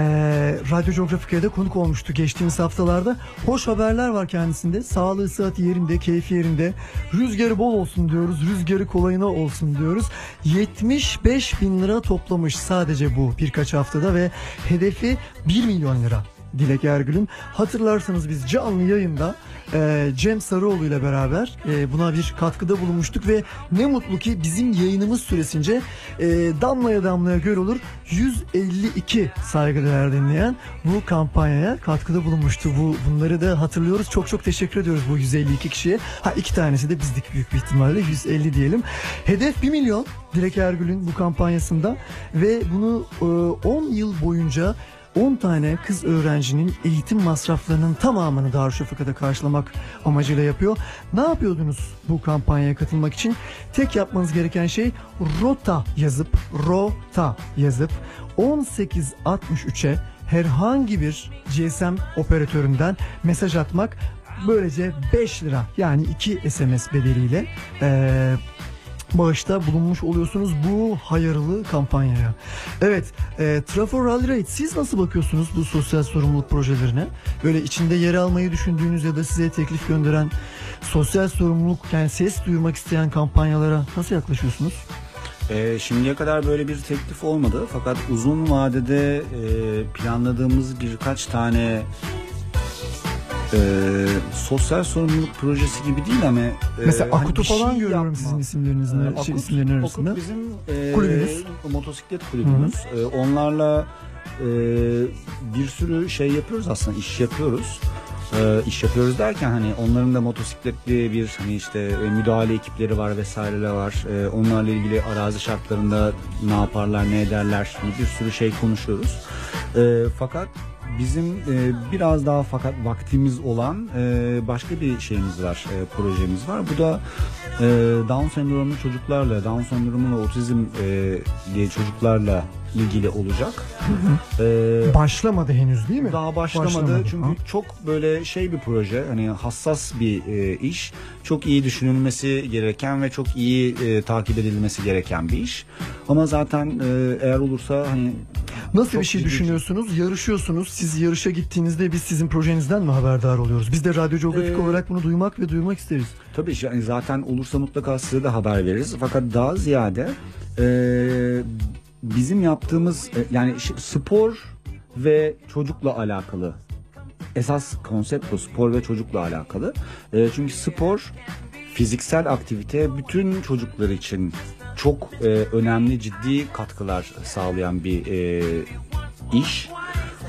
Radyo Geografika'ya da konuk olmuştu geçtiğimiz haftalarda. Hoş haberler var kendisinde. Sağlığı, sıhhati yerinde, keyfi yerinde. Rüzgarı bol olsun diyoruz. Rüzgarı kolayına olsun diyoruz. 75 bin lira toplamış sadece bu birkaç haftada ve hedefi 1 milyon lira. Dilek Ergül'ün. Hatırlarsanız biz canlı yayında e, Cem Sarıoğlu ile beraber e, buna bir katkıda bulunmuştuk ve ne mutlu ki bizim yayınımız süresince e, damlaya damlaya göl olur 152 saygıdeğer dinleyen bu kampanyaya katkıda bulunmuştu. Bu bunları da hatırlıyoruz. Çok çok teşekkür ediyoruz bu 152 kişiye. Ha iki tanesi de bizdik büyük bir ihtimalle 150 diyelim. Hedef 1 milyon Dilek Ergül'ün bu kampanyasında ve bunu e, 10 yıl boyunca 10 tane kız öğrencinin eğitim masraflarının tamamını Darüşşafaka'da karşılamak amacıyla yapıyor. Ne yapıyordunuz bu kampanyaya katılmak için? Tek yapmanız gereken şey ROTA yazıp ROTA yazıp 1863'e herhangi bir GSM operatöründen mesaj atmak böylece 5 lira yani 2 SMS bedeliyle eee bağışta bulunmuş oluyorsunuz bu hayırlı kampanyaya. Evet, e, Trafor Rally Raid siz nasıl bakıyorsunuz bu sosyal sorumluluk projelerine? Böyle içinde yer almayı düşündüğünüz ya da size teklif gönderen sosyal sorumluluk yani ses duyurmak isteyen kampanyalara nasıl yaklaşıyorsunuz? Ee, şimdiye kadar böyle bir teklif olmadı fakat uzun vadede e, planladığımız birkaç tane e, sosyal sorumluluk projesi gibi değil ama e, Mesela hani Akut'u şey falan görüyorum yapma. sizin isimlerinizin, Ee, şey, isimlerin arasında. Akut bizim e, Kulübünüz. motosiklet kulübümüz. E, onlarla e, bir sürü şey yapıyoruz aslında iş yapıyoruz. E, iş yapıyoruz derken hani onların da motosikletli bir hani işte e, müdahale ekipleri var vesaireler var. E, onlarla ilgili arazi şartlarında ne yaparlar ne ederler hani bir sürü şey konuşuyoruz. E, fakat bizim e, biraz daha fakat vaktimiz olan e, başka bir şeyimiz var, e, projemiz var. Bu da e, Down sendromlu çocuklarla, Down sendromu ve otizm e, diye çocuklarla ilgili olacak. E, Başlamadı henüz değil mi? daha başlamadı, çünkü çok böyle şey bir proje hani hassas bir e, iş çok iyi düşünülmesi gereken ve çok iyi e, takip edilmesi gereken bir iş ama zaten e, eğer olursa hani Nasıl çok bir şey düşünüyorsunuz? Yarışıyorsunuz. Siz yarışa gittiğinizde biz sizin projenizden mi haberdar oluyoruz? Biz de radyografik Ee, olarak bunu duymak ve duymak isteriz. Tabii yani zaten olursa mutlaka size de haber veririz. Fakat daha ziyade e, bizim yaptığımız e, yani spor ve çocukla alakalı. Esas konsept bu spor ve çocukla alakalı. E, çünkü spor fiziksel aktivite bütün çocuklar için çok e, önemli ciddi katkılar sağlayan bir e, iş.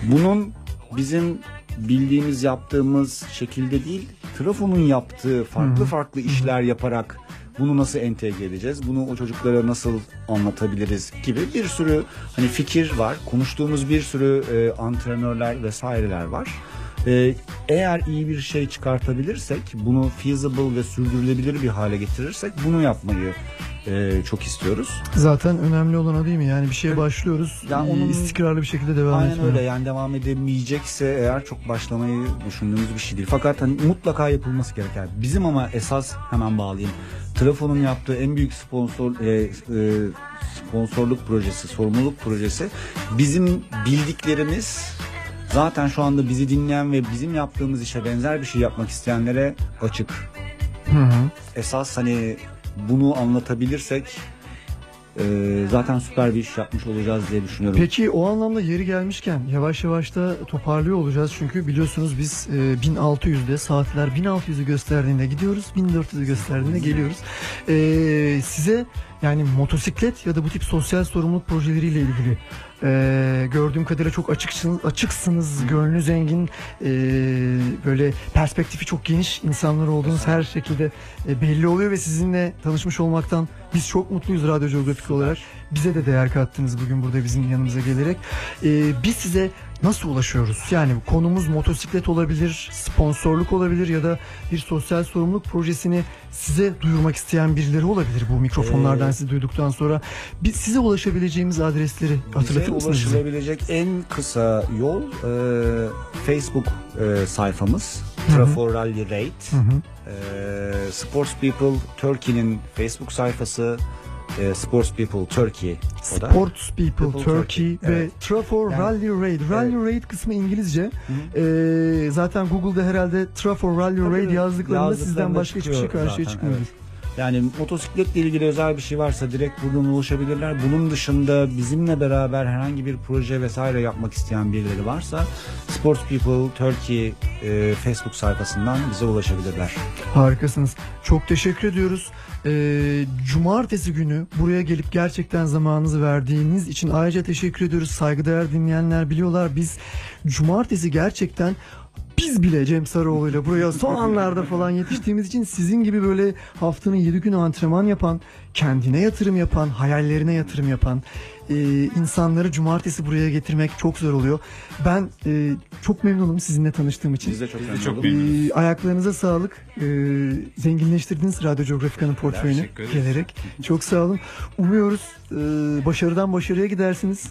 Bunun bizim bildiğimiz yaptığımız şekilde değil, Trafo'nun yaptığı farklı farklı işler yaparak bunu nasıl entegre edeceğiz? Bunu o çocuklara nasıl anlatabiliriz gibi bir sürü hani fikir var. Konuştuğumuz bir sürü e, antrenörler vesaireler var. E, eğer iyi bir şey çıkartabilirsek, bunu feasible ve sürdürülebilir bir hale getirirsek bunu yapmayı e, çok istiyoruz. Zaten önemli olan o değil mi? Yani bir şeye başlıyoruz. Ya e, onun- istikrarlı bir şekilde devam Aynen etmeye. öyle yani devam edemeyecekse eğer çok başlamayı düşündüğümüz bir şey değil. Fakat hani mutlaka yapılması gereken. Bizim ama esas hemen bağlayayım. Trafo'nun yaptığı en büyük sponsor e, e, sponsorluk projesi, sorumluluk projesi bizim bildiklerimiz zaten şu anda bizi dinleyen ve bizim yaptığımız işe benzer bir şey yapmak isteyenlere açık. Hı hı. Esas hani bunu anlatabilirsek e, zaten süper bir iş yapmış olacağız diye düşünüyorum. Peki o anlamda yeri gelmişken yavaş yavaş da toparlıyor olacağız. Çünkü biliyorsunuz biz e, 1600'de saatler 1600'ü gösterdiğinde gidiyoruz. 1400'ü gösterdiğinde geliyoruz. E, size yani motosiklet ya da bu tip sosyal sorumluluk projeleriyle ilgili e, gördüğüm kadarıyla çok açıksınız, açıksınız gönlü zengin e, böyle perspektifi çok geniş insanlar olduğunuz her şekilde e, belli oluyor ve sizinle tanışmış olmaktan biz çok mutluyuz radyo Geografik olarak. Bize de değer kattınız bugün burada bizim yanımıza gelerek. E, biz size nasıl ulaşıyoruz? Yani konumuz motosiklet olabilir, sponsorluk olabilir ya da bir sosyal sorumluluk projesini size duyurmak isteyen birileri olabilir bu mikrofonlardan Ee, sizi duyduktan sonra. Biz size ulaşabileceğimiz adresleri hatırlatır Bize mısınız? bize? ulaşılabilecek en kısa yol e, Facebook e, sayfamız Hı hı. Trafo Rally Raid. Hı hı. E, Sports People Turkey'nin Facebook sayfası e, Sports People Turkey. o da. Sports People, People Turkey, Turkey, ve evet. Trafor Yani- Rally Raid. Rally Raid kısmı İngilizce. Ee, zaten Google'da herhalde Trafor Rally Raid yazdıklarında sizden Yazdıklarında başka hiçbir şey karşıya çıkmıyor. evet. Yani motosikletle ilgili özel bir şey varsa direkt buradan ulaşabilirler. Bunun dışında bizimle beraber herhangi bir proje vesaire yapmak isteyen birileri varsa Sports People Turkey e, Facebook sayfasından bize ulaşabilirler. Harikasınız. Çok teşekkür ediyoruz. Ee, cumartesi günü buraya gelip gerçekten zamanınızı verdiğiniz için ayrıca teşekkür ediyoruz. Saygıdeğer dinleyenler biliyorlar biz cumartesi gerçekten biz bile Cem Sarıoğlu ile buraya son anlarda falan yetiştiğimiz için sizin gibi böyle haftanın 7 günü antrenman yapan, kendine yatırım yapan, hayallerine yatırım yapan e, insanları cumartesi buraya getirmek çok zor oluyor. Ben e, çok memnunum sizinle tanıştığım için. Biz de çok memnun çok olduk. memnunuz. Ee, ayaklarınıza sağlık. Ee, zenginleştirdiniz Radyo Geografika'nın portföyünü gelerek. Çok sağ olun. Umuyoruz e, başarıdan başarıya gidersiniz.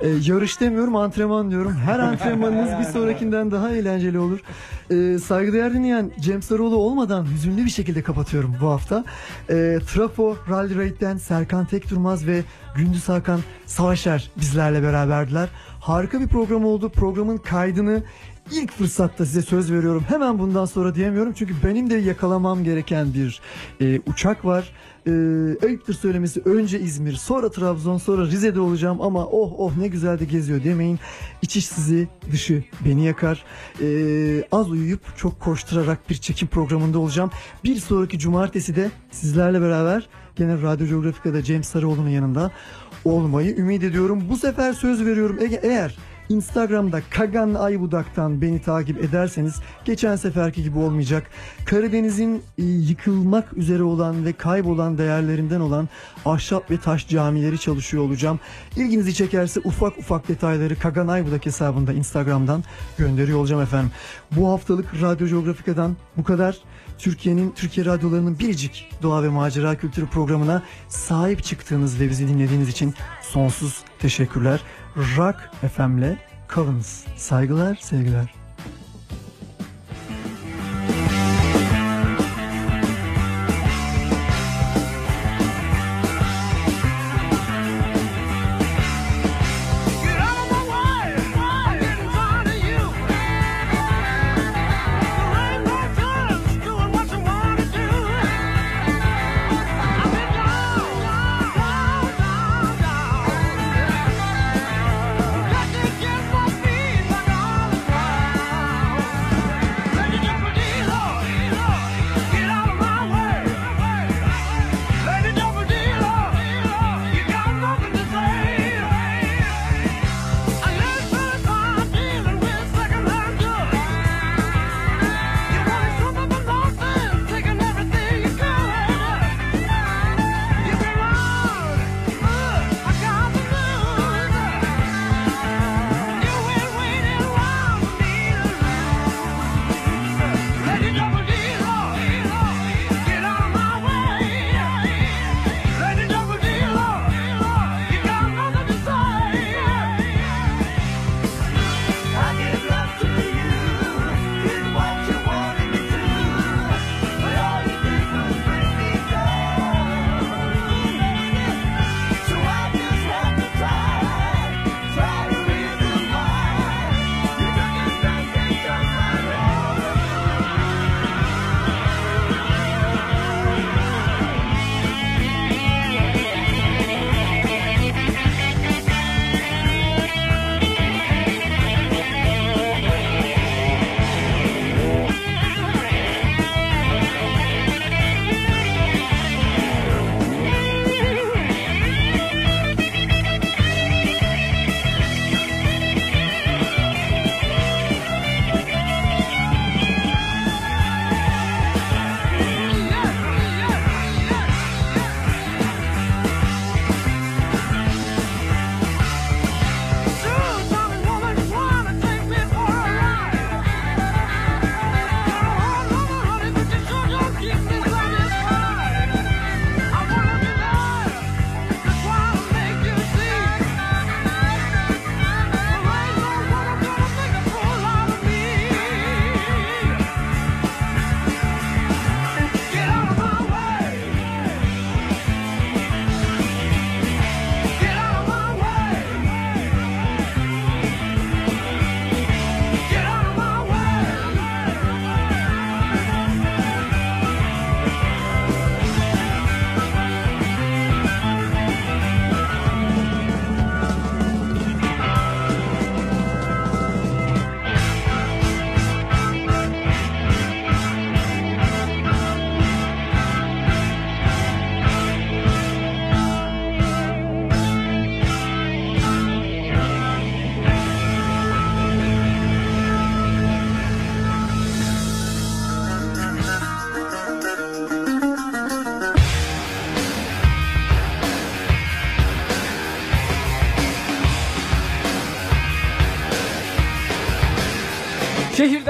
Ee, yarış demiyorum antrenman diyorum. Her antrenmanınız bir sonrakinden daha eğlenceli olur. Ee, saygıdeğer dinleyen Cem Sarıoğlu olmadan hüzünlü bir şekilde kapatıyorum bu hafta. Ee, Trafo Rally Raid'den Serkan Tekdurmaz ve Gündüz Hakan Savaşer bizlerle beraberdiler. Harika bir program oldu. Programın kaydını ilk fırsatta size söz veriyorum. Hemen bundan sonra diyemiyorum çünkü benim de yakalamam gereken bir e, uçak var. E, ayıptır söylemesi önce İzmir, sonra Trabzon, sonra Rize'de olacağım ama oh oh ne güzel de geziyor demeyin. İçi sizi, dışı beni yakar. E, az uyuyup çok koşturarak bir çekim programında olacağım. Bir sonraki cumartesi de sizlerle beraber gene Radyo Geografika'da Cem Sarıoğlu'nun yanında olmayı ümit ediyorum. Bu sefer söz veriyorum Ege eğer Instagram'da Kagan Aybudak'tan beni takip ederseniz geçen seferki gibi olmayacak. Karadeniz'in e, yıkılmak üzere olan ve kaybolan değerlerinden olan ahşap ve taş camileri çalışıyor olacağım. İlginizi çekerse ufak ufak detayları Kagan Aybudak hesabında Instagram'dan gönderiyor olacağım efendim. Bu haftalık Radyo Geografika'dan bu kadar. Türkiye'nin, Türkiye radyolarının biricik doğa ve macera kültürü programına sahip çıktığınız ve bizi dinlediğiniz için sonsuz teşekkürler. Rock FM'le kalınız. Saygılar, sevgiler.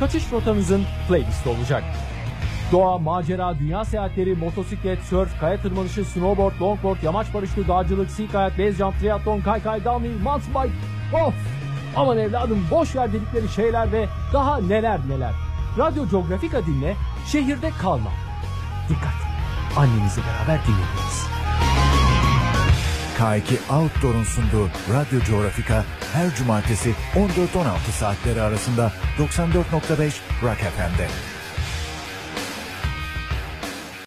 kaçış rotanızın playlisti olacak. Doğa, macera, dünya seyahatleri, motosiklet, surf, kaya tırmanışı, snowboard, longboard, yamaç paraşütü, dağcılık, sea kayak, base jump, triatlon, kaykay, downhill, mountain bike. Of! Aman evladım boş ver dedikleri şeyler ve daha neler neler. Radyo Geografika dinle, şehirde kalma. Dikkat! Annenizle beraber dinlediniz. K2 Outdoor'un sunduğu Radyo Coğrafika her cumartesi 14-16 saatleri arasında 94.5 Rock FM'de.